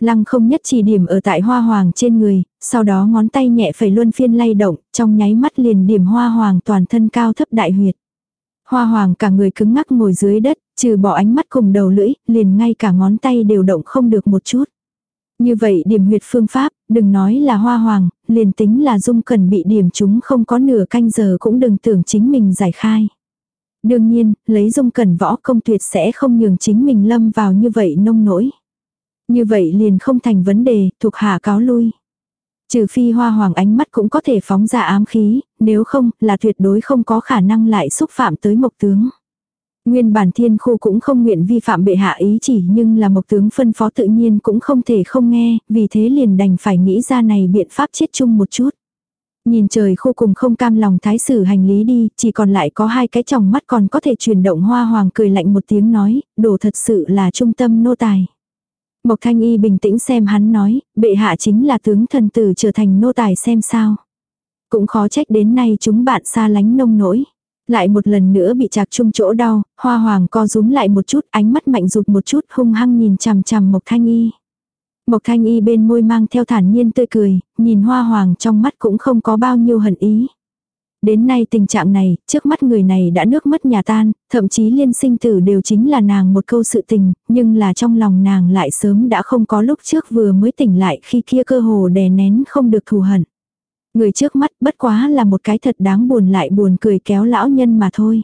Lăng không nhất chỉ điểm ở tại hoa hoàng trên người, sau đó ngón tay nhẹ phẩy luân phiên lay động, trong nháy mắt liền điểm hoa hoàng toàn thân cao thấp đại huyệt. Hoa hoàng cả người cứng ngắc ngồi dưới đất, trừ bỏ ánh mắt cùng đầu lưỡi, liền ngay cả ngón tay đều động không được một chút. Như vậy điểm huyệt phương pháp, đừng nói là hoa hoàng, liền tính là dung cần bị điểm chúng không có nửa canh giờ cũng đừng tưởng chính mình giải khai. Đương nhiên, lấy dung cần võ công tuyệt sẽ không nhường chính mình lâm vào như vậy nông nỗi. Như vậy liền không thành vấn đề, thuộc hạ cáo lui. Trừ phi hoa hoàng ánh mắt cũng có thể phóng ra ám khí, nếu không là tuyệt đối không có khả năng lại xúc phạm tới mộc tướng. Nguyên bản thiên khu cũng không nguyện vi phạm bệ hạ ý chỉ nhưng là mộc tướng phân phó tự nhiên cũng không thể không nghe, vì thế liền đành phải nghĩ ra này biện pháp chết chung một chút. Nhìn trời khô cùng không cam lòng thái sử hành lý đi, chỉ còn lại có hai cái tròng mắt còn có thể chuyển động hoa hoàng cười lạnh một tiếng nói, đồ thật sự là trung tâm nô tài. Mộc thanh y bình tĩnh xem hắn nói, bệ hạ chính là tướng thần tử trở thành nô tài xem sao. Cũng khó trách đến nay chúng bạn xa lánh nông nỗi. Lại một lần nữa bị chạc chung chỗ đau, hoa hoàng co rúm lại một chút, ánh mắt mạnh rụt một chút hung hăng nhìn chằm chằm Mộc Thanh Y. Mộc Thanh Y bên môi mang theo thản nhiên tươi cười, nhìn hoa hoàng trong mắt cũng không có bao nhiêu hận ý. Đến nay tình trạng này, trước mắt người này đã nước mất nhà tan, thậm chí liên sinh tử đều chính là nàng một câu sự tình, nhưng là trong lòng nàng lại sớm đã không có lúc trước vừa mới tỉnh lại khi kia cơ hồ đè nén không được thù hận. Người trước mắt bất quá là một cái thật đáng buồn lại buồn cười kéo lão nhân mà thôi.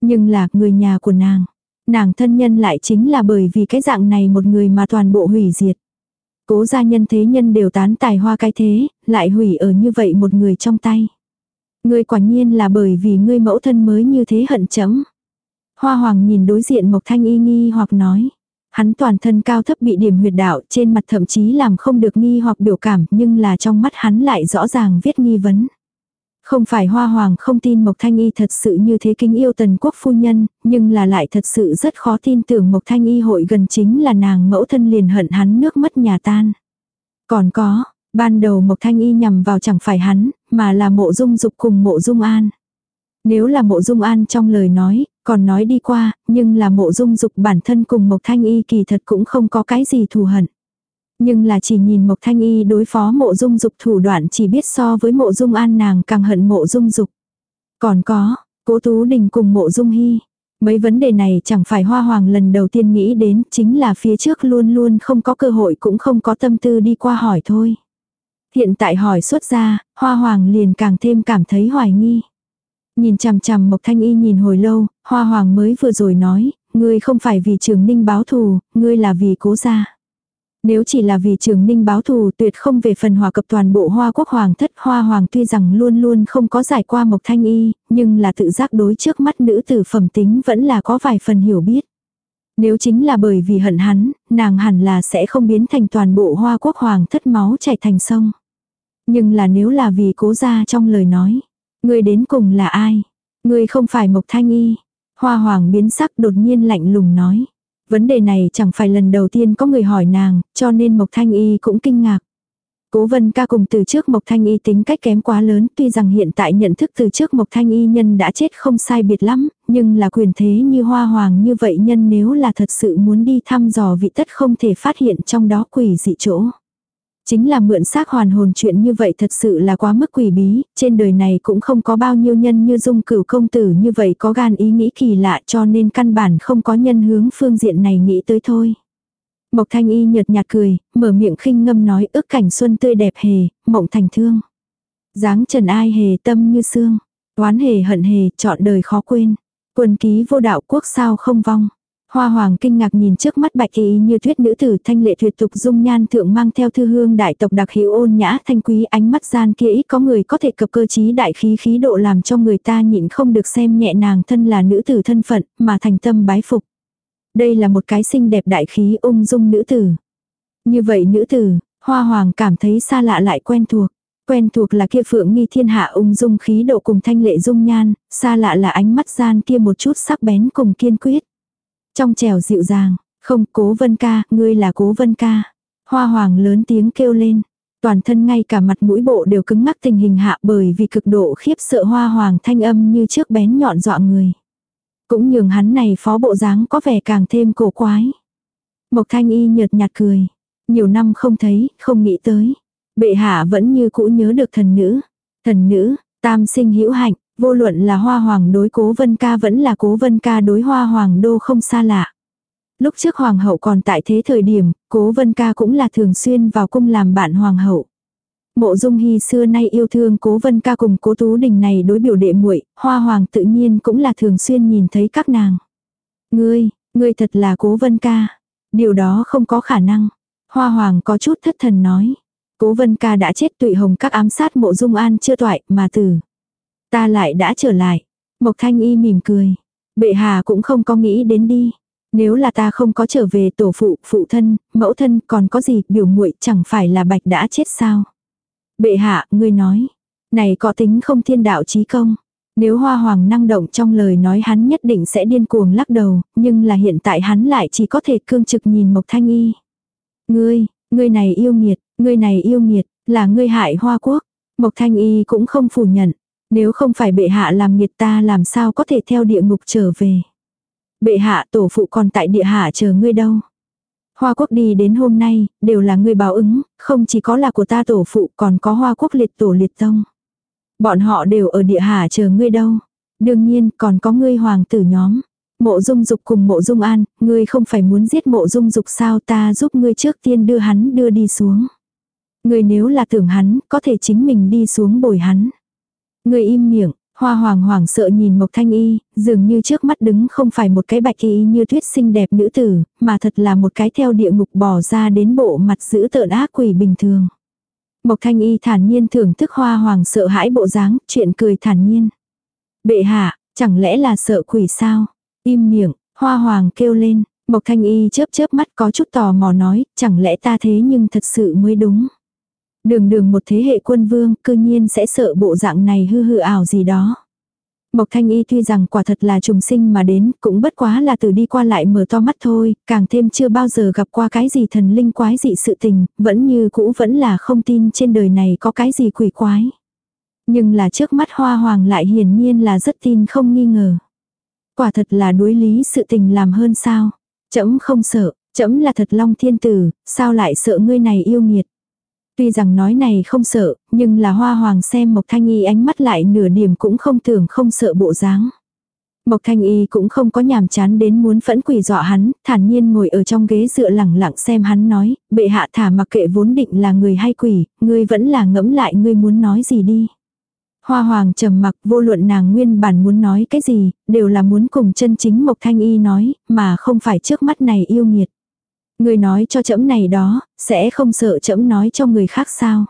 Nhưng là người nhà của nàng. Nàng thân nhân lại chính là bởi vì cái dạng này một người mà toàn bộ hủy diệt. Cố gia nhân thế nhân đều tán tài hoa cái thế, lại hủy ở như vậy một người trong tay. Ngươi quả nhiên là bởi vì ngươi mẫu thân mới như thế hận chấm. Hoa hoàng nhìn đối diện Mộc Thanh y nghi hoặc nói. Hắn toàn thân cao thấp bị điểm huyệt đạo trên mặt thậm chí làm không được nghi hoặc biểu cảm nhưng là trong mắt hắn lại rõ ràng viết nghi vấn. Không phải hoa hoàng không tin Mộc Thanh Y thật sự như thế kính yêu tần quốc phu nhân, nhưng là lại thật sự rất khó tin tưởng Mộc Thanh Y hội gần chính là nàng mẫu thân liền hận hắn nước mất nhà tan. Còn có, ban đầu Mộc Thanh Y nhằm vào chẳng phải hắn, mà là mộ dung dục cùng mộ dung an. Nếu là mộ dung an trong lời nói, còn nói đi qua, nhưng là mộ dung dục bản thân cùng Mộc Thanh Y kỳ thật cũng không có cái gì thù hận. Nhưng là chỉ nhìn Mộc Thanh Y đối phó mộ dung dục thủ đoạn chỉ biết so với mộ dung an nàng càng hận mộ dung dục. Còn có, cố tú đình cùng mộ dung hy. Mấy vấn đề này chẳng phải hoa hoàng lần đầu tiên nghĩ đến chính là phía trước luôn luôn không có cơ hội cũng không có tâm tư đi qua hỏi thôi. Hiện tại hỏi xuất ra, hoa hoàng liền càng thêm cảm thấy hoài nghi. Nhìn chằm chằm Mộc Thanh Y nhìn hồi lâu, Hoa Hoàng mới vừa rồi nói, ngươi không phải vì Trường Ninh báo thù, ngươi là vì cố gia. Nếu chỉ là vì Trường Ninh báo thù tuyệt không về phần hòa cập toàn bộ Hoa Quốc Hoàng thất Hoa Hoàng tuy rằng luôn luôn không có giải qua Mộc Thanh Y, nhưng là tự giác đối trước mắt nữ tử phẩm tính vẫn là có vài phần hiểu biết. Nếu chính là bởi vì hận hắn, nàng hẳn là sẽ không biến thành toàn bộ Hoa Quốc Hoàng thất máu chảy thành sông. Nhưng là nếu là vì cố gia trong lời nói, Người đến cùng là ai? Người không phải Mộc Thanh Y. Hoa hoàng biến sắc đột nhiên lạnh lùng nói. Vấn đề này chẳng phải lần đầu tiên có người hỏi nàng, cho nên Mộc Thanh Y cũng kinh ngạc. Cố vân ca cùng từ trước Mộc Thanh Y tính cách kém quá lớn tuy rằng hiện tại nhận thức từ trước Mộc Thanh Y nhân đã chết không sai biệt lắm, nhưng là quyền thế như hoa hoàng như vậy nhân nếu là thật sự muốn đi thăm dò vị tất không thể phát hiện trong đó quỷ dị chỗ. Chính là mượn xác hoàn hồn chuyện như vậy thật sự là quá mức quỷ bí, trên đời này cũng không có bao nhiêu nhân như dung cửu công tử như vậy có gan ý nghĩ kỳ lạ cho nên căn bản không có nhân hướng phương diện này nghĩ tới thôi. Mộc thanh y nhợt nhạt cười, mở miệng khinh ngâm nói ước cảnh xuân tươi đẹp hề, mộng thành thương. dáng trần ai hề tâm như xương, oán hề hận hề, chọn đời khó quên. Quân ký vô đạo quốc sao không vong. Hoa hoàng kinh ngạc nhìn trước mắt bạch y như tuyết nữ tử thanh lệ tuyệt tục dung nhan thượng mang theo thư hương đại tộc đặc hữu ôn nhã thanh quý ánh mắt gian kia ít có người có thể cập cơ trí đại khí khí độ làm cho người ta nhịn không được xem nhẹ nàng thân là nữ tử thân phận mà thành tâm bái phục. Đây là một cái xinh đẹp đại khí ung dung nữ tử. Như vậy nữ tử, hoa hoàng cảm thấy xa lạ lại quen thuộc. Quen thuộc là kia phượng nghi thiên hạ ung dung khí độ cùng thanh lệ dung nhan, xa lạ là ánh mắt gian kia một chút sắc bén cùng kiên quyết. Trong trèo dịu dàng, không cố vân ca, ngươi là cố vân ca. Hoa hoàng lớn tiếng kêu lên. Toàn thân ngay cả mặt mũi bộ đều cứng ngắc tình hình hạ bởi vì cực độ khiếp sợ hoa hoàng thanh âm như trước bén nhọn dọa người. Cũng nhường hắn này phó bộ dáng có vẻ càng thêm cổ quái. Mộc thanh y nhợt nhạt cười. Nhiều năm không thấy, không nghĩ tới. Bệ hạ vẫn như cũ nhớ được thần nữ. Thần nữ, tam sinh hữu hạnh, Vô luận là hoa hoàng đối cố vân ca vẫn là cố vân ca đối hoa hoàng đô không xa lạ. Lúc trước hoàng hậu còn tại thế thời điểm, cố vân ca cũng là thường xuyên vào cung làm bạn hoàng hậu. Mộ dung hy xưa nay yêu thương cố vân ca cùng cố tú đình này đối biểu đệ muội hoa hoàng tự nhiên cũng là thường xuyên nhìn thấy các nàng. Ngươi, ngươi thật là cố vân ca. Điều đó không có khả năng. Hoa hoàng có chút thất thần nói. Cố vân ca đã chết tụy hồng các ám sát mộ dung an chưa toại mà tử. Ta lại đã trở lại. Mộc thanh y mỉm cười. Bệ hạ cũng không có nghĩ đến đi. Nếu là ta không có trở về tổ phụ, phụ thân, mẫu thân còn có gì biểu muội chẳng phải là bạch đã chết sao. Bệ hạ, ngươi nói. Này có tính không thiên đạo chí công. Nếu hoa hoàng năng động trong lời nói hắn nhất định sẽ điên cuồng lắc đầu, nhưng là hiện tại hắn lại chỉ có thể cương trực nhìn Mộc Thanh Y. Ngươi, ngươi này yêu nghiệt, ngươi này yêu nghiệt, là ngươi hại hoa quốc. Mộc Thanh Y cũng không phủ nhận. Nếu không phải bệ hạ làm nghiệt ta làm sao có thể theo địa ngục trở về. Bệ hạ tổ phụ còn tại địa hạ chờ ngươi đâu. Hoa quốc đi đến hôm nay, đều là ngươi báo ứng, không chỉ có là của ta tổ phụ còn có hoa quốc liệt tổ liệt tông. Bọn họ đều ở địa hạ chờ ngươi đâu. Đương nhiên còn có ngươi hoàng tử nhóm. Mộ dung dục cùng mộ dung an, ngươi không phải muốn giết mộ dung dục sao ta giúp ngươi trước tiên đưa hắn đưa đi xuống. ngươi nếu là tưởng hắn, có thể chính mình đi xuống bồi hắn. Người im miệng, hoa hoàng hoàng sợ nhìn Mộc Thanh Y, dường như trước mắt đứng không phải một cái bạch y như thuyết xinh đẹp nữ tử, mà thật là một cái theo địa ngục bỏ ra đến bộ mặt giữ tợn ác quỷ bình thường. Mộc Thanh Y thản nhiên thưởng thức hoa hoàng sợ hãi bộ dáng, chuyện cười thản nhiên. Bệ hạ, chẳng lẽ là sợ quỷ sao? Im miệng, hoa hoàng kêu lên, Mộc Thanh Y chớp chớp mắt có chút tò mò nói, chẳng lẽ ta thế nhưng thật sự mới đúng. Đường đường một thế hệ quân vương, cư nhiên sẽ sợ bộ dạng này hư hư ảo gì đó. Mộc Thanh Y tuy rằng quả thật là trùng sinh mà đến, cũng bất quá là từ đi qua lại mở to mắt thôi, càng thêm chưa bao giờ gặp qua cái gì thần linh quái dị sự tình, vẫn như cũ vẫn là không tin trên đời này có cái gì quỷ quái. Nhưng là trước mắt hoa hoàng lại hiển nhiên là rất tin không nghi ngờ. Quả thật là đối lý sự tình làm hơn sao. Chấm không sợ, chấm là thật long thiên tử, sao lại sợ ngươi này yêu nghiệt. Tuy rằng nói này không sợ, nhưng là hoa hoàng xem Mộc Thanh Y ánh mắt lại nửa điểm cũng không tưởng không sợ bộ dáng. Mộc Thanh Y cũng không có nhàm chán đến muốn phẫn quỷ dọa hắn, thản nhiên ngồi ở trong ghế dựa lẳng lặng xem hắn nói, bệ hạ thả mặc kệ vốn định là người hay quỷ, ngươi vẫn là ngẫm lại ngươi muốn nói gì đi. Hoa hoàng trầm mặc vô luận nàng nguyên bản muốn nói cái gì, đều là muốn cùng chân chính Mộc Thanh Y nói, mà không phải trước mắt này yêu nghiệt. Người nói cho trẫm này đó, sẽ không sợ trẫm nói cho người khác sao.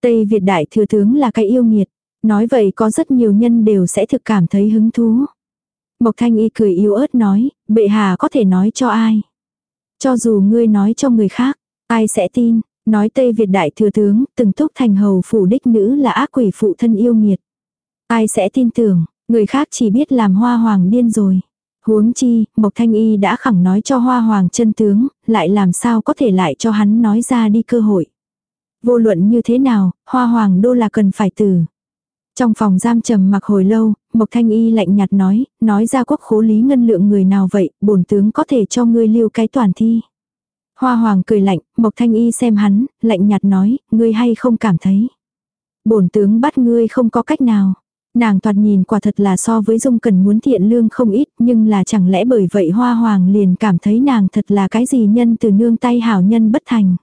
Tây Việt đại thừa tướng là cái yêu nghiệt. Nói vậy có rất nhiều nhân đều sẽ thực cảm thấy hứng thú. Mộc Thanh Y cười yếu ớt nói, bệ hạ có thể nói cho ai. Cho dù ngươi nói cho người khác, ai sẽ tin, nói Tây Việt đại thừa tướng, từng thúc thành hầu phủ đích nữ là ác quỷ phụ thân yêu nghiệt. Ai sẽ tin tưởng, người khác chỉ biết làm hoa hoàng điên rồi. Huống chi, Mộc Thanh Y đã khẳng nói cho Hoa Hoàng chân tướng, lại làm sao có thể lại cho hắn nói ra đi cơ hội. Vô luận như thế nào, Hoa Hoàng đô là cần phải tử. Trong phòng giam trầm mặc hồi lâu, Mộc Thanh Y lạnh nhạt nói, nói ra quốc khố lý ngân lượng người nào vậy, bổn tướng có thể cho ngươi lưu cái toàn thi. Hoa Hoàng cười lạnh, Mộc Thanh Y xem hắn, lạnh nhạt nói, ngươi hay không cảm thấy. Bổn tướng bắt ngươi không có cách nào. Nàng thoạt nhìn quả thật là so với dung cần muốn thiện lương không ít, nhưng là chẳng lẽ bởi vậy hoa hoàng liền cảm thấy nàng thật là cái gì nhân từ nương tay hảo nhân bất thành.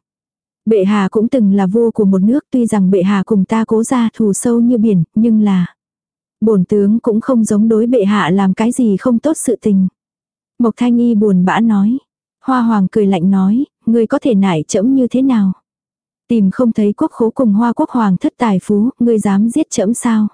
Bệ hạ cũng từng là vua của một nước tuy rằng bệ hạ cùng ta cố ra thù sâu như biển, nhưng là bổn tướng cũng không giống đối bệ hạ làm cái gì không tốt sự tình. Mộc thanh y buồn bã nói. Hoa hoàng cười lạnh nói, người có thể nải chẫm như thế nào? Tìm không thấy quốc khố cùng hoa quốc hoàng thất tài phú, ngươi dám giết chẫm sao?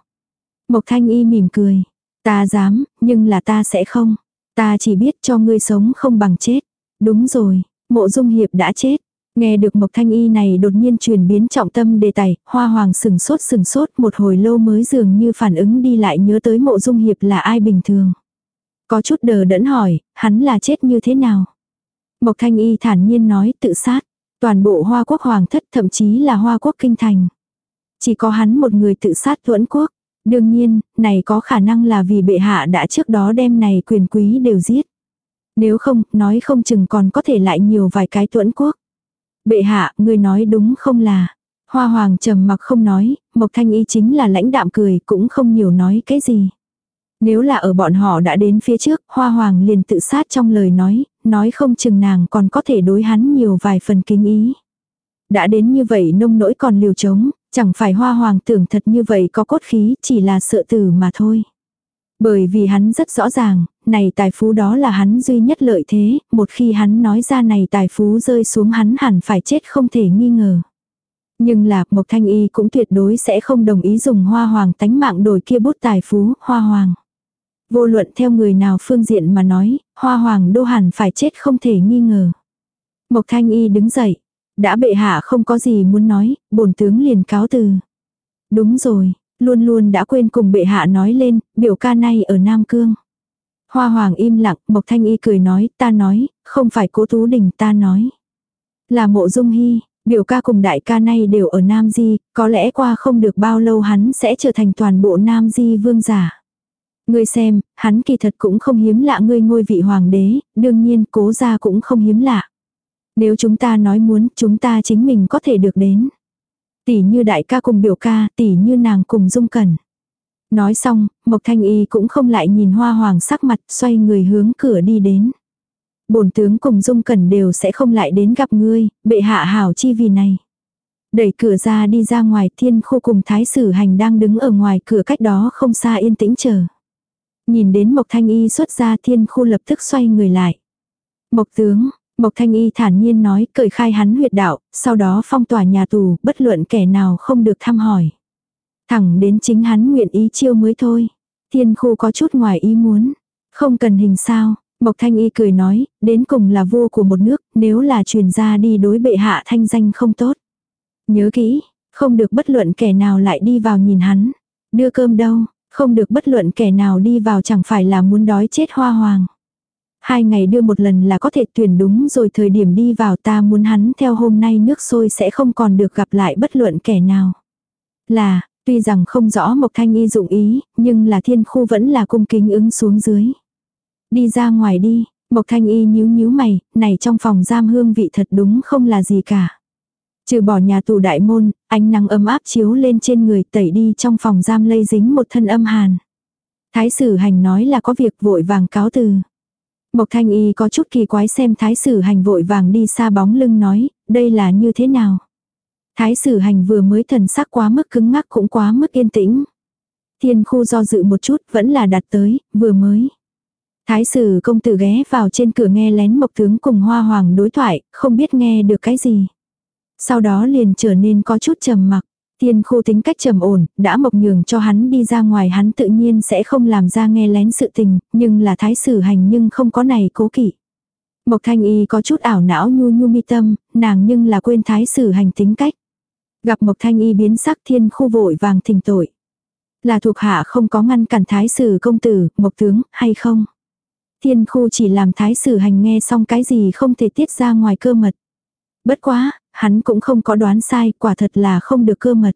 Mộc thanh y mỉm cười. Ta dám, nhưng là ta sẽ không. Ta chỉ biết cho ngươi sống không bằng chết. Đúng rồi, mộ dung hiệp đã chết. Nghe được Mộc Thanh Y này đột nhiên chuyển biến trọng tâm đề tài, hoa hoàng sừng sốt sừng sốt một hồi lâu mới dường như phản ứng đi lại nhớ tới mộ dung hiệp là ai bình thường. Có chút đờ đẫn hỏi, hắn là chết như thế nào? Mộc Thanh Y thản nhiên nói tự sát. Toàn bộ hoa quốc hoàng thất thậm chí là hoa quốc kinh thành. Chỉ có hắn một người tự sát thuẫn quốc. Đương nhiên, này có khả năng là vì bệ hạ đã trước đó đem này quyền quý đều giết. Nếu không, nói không chừng còn có thể lại nhiều vài cái tuẫn quốc. Bệ hạ, người nói đúng không là. Hoa hoàng trầm mặc không nói, Mộc Thanh Y chính là lãnh đạm cười cũng không nhiều nói cái gì. Nếu là ở bọn họ đã đến phía trước, Hoa Hoàng liền tự sát trong lời nói, nói không chừng nàng còn có thể đối hắn nhiều vài phần kính ý. Đã đến như vậy nông nỗi còn liều trống, Chẳng phải hoa hoàng tưởng thật như vậy có cốt khí, chỉ là sợ tử mà thôi. Bởi vì hắn rất rõ ràng, này tài phú đó là hắn duy nhất lợi thế, một khi hắn nói ra này tài phú rơi xuống hắn hẳn phải chết không thể nghi ngờ. Nhưng là Mộc Thanh Y cũng tuyệt đối sẽ không đồng ý dùng hoa hoàng tánh mạng đổi kia bút tài phú, hoa hoàng. Vô luận theo người nào phương diện mà nói, hoa hoàng đô hẳn phải chết không thể nghi ngờ. Mộc Thanh Y đứng dậy, đã bệ hạ không có gì muốn nói, bổn tướng liền cáo từ. Đúng rồi, luôn luôn đã quên cùng bệ hạ nói lên, biểu ca nay ở Nam Cương. Hoa hoàng im lặng, Mộc Thanh Y cười nói, ta nói, không phải cố tú đình ta nói. Là mộ dung hy, biểu ca cùng đại ca nay đều ở Nam Di, có lẽ qua không được bao lâu hắn sẽ trở thành toàn bộ Nam Di vương giả. Ngươi xem, hắn kỳ thật cũng không hiếm lạ ngươi ngôi vị hoàng đế, đương nhiên cố gia cũng không hiếm lạ. Nếu chúng ta nói muốn, chúng ta chính mình có thể được đến. Tỷ như đại ca cùng biểu ca, tỷ như nàng cùng dung cẩn. Nói xong, Mộc Thanh Y cũng không lại nhìn hoa hoàng sắc mặt, xoay người hướng cửa đi đến. Bổn tướng cùng dung cẩn đều sẽ không lại đến gặp ngươi, bệ hạ hảo chi vì này. Đẩy cửa ra đi ra ngoài thiên khu cùng thái sử hành đang đứng ở ngoài cửa cách đó không xa yên tĩnh chờ. Nhìn đến Mộc Thanh Y xuất ra thiên khu lập tức xoay người lại. Mộc tướng, Mộc Thanh Y thản nhiên nói cởi khai hắn huyệt đạo, sau đó phong tỏa nhà tù, bất luận kẻ nào không được thăm hỏi. Thẳng đến chính hắn nguyện ý chiêu mới thôi. Thiên khu có chút ngoài ý muốn. Không cần hình sao. Mộc Thanh Y cười nói, đến cùng là vua của một nước, nếu là truyền ra đi đối bệ hạ thanh danh không tốt. Nhớ kỹ, không được bất luận kẻ nào lại đi vào nhìn hắn. Đưa cơm đâu, không được bất luận kẻ nào đi vào chẳng phải là muốn đói chết hoa hoàng. Hai ngày đưa một lần là có thể tuyển đúng rồi thời điểm đi vào ta muốn hắn theo hôm nay nước sôi sẽ không còn được gặp lại bất luận kẻ nào. Là, tuy rằng không rõ Mộc Thanh Y dụng ý, nhưng là thiên khu vẫn là cung kính ứng xuống dưới. Đi ra ngoài đi, Mộc Thanh Y nhíu nhíu mày, này trong phòng giam hương vị thật đúng không là gì cả. Trừ bỏ nhà tù đại môn, ánh nắng ấm áp chiếu lên trên người tẩy đi trong phòng giam lây dính một thân âm hàn. Thái sử hành nói là có việc vội vàng cáo từ. Mộc thanh y có chút kỳ quái xem thái sử hành vội vàng đi xa bóng lưng nói, đây là như thế nào. Thái sử hành vừa mới thần sắc quá mức cứng ngắc cũng quá mức yên tĩnh. Thiên khu do dự một chút vẫn là đặt tới, vừa mới. Thái sử công tử ghé vào trên cửa nghe lén mộc tướng cùng hoa hoàng đối thoại, không biết nghe được cái gì. Sau đó liền trở nên có chút trầm mặc. Tiên khu tính cách trầm ổn, đã mộc nhường cho hắn đi ra ngoài hắn tự nhiên sẽ không làm ra nghe lén sự tình, nhưng là thái sử hành nhưng không có này cố kỵ. Mộc thanh y có chút ảo não nhu nhu mi tâm, nàng nhưng là quên thái sử hành tính cách. Gặp mộc thanh y biến sắc thiên khu vội vàng thỉnh tội. Là thuộc hạ không có ngăn cản thái sử công tử, mộc tướng, hay không? Thiên khu chỉ làm thái sử hành nghe xong cái gì không thể tiết ra ngoài cơ mật. Bất quá, hắn cũng không có đoán sai, quả thật là không được cơ mật.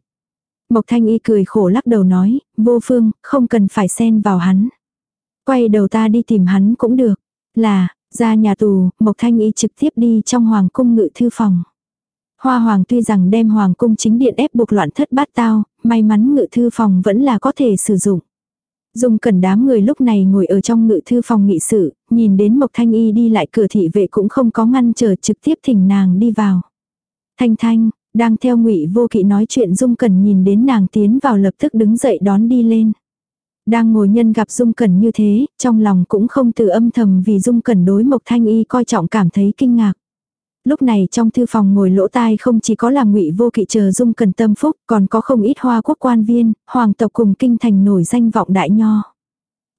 Mộc Thanh Y cười khổ lắc đầu nói, vô phương, không cần phải xen vào hắn. Quay đầu ta đi tìm hắn cũng được. Là, ra nhà tù, Mộc Thanh Y trực tiếp đi trong hoàng cung ngự thư phòng. Hoa hoàng tuy rằng đem hoàng cung chính điện ép buộc loạn thất bát tao, may mắn ngự thư phòng vẫn là có thể sử dụng. Dung cẩn đám người lúc này ngồi ở trong ngự thư phòng nghị sự, nhìn đến Mộc Thanh Y đi lại cửa thị vệ cũng không có ngăn trở trực tiếp thỉnh nàng đi vào. Thanh Thanh, đang theo ngụy vô kỵ nói chuyện Dung Cẩn nhìn đến nàng tiến vào lập tức đứng dậy đón đi lên. Đang ngồi nhân gặp Dung Cẩn như thế, trong lòng cũng không từ âm thầm vì Dung Cẩn đối Mộc Thanh Y coi trọng cảm thấy kinh ngạc. Lúc này trong thư phòng ngồi lỗ tai không chỉ có là ngụy vô kỵ chờ Dung Cẩn tâm phúc, còn có không ít hoa quốc quan viên, hoàng tộc cùng kinh thành nổi danh vọng đại nho.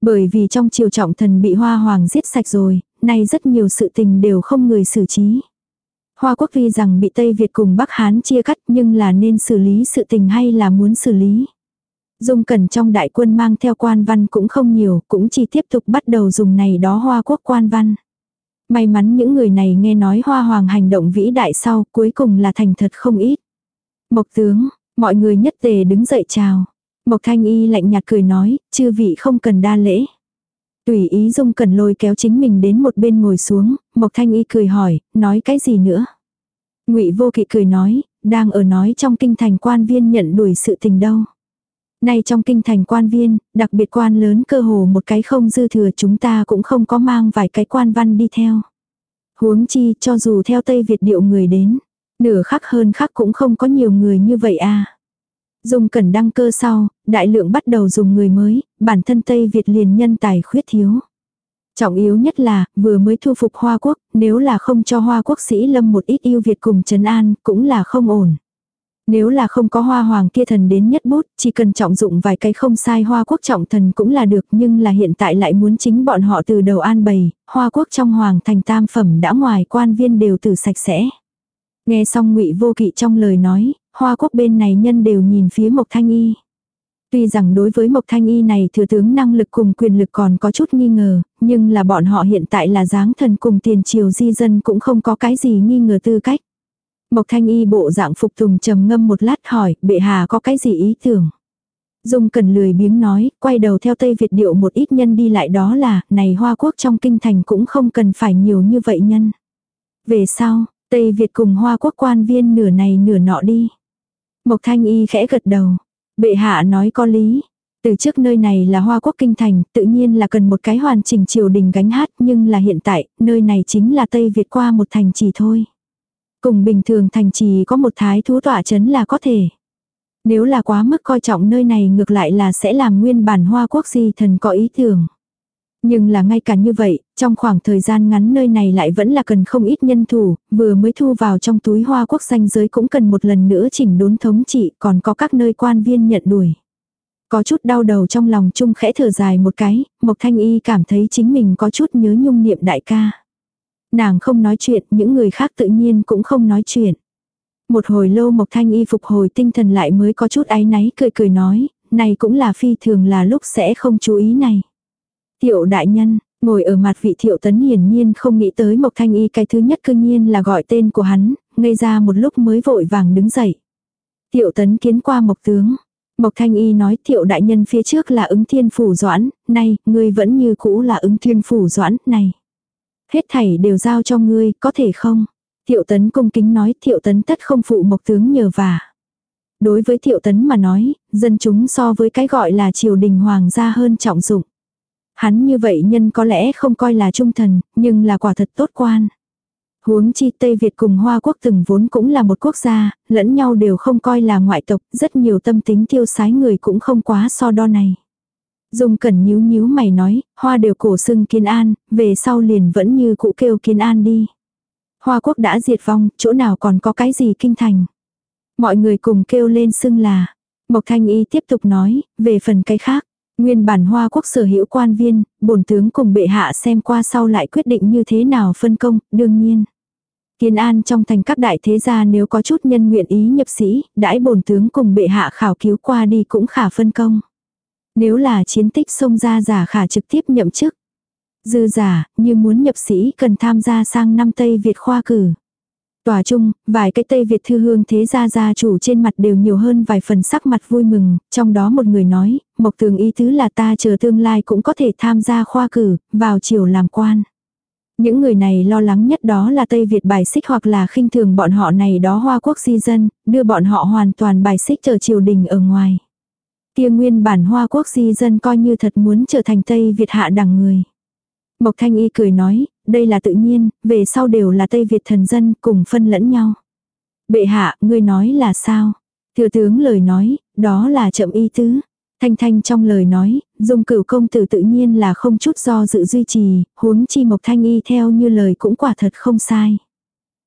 Bởi vì trong triều trọng thần bị hoa hoàng giết sạch rồi, nay rất nhiều sự tình đều không người xử trí. Hoa quốc Vi rằng bị Tây Việt cùng Bắc Hán chia cắt nhưng là nên xử lý sự tình hay là muốn xử lý. Dung cẩn trong đại quân mang theo quan văn cũng không nhiều, cũng chỉ tiếp tục bắt đầu dùng này đó hoa quốc quan văn. May mắn những người này nghe nói hoa hoàng hành động vĩ đại sau, cuối cùng là thành thật không ít. Mộc tướng, mọi người nhất tề đứng dậy chào. Mộc thanh y lạnh nhạt cười nói, chư vị không cần đa lễ. Tùy ý dung cần lôi kéo chính mình đến một bên ngồi xuống, Mộc Thanh Y cười hỏi, nói cái gì nữa? ngụy vô kỵ cười nói, đang ở nói trong kinh thành quan viên nhận đuổi sự tình đâu. Nay trong kinh thành quan viên, đặc biệt quan lớn cơ hồ một cái không dư thừa chúng ta cũng không có mang vài cái quan văn đi theo. Huống chi cho dù theo Tây Việt điệu người đến, nửa khắc hơn khắc cũng không có nhiều người như vậy à. Dùng cẩn đăng cơ sau, đại lượng bắt đầu dùng người mới, bản thân Tây Việt liền nhân tài khuyết thiếu. Trọng yếu nhất là, vừa mới thu phục Hoa Quốc, nếu là không cho Hoa Quốc sĩ lâm một ít yêu Việt cùng Trấn An, cũng là không ổn. Nếu là không có hoa hoàng kia thần đến nhất bút, chỉ cần trọng dụng vài cái không sai hoa quốc trọng thần cũng là được nhưng là hiện tại lại muốn chính bọn họ từ đầu an bày, hoa quốc trong hoàng thành tam phẩm đã ngoài quan viên đều tử sạch sẽ. Nghe xong ngụy vô kỵ trong lời nói, hoa quốc bên này nhân đều nhìn phía Mộc Thanh Y. Tuy rằng đối với Mộc Thanh Y này thừa tướng năng lực cùng quyền lực còn có chút nghi ngờ, nhưng là bọn họ hiện tại là dáng thần cùng tiền triều di dân cũng không có cái gì nghi ngờ tư cách. Mộc Thanh Y bộ dạng phục tùng trầm ngâm một lát hỏi, bệ hạ có cái gì ý tưởng? Dung cần lười biếng nói, quay đầu theo Tây Việt điệu một ít nhân đi lại đó là, này Hoa Quốc trong kinh thành cũng không cần phải nhiều như vậy nhân. Về sau, Tây Việt cùng Hoa Quốc quan viên nửa này nửa nọ đi. Mộc Thanh Y khẽ gật đầu. Bệ hạ nói có lý. Từ trước nơi này là Hoa Quốc kinh thành, tự nhiên là cần một cái hoàn chỉnh triều đình gánh hát, nhưng là hiện tại, nơi này chính là Tây Việt qua một thành trì thôi. Cùng bình thường thành trì có một thái thú tỏa chấn là có thể. Nếu là quá mức coi trọng nơi này ngược lại là sẽ làm nguyên bản hoa quốc di thần có ý tưởng. Nhưng là ngay cả như vậy, trong khoảng thời gian ngắn nơi này lại vẫn là cần không ít nhân thủ, vừa mới thu vào trong túi hoa quốc danh giới cũng cần một lần nữa chỉnh đốn thống trị, còn có các nơi quan viên nhận đuổi. Có chút đau đầu trong lòng chung khẽ thở dài một cái, Mộc Thanh Y cảm thấy chính mình có chút nhớ nhung niệm đại ca. Nàng không nói chuyện, những người khác tự nhiên cũng không nói chuyện. Một hồi lâu Mộc Thanh Y phục hồi tinh thần lại mới có chút áy náy cười cười nói, này cũng là phi thường là lúc sẽ không chú ý này. Tiệu đại nhân, ngồi ở mặt vị thiệu tấn hiển nhiên không nghĩ tới Mộc Thanh Y cái thứ nhất cư nhiên là gọi tên của hắn, ngây ra một lúc mới vội vàng đứng dậy. Tiệu tấn kiến qua Mộc tướng. Mộc Thanh Y nói thiệu đại nhân phía trước là ứng thiên phủ doãn, nay ngươi vẫn như cũ là ứng thiên phủ doãn, này. Hết thảy đều giao cho ngươi, có thể không? Thiệu tấn cung kính nói thiệu tấn tất không phụ mộc tướng nhờ vả. Đối với thiệu tấn mà nói, dân chúng so với cái gọi là triều đình hoàng gia hơn trọng dụng. Hắn như vậy nhân có lẽ không coi là trung thần, nhưng là quả thật tốt quan. Huống chi Tây Việt cùng Hoa Quốc từng vốn cũng là một quốc gia, lẫn nhau đều không coi là ngoại tộc, rất nhiều tâm tính tiêu sái người cũng không quá so đo này. Dung cẩn nhíu nhíu mày nói, hoa đều cổ xưng kiên an, về sau liền vẫn như cũ kêu kiên an đi. Hoa quốc đã diệt vong, chỗ nào còn có cái gì kinh thành. Mọi người cùng kêu lên xưng là. Mộc Thanh Y tiếp tục nói, về phần cái khác. Nguyên bản Hoa quốc sở hữu quan viên, bổn tướng cùng bệ hạ xem qua sau lại quyết định như thế nào phân công, đương nhiên. Kiên an trong thành các đại thế gia nếu có chút nhân nguyện ý nhập sĩ, đãi bổn tướng cùng bệ hạ khảo cứu qua đi cũng khả phân công. Nếu là chiến tích xông ra giả khả trực tiếp nhậm chức. Dư giả, như muốn nhập sĩ cần tham gia sang năm Tây Việt khoa cử. Tòa chung, vài cái Tây Việt thư hương thế gia gia chủ trên mặt đều nhiều hơn vài phần sắc mặt vui mừng, trong đó một người nói, Mộc Tường ý tứ là ta chờ tương lai cũng có thể tham gia khoa cử, vào triều làm quan. Những người này lo lắng nhất đó là Tây Việt bài xích hoặc là khinh thường bọn họ này đó hoa quốc di dân, đưa bọn họ hoàn toàn bài xích chờ triều đình ở ngoài. Kia nguyên bản hoa quốc di dân coi như thật muốn trở thành Tây Việt hạ đẳng người. Mộc Thanh Y cười nói, đây là tự nhiên, về sau đều là Tây Việt thần dân cùng phân lẫn nhau. Bệ hạ, ngươi nói là sao? Thừa tướng lời nói, đó là chậm y tứ. Thanh Thanh trong lời nói, dung cửu công tử tự nhiên là không chút do dự duy trì, huống chi Mộc Thanh Y theo như lời cũng quả thật không sai.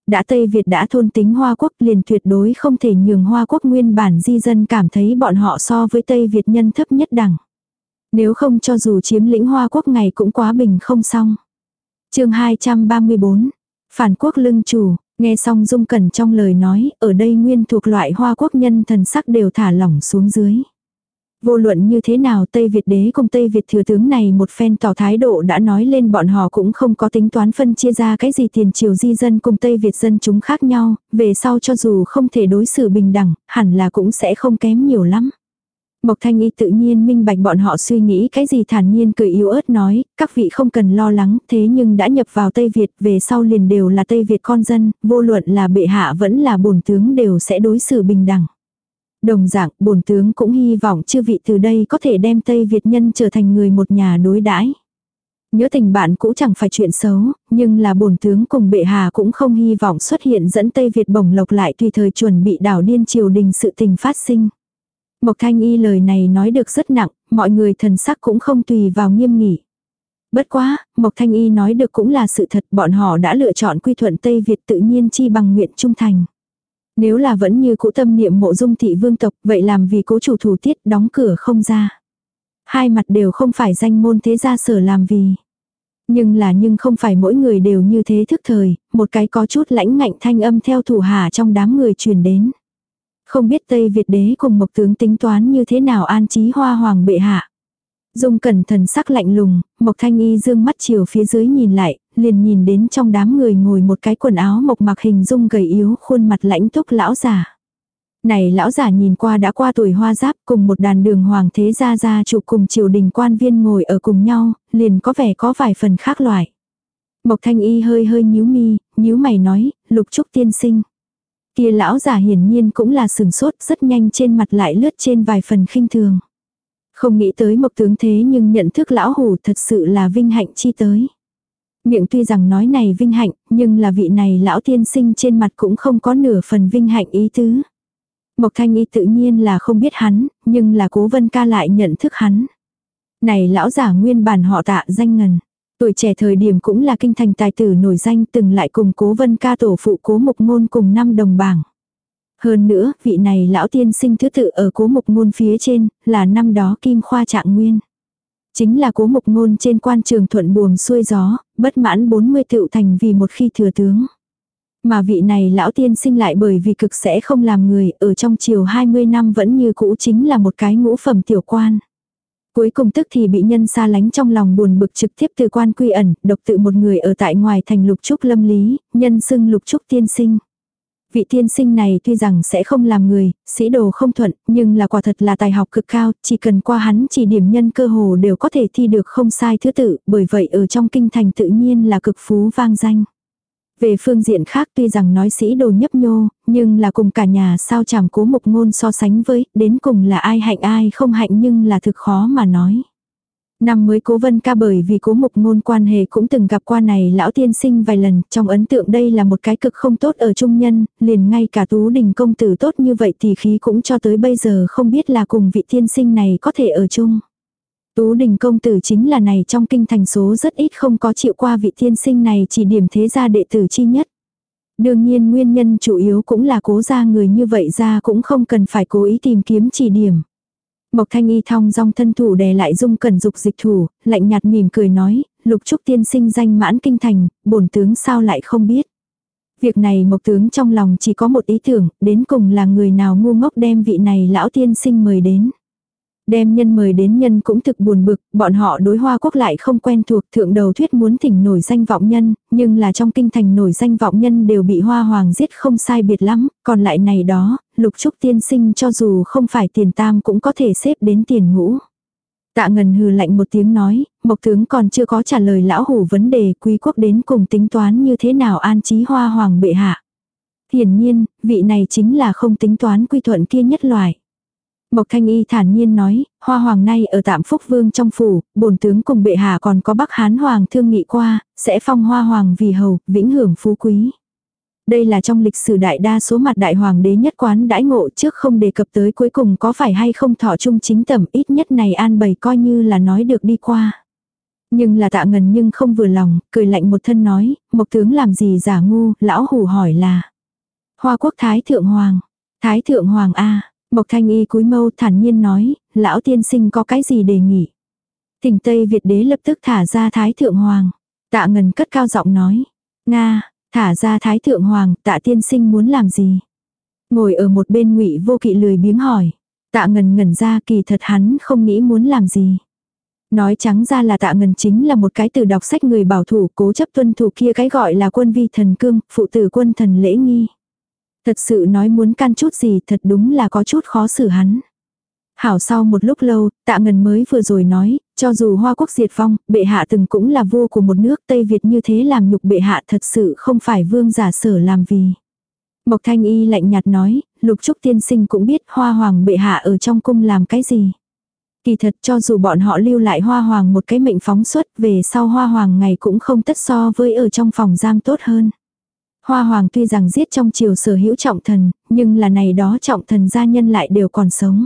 Đã Tây Việt đã thôn tính Hoa Quốc liền tuyệt đối không thể nhường Hoa Quốc nguyên bản di dân cảm thấy bọn họ so với Tây Việt nhân thấp nhất đẳng. Nếu không cho dù chiếm lĩnh Hoa Quốc ngày cũng quá bình không xong chương 234. Phản quốc lưng chủ, nghe xong Dung Cẩn trong lời nói, ở đây nguyên thuộc loại Hoa Quốc nhân thần sắc đều thả lỏng xuống dưới. Vô luận như thế nào Tây Việt đế cùng Tây Việt thừa tướng này một phen tỏ thái độ đã nói lên bọn họ cũng không có tính toán phân chia ra cái gì tiền triều di dân cùng Tây Việt dân chúng khác nhau, về sau cho dù không thể đối xử bình đẳng, hẳn là cũng sẽ không kém nhiều lắm. Mộc Thanh Y tự nhiên minh bạch bọn họ suy nghĩ cái gì thản nhiên cười yếu ớt nói, các vị không cần lo lắng, thế nhưng đã nhập vào Tây Việt, về sau liền đều là Tây Việt con dân, vô luận là bệ hạ vẫn là bổn tướng đều sẽ đối xử bình đẳng. Đồng dạng, bổn tướng cũng hy vọng chư vị từ đây có thể đem Tây Việt nhân trở thành người một nhà đối đãi. Nhớ tình bạn cũ chẳng phải chuyện xấu, nhưng là bổn tướng cùng bệ hạ cũng không hy vọng xuất hiện dẫn Tây Việt bổng lộc lại tùy thời chuẩn bị đảo điên triều đình sự tình phát sinh. Mộc Thanh Y lời này nói được rất nặng, mọi người thần sắc cũng không tùy vào nghiêm nghỉ. Bất quá, Mộc Thanh Y nói được cũng là sự thật, bọn họ đã lựa chọn quy thuận Tây Việt tự nhiên chi bằng nguyện trung thành. Nếu là vẫn như cũ tâm niệm mộ dung thị vương tộc, vậy làm vì cố chủ thủ tiết đóng cửa không ra. Hai mặt đều không phải danh môn thế gia sở làm vì. Nhưng là nhưng không phải mỗi người đều như thế thức thời, một cái có chút lãnh ngạnh thanh âm theo thủ hạ trong đám người truyền đến. Không biết Tây Việt đế cùng mộc tướng tính toán như thế nào an trí hoa hoàng bệ hạ. Dung cẩn thần sắc lạnh lùng, Mộc Thanh Y dương mắt chiều phía dưới nhìn lại, liền nhìn đến trong đám người ngồi một cái quần áo mộc mặc hình dung gầy yếu khuôn mặt lãnh túc lão giả. Này lão giả nhìn qua đã qua tuổi hoa giáp cùng một đàn đường hoàng thế gia gia chủ cùng triều đình quan viên ngồi ở cùng nhau, liền có vẻ có vài phần khác loại. Mộc Thanh Y hơi hơi nhíu mi, nhíu mày nói, lục trúc tiên sinh. Kia lão giả hiển nhiên cũng là sừng sốt rất nhanh trên mặt lại lướt trên vài phần khinh thường. Không nghĩ tới mộc tướng thế nhưng nhận thức lão hủ thật sự là vinh hạnh chi tới. Miệng tuy rằng nói này vinh hạnh, nhưng là vị này lão tiên sinh trên mặt cũng không có nửa phần vinh hạnh ý tứ. Mộc Thanh Y tự nhiên là không biết hắn, nhưng là cố vân ca lại nhận thức hắn. Này lão giả nguyên bản họ tạ danh ngần. Tuổi trẻ thời điểm cũng là kinh thành tài tử nổi danh từng lại cùng cố vân ca tổ phụ cố mục ngôn cùng năm đồng bảng. Hơn nữa, vị này lão tiên sinh thứ tự ở cố mục ngôn phía trên, là năm đó kim khoa trạng nguyên. Chính là cố mục ngôn trên quan trường thuận buồm xuôi gió, bất mãn 40 tựu thành vì một khi thừa tướng. Mà vị này lão tiên sinh lại bởi vì cực sẽ không làm người, ở trong chiều 20 năm vẫn như cũ chính là một cái ngũ phẩm tiểu quan. Cuối cùng tức thì bị nhân xa lánh trong lòng buồn bực trực tiếp từ quan quy ẩn, độc tự một người ở tại ngoài thành lục trúc lâm lý, nhân xưng lục trúc tiên sinh. Vị tiên sinh này tuy rằng sẽ không làm người, sĩ đồ không thuận, nhưng là quả thật là tài học cực cao, chỉ cần qua hắn chỉ điểm nhân cơ hồ đều có thể thi được không sai thứ tự, bởi vậy ở trong kinh thành tự nhiên là cực phú vang danh. Về phương diện khác tuy rằng nói sĩ đồ nhấp nhô, nhưng là cùng cả nhà sao chảm cố mục ngôn so sánh với, đến cùng là ai hạnh ai không hạnh nhưng là thực khó mà nói. Năm mới cố vân ca bởi vì cố mục ngôn quan hệ cũng từng gặp qua này lão tiên sinh vài lần, trong ấn tượng đây là một cái cực không tốt ở trung nhân, liền ngay cả tú đình công tử tốt như vậy thì khí cũng cho tới bây giờ không biết là cùng vị tiên sinh này có thể ở chung. Tú đình công tử chính là này trong kinh thành số rất ít không có chịu qua vị tiên sinh này chỉ điểm thế gia đệ tử chi nhất. Đương nhiên nguyên nhân chủ yếu cũng là cố ra người như vậy ra cũng không cần phải cố ý tìm kiếm chỉ điểm. Mộc thanh y thong dong thân thủ đè lại dung cẩn dục dịch thủ, lạnh nhạt mỉm cười nói, lục trúc tiên sinh danh mãn kinh thành, bổn tướng sao lại không biết. Việc này mộc tướng trong lòng chỉ có một ý tưởng, đến cùng là người nào ngu ngốc đem vị này lão tiên sinh mời đến. Đem nhân mời đến nhân cũng thực buồn bực, bọn họ đối hoa quốc lại không quen thuộc thượng đầu thuyết muốn thỉnh nổi danh vọng nhân, nhưng là trong kinh thành nổi danh vọng nhân đều bị hoa hoàng giết không sai biệt lắm, còn lại này đó, lục trúc tiên sinh cho dù không phải tiền tam cũng có thể xếp đến tiền ngũ. Tạ ngần hừ lạnh một tiếng nói, mộc tướng còn chưa có trả lời lão hủ vấn đề quý quốc đến cùng tính toán như thế nào an trí hoa hoàng bệ hạ. Hiển nhiên, vị này chính là không tính toán quy thuận kia nhất loại. Mộc Thanh Y thản nhiên nói, Hoa Hoàng nay ở tạm Phúc Vương trong phủ, bổn tướng cùng bệ hạ còn có Bắc Hán Hoàng thương nghị qua, sẽ phong Hoa Hoàng vì hầu, vĩnh hưởng phú quý. Đây là trong lịch sử đại đa số mặt đại hoàng đế nhất quán đãi ngộ trước không đề cập tới cuối cùng có phải hay không thọ chung chính tầm ít nhất này an bày coi như là nói được đi qua. Nhưng là tạ ngần nhưng không vừa lòng, cười lạnh một thân nói, mộc tướng làm gì giả ngu, lão hủ hỏi là. Hoa quốc thái thượng hoàng, thái thượng hoàng A, Mộc Thanh Y cúi mâu thản nhiên nói, lão tiên sinh có cái gì đề nghị. Thỉnh Tây Việt đế lập tức thả ra Thái Thượng Hoàng. Tạ Ngân cất cao giọng nói. Nga, thả ra Thái Thượng Hoàng, tạ tiên sinh muốn làm gì? Ngồi ở một bên ngụy vô kỵ lười biếng hỏi. Tạ Ngân ngẩn ra kỳ thật hắn không nghĩ muốn làm gì. Nói trắng ra là tạ ngần chính là một cái từ đọc sách người bảo thủ cố chấp tuân thủ kia cái gọi là quân vi thần cương, phụ tử quân thần lễ nghi. Thật sự nói muốn can chút gì thật đúng là có chút khó xử hắn. Hảo sau một lúc lâu, tạ ngần mới vừa rồi nói, cho dù hoa quốc diệt vong, bệ hạ từng cũng là vua của một nước Tây Việt như thế làm nhục bệ hạ thật sự không phải vương giả sở làm vì. Mộc thanh y lạnh nhạt nói, lục trúc tiên sinh cũng biết hoa hoàng bệ hạ ở trong cung làm cái gì. Kỳ thật cho dù bọn họ lưu lại hoa hoàng một cái mệnh phóng xuất về sau hoa hoàng ngày cũng không tất so với ở trong phòng giam tốt hơn. Hoa hoàng tuy rằng giết trong triều sở hữu trọng thần, nhưng là này đó trọng thần gia nhân lại đều còn sống.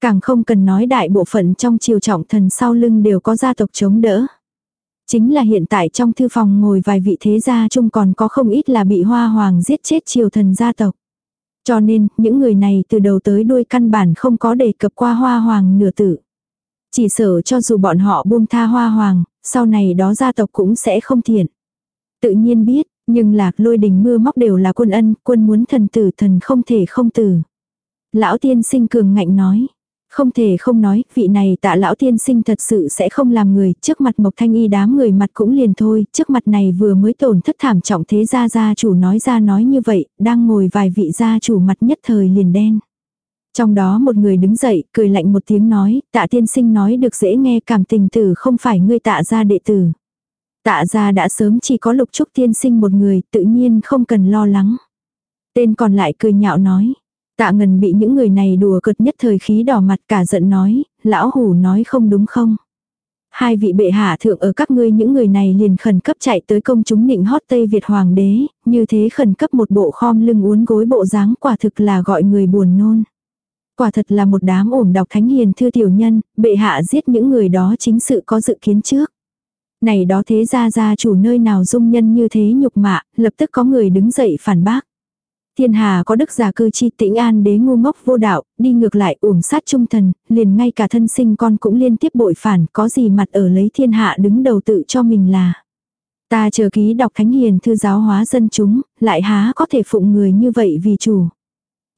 Càng không cần nói đại bộ phận trong triều trọng thần sau lưng đều có gia tộc chống đỡ. Chính là hiện tại trong thư phòng ngồi vài vị thế gia chung còn có không ít là bị hoa hoàng giết chết triều thần gia tộc. Cho nên, những người này từ đầu tới đuôi căn bản không có đề cập qua hoa hoàng nửa tử. Chỉ sợ cho dù bọn họ buông tha hoa hoàng, sau này đó gia tộc cũng sẽ không thiện. Tự nhiên biết, nhưng lạc lôi đình mưa móc đều là quân ân, quân muốn thần tử thần không thể không tử. Lão tiên sinh cường ngạnh nói. Không thể không nói, vị này tạ lão tiên sinh thật sự sẽ không làm người, trước mặt mộc thanh y đám người mặt cũng liền thôi, trước mặt này vừa mới tổn thất thảm trọng thế gia gia chủ nói ra nói như vậy, đang ngồi vài vị gia chủ mặt nhất thời liền đen. Trong đó một người đứng dậy, cười lạnh một tiếng nói, tạ tiên sinh nói được dễ nghe cảm tình tử không phải ngươi tạ gia đệ tử. Tạ ra đã sớm chỉ có lục trúc tiên sinh một người, tự nhiên không cần lo lắng. Tên còn lại cười nhạo nói. Tạ ngần bị những người này đùa cợt nhất thời khí đỏ mặt cả giận nói, lão hủ nói không đúng không. Hai vị bệ hạ thượng ở các ngươi những người này liền khẩn cấp chạy tới công chúng nịnh hót Tây Việt Hoàng đế, như thế khẩn cấp một bộ khom lưng uốn gối bộ dáng quả thực là gọi người buồn nôn. Quả thật là một đám ổn đọc thánh hiền thư tiểu nhân, bệ hạ giết những người đó chính sự có dự kiến trước. Này đó thế ra ra chủ nơi nào dung nhân như thế nhục mạ, lập tức có người đứng dậy phản bác. Thiên hà có đức giả cư chi tĩnh an đế ngu ngốc vô đạo, đi ngược lại uổng sát trung thần, liền ngay cả thân sinh con cũng liên tiếp bội phản, có gì mặt ở lấy thiên hạ đứng đầu tự cho mình là. Ta chờ ký đọc thánh hiền thư giáo hóa dân chúng, lại há có thể phụng người như vậy vì chủ.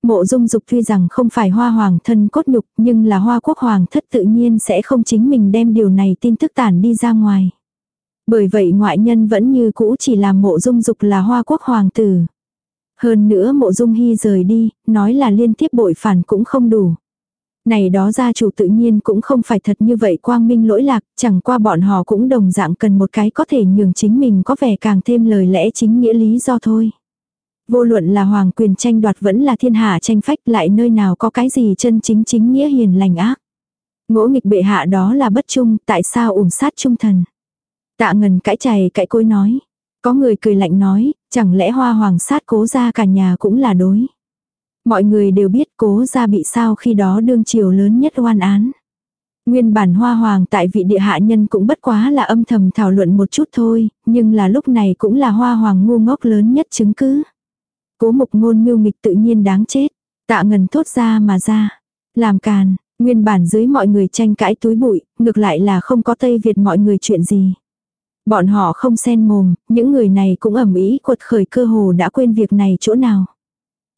Mộ dung dục tuy rằng không phải hoa hoàng thân cốt nhục nhưng là hoa quốc hoàng thất tự nhiên sẽ không chính mình đem điều này tin tức tản đi ra ngoài. Bởi vậy ngoại nhân vẫn như cũ chỉ là mộ dung dục là hoa quốc hoàng tử. Hơn nữa mộ dung hy rời đi, nói là liên tiếp bội phản cũng không đủ. Này đó gia chủ tự nhiên cũng không phải thật như vậy quang minh lỗi lạc, chẳng qua bọn họ cũng đồng dạng cần một cái có thể nhường chính mình có vẻ càng thêm lời lẽ chính nghĩa lý do thôi. Vô luận là hoàng quyền tranh đoạt vẫn là thiên hạ tranh phách lại nơi nào có cái gì chân chính chính nghĩa hiền lành ác. Ngỗ nghịch bệ hạ đó là bất trung, tại sao ủng sát trung thần. Tạ ngần cãi chày cãi cối nói. Có người cười lạnh nói, chẳng lẽ hoa hoàng sát cố ra cả nhà cũng là đối. Mọi người đều biết cố ra bị sao khi đó đương triều lớn nhất oan án. Nguyên bản hoa hoàng tại vị địa hạ nhân cũng bất quá là âm thầm thảo luận một chút thôi, nhưng là lúc này cũng là hoa hoàng ngu ngốc lớn nhất chứng cứ. Cố mục ngôn mưu nghịch tự nhiên đáng chết. Tạ ngần thốt ra mà ra. Làm càn, nguyên bản dưới mọi người tranh cãi túi bụi, ngược lại là không có Tây Việt mọi người chuyện gì. Bọn họ không xen mồm, những người này cũng ẩm ý quật khởi cơ hồ đã quên việc này chỗ nào.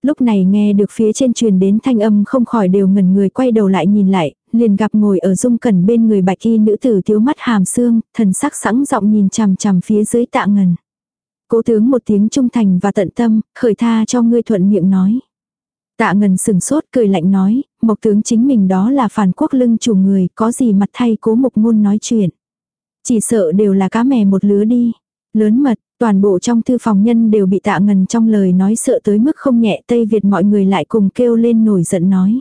Lúc này nghe được phía trên truyền đến thanh âm không khỏi đều ngẩn người quay đầu lại nhìn lại, liền gặp ngồi ở dung cẩn bên người bạch y nữ tử thiếu mắt hàm xương, thần sắc sẵn giọng nhìn chằm chằm phía dưới tạ ngần. Cố tướng một tiếng trung thành và tận tâm, khởi tha cho ngươi thuận miệng nói. Tạ ngần sừng sốt cười lạnh nói, mộc tướng chính mình đó là phản quốc lưng chủ người, có gì mặt thay cố mục ngôn nói chuyện. Chỉ sợ đều là cá mè một lứa đi. Lớn mật, toàn bộ trong thư phòng nhân đều bị tạ ngần trong lời nói sợ tới mức không nhẹ Tây Việt mọi người lại cùng kêu lên nổi giận nói.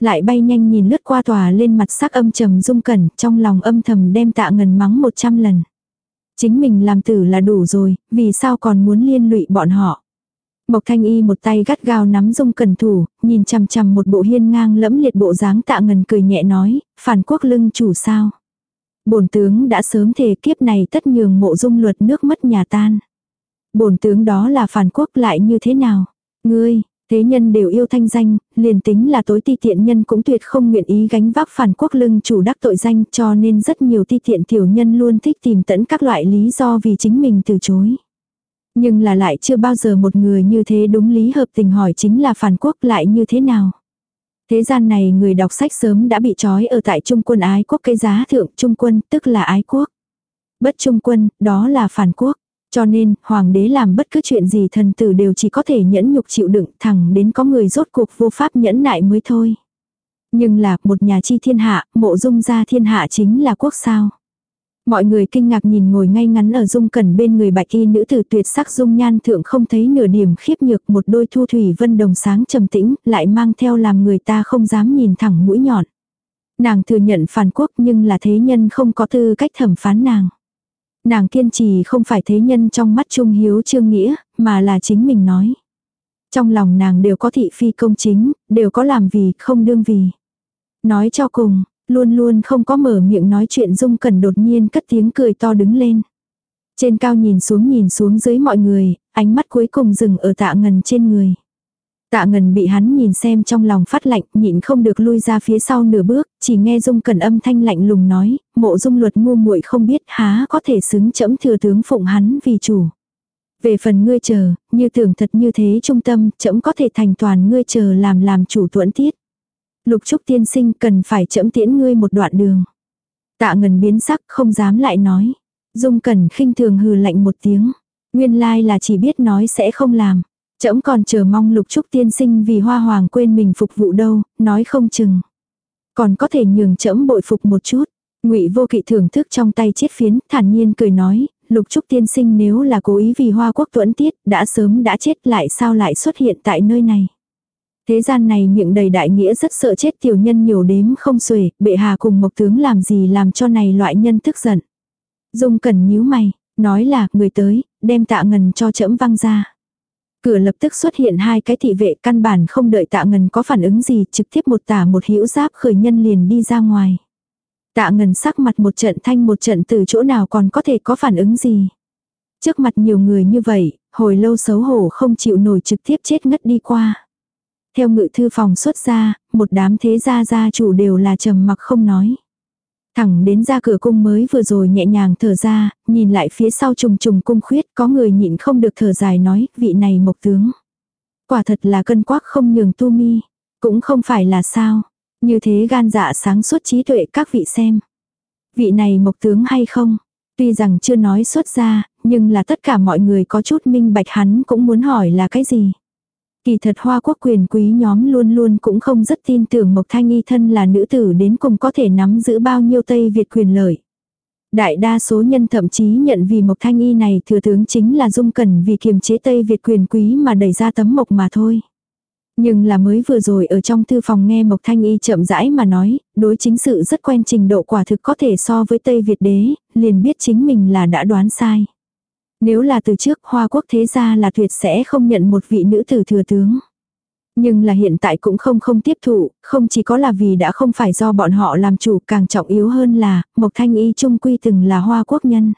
Lại bay nhanh nhìn lướt qua tòa lên mặt sắc âm trầm dung cẩn, trong lòng âm thầm đem tạ ngần mắng một trăm lần. Chính mình làm tử là đủ rồi, vì sao còn muốn liên lụy bọn họ. Mộc thanh y một tay gắt gao nắm dung cẩn thủ, nhìn chằm chằm một bộ hiên ngang lẫm liệt bộ dáng tạ ngần cười nhẹ nói, phản quốc lưng chủ sao. Bổn tướng đã sớm thề kiếp này tất nhường mộ dung luật nước mất nhà tan. Bổn tướng đó là phản quốc lại như thế nào? Ngươi, thế nhân đều yêu thanh danh, liền tính là tối ti tiện nhân cũng tuyệt không nguyện ý gánh vác phản quốc lưng chủ đắc tội danh cho nên rất nhiều ti tiện tiểu nhân luôn thích tìm tẫn các loại lý do vì chính mình từ chối. Nhưng là lại chưa bao giờ một người như thế đúng lý hợp tình hỏi chính là phản quốc lại như thế nào. Thế gian này người đọc sách sớm đã bị trói ở tại trung quân ái quốc cái giá thượng trung quân tức là ái quốc. Bất trung quân, đó là phản quốc. Cho nên, hoàng đế làm bất cứ chuyện gì thần tử đều chỉ có thể nhẫn nhục chịu đựng thẳng đến có người rốt cuộc vô pháp nhẫn nại mới thôi. Nhưng là một nhà chi thiên hạ, mộ dung gia thiên hạ chính là quốc sao. Mọi người kinh ngạc nhìn ngồi ngay ngắn ở dung cẩn bên người bạch y nữ tử tuyệt sắc dung nhan thượng không thấy nửa điểm khiếp nhược một đôi thu thủy vân đồng sáng trầm tĩnh lại mang theo làm người ta không dám nhìn thẳng mũi nhọn. Nàng thừa nhận phản quốc nhưng là thế nhân không có tư cách thẩm phán nàng. Nàng kiên trì không phải thế nhân trong mắt trung hiếu trương nghĩa, mà là chính mình nói. Trong lòng nàng đều có thị phi công chính, đều có làm vì, không đương vì. Nói cho cùng, Luôn luôn không có mở miệng nói chuyện Dung Cẩn đột nhiên cất tiếng cười to đứng lên. Trên cao nhìn xuống nhìn xuống dưới mọi người, ánh mắt cuối cùng dừng ở tạ ngần trên người. Tạ ngần bị hắn nhìn xem trong lòng phát lạnh, nhịn không được lui ra phía sau nửa bước, chỉ nghe Dung Cẩn âm thanh lạnh lùng nói, mộ dung luật ngu muội không biết há có thể xứng chẫm thừa tướng phụng hắn vì chủ. Về phần ngươi chờ, như tưởng thật như thế trung tâm, chẫm có thể thành toàn ngươi chờ làm làm chủ tuẫn tiết. Lục Trúc tiên sinh cần phải chậm tiễn ngươi một đoạn đường. Tạ ngần biến sắc không dám lại nói. Dung Cẩn khinh thường hừ lạnh một tiếng. Nguyên lai là chỉ biết nói sẽ không làm. Chậm còn chờ mong lục trúc tiên sinh vì hoa hoàng quên mình phục vụ đâu, nói không chừng. Còn có thể nhường chậm bội phục một chút. ngụy vô kỵ thưởng thức trong tay chiết phiến, thản nhiên cười nói, lục trúc tiên sinh nếu là cố ý vì hoa quốc tuẫn tiết, đã sớm đã chết lại sao lại xuất hiện tại nơi này. Thế gian này miệng đầy đại nghĩa rất sợ chết tiểu nhân nhiều đếm không xuể, bệ hạ cùng mộc tướng làm gì làm cho này loại nhân tức giận. Dung cần nhíu mày, nói là người tới, đem tạ ngần cho trẫm văng ra. Cửa lập tức xuất hiện hai cái thị vệ căn bản không đợi tạ ngần có phản ứng gì trực tiếp một tả một hữu giáp khởi nhân liền đi ra ngoài. Tạ ngần sắc mặt một trận thanh một trận từ chỗ nào còn có thể có phản ứng gì. Trước mặt nhiều người như vậy, hồi lâu xấu hổ không chịu nổi trực tiếp chết ngất đi qua. Theo ngự thư phòng xuất ra, một đám thế gia gia chủ đều là trầm mặc không nói. Thẳng đến ra cửa cung mới vừa rồi nhẹ nhàng thở ra, nhìn lại phía sau trùng trùng cung khuyết có người nhịn không được thở dài nói, vị này mộc tướng. Quả thật là cân quắc không nhường tu mi, cũng không phải là sao. Như thế gan dạ sáng suốt trí tuệ các vị xem. Vị này mộc tướng hay không? Tuy rằng chưa nói xuất ra, nhưng là tất cả mọi người có chút minh bạch hắn cũng muốn hỏi là cái gì. Kỳ thật hoa quốc quyền quý nhóm luôn luôn cũng không rất tin tưởng Mộc Thanh Y thân là nữ tử đến cùng có thể nắm giữ bao nhiêu Tây Việt quyền lợi. Đại đa số nhân thậm chí nhận vì Mộc Thanh Y này thừa tướng chính là dung cẩn vì kiềm chế Tây Việt quyền quý mà đẩy ra tấm mộc mà thôi. Nhưng là mới vừa rồi ở trong thư phòng nghe Mộc Thanh Y chậm rãi mà nói, đối chính sự rất quen trình độ quả thực có thể so với Tây Việt đế, liền biết chính mình là đã đoán sai. Nếu là từ trước Hoa Quốc thế gia là tuyệt sẽ không nhận một vị nữ tử thừa tướng. Nhưng là hiện tại cũng không không tiếp thụ, không chỉ có là vì đã không phải do bọn họ làm chủ càng trọng yếu hơn là, Mộc Thanh Y trung quy từng là Hoa Quốc nhân.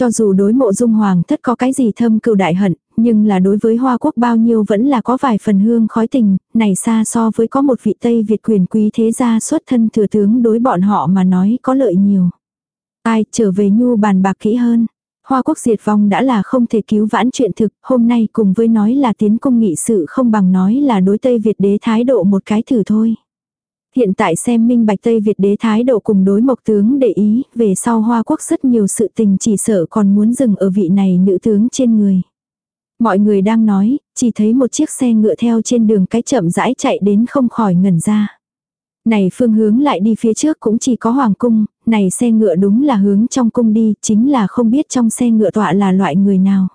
Cho dù đối mộ dung hoàng thất có cái gì thâm cừu đại hận, nhưng là đối với Hoa Quốc bao nhiêu vẫn là có vài phần hương khói tình, này xa so với có một vị Tây Việt quyền quý thế gia xuất thân thừa tướng đối bọn họ mà nói có lợi nhiều. Ai trở về nhu bàn bạc kỹ hơn. Hoa quốc diệt vong đã là không thể cứu vãn chuyện thực, hôm nay cùng với nói là tiến công nghị sự không bằng nói là đối Tây Việt đế thái độ một cái thử thôi. Hiện tại xem minh bạch Tây Việt đế thái độ cùng đối mộc tướng để ý, về sau Hoa quốc rất nhiều sự tình chỉ sợ còn muốn dừng ở vị này nữ tướng trên người. Mọi người đang nói, chỉ thấy một chiếc xe ngựa theo trên đường cái chậm rãi chạy đến không khỏi ngẩn ra. Này phương hướng lại đi phía trước cũng chỉ có hoàng cung, này xe ngựa đúng là hướng trong cung đi, chính là không biết trong xe ngựa tọa là loại người nào.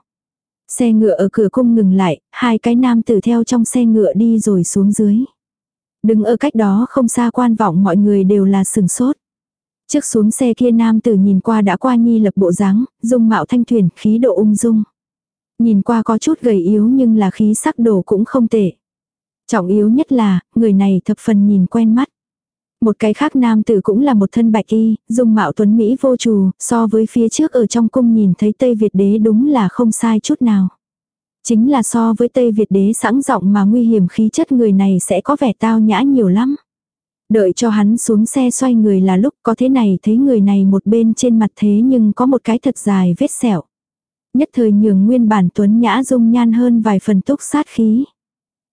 Xe ngựa ở cửa cung ngừng lại, hai cái nam tử theo trong xe ngựa đi rồi xuống dưới. Đứng ở cách đó không xa quan vọng mọi người đều là sừng sốt. Trước xuống xe kia nam tử nhìn qua đã qua nhi lập bộ dáng, dung mạo thanh thuyền, khí độ ung dung. Nhìn qua có chút gầy yếu nhưng là khí sắc đồ cũng không tệ. Trọng yếu nhất là, người này thập phần nhìn quen mắt. Một cái khác nam tử cũng là một thân bạch y, dung mạo tuấn Mỹ vô trù, so với phía trước ở trong cung nhìn thấy Tây Việt đế đúng là không sai chút nào. Chính là so với Tây Việt đế sẵn giọng mà nguy hiểm khí chất người này sẽ có vẻ tao nhã nhiều lắm. Đợi cho hắn xuống xe xoay người là lúc có thế này thấy người này một bên trên mặt thế nhưng có một cái thật dài vết sẹo. Nhất thời nhường nguyên bản tuấn nhã dung nhan hơn vài phần túc sát khí.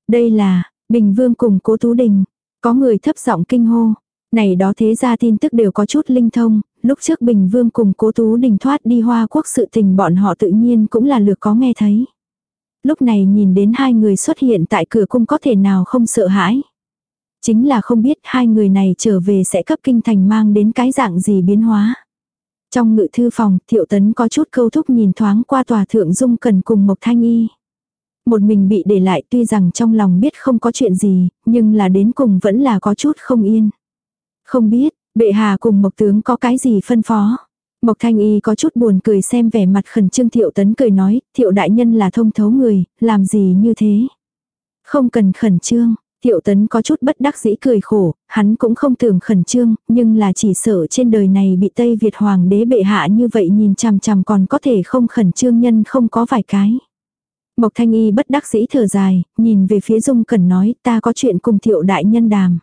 Đây là, Bình Vương cùng Cố Tú Đình. Có người thấp giọng kinh hô. Này đó thế ra tin tức đều có chút linh thông, lúc trước Bình Vương cùng Cố Tú Đình thoát đi Hoa Quốc sự tình bọn họ tự nhiên cũng là lược có nghe thấy. Lúc này nhìn đến hai người xuất hiện tại cửa cung có thể nào không sợ hãi. Chính là không biết hai người này trở về sẽ cấp kinh thành mang đến cái dạng gì biến hóa. Trong ngự thư phòng, Thiệu Tấn có chút câu thúc nhìn thoáng qua tòa thượng dung cần cùng Mộc Thanh Y. Một mình bị để lại tuy rằng trong lòng biết không có chuyện gì, nhưng là đến cùng vẫn là có chút không yên. Không biết, bệ hạ cùng Mộc Tướng có cái gì phân phó. Mộc Thanh Y có chút buồn cười xem vẻ mặt khẩn trương Thiệu Tấn cười nói, Thiệu Đại Nhân là thông thấu người, làm gì như thế. Không cần khẩn trương, Thiệu Tấn có chút bất đắc dĩ cười khổ, hắn cũng không tưởng khẩn trương, nhưng là chỉ sợ trên đời này bị Tây Việt Hoàng đế bệ hạ như vậy nhìn chằm chằm còn có thể không khẩn trương nhân không có vài cái. Mộc Thanh Y bất đắc dĩ thở dài, nhìn về phía Dung Cẩn nói ta có chuyện cùng Thiệu Đại Nhân đàm.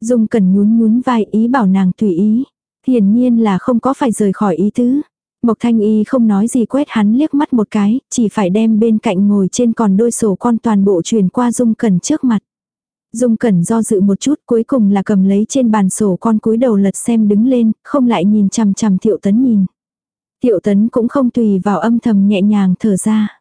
Dung Cẩn nhún nhún vai ý bảo nàng tùy ý. Hiển nhiên là không có phải rời khỏi ý tứ. Mộc Thanh Y không nói gì quét hắn liếc mắt một cái, chỉ phải đem bên cạnh ngồi trên còn đôi sổ con toàn bộ truyền qua Dung Cẩn trước mặt. Dung Cẩn do dự một chút cuối cùng là cầm lấy trên bàn sổ con cúi đầu lật xem đứng lên, không lại nhìn chằm chằm Thiệu Tấn nhìn. Thiệu Tấn cũng không tùy vào âm thầm nhẹ nhàng thở ra.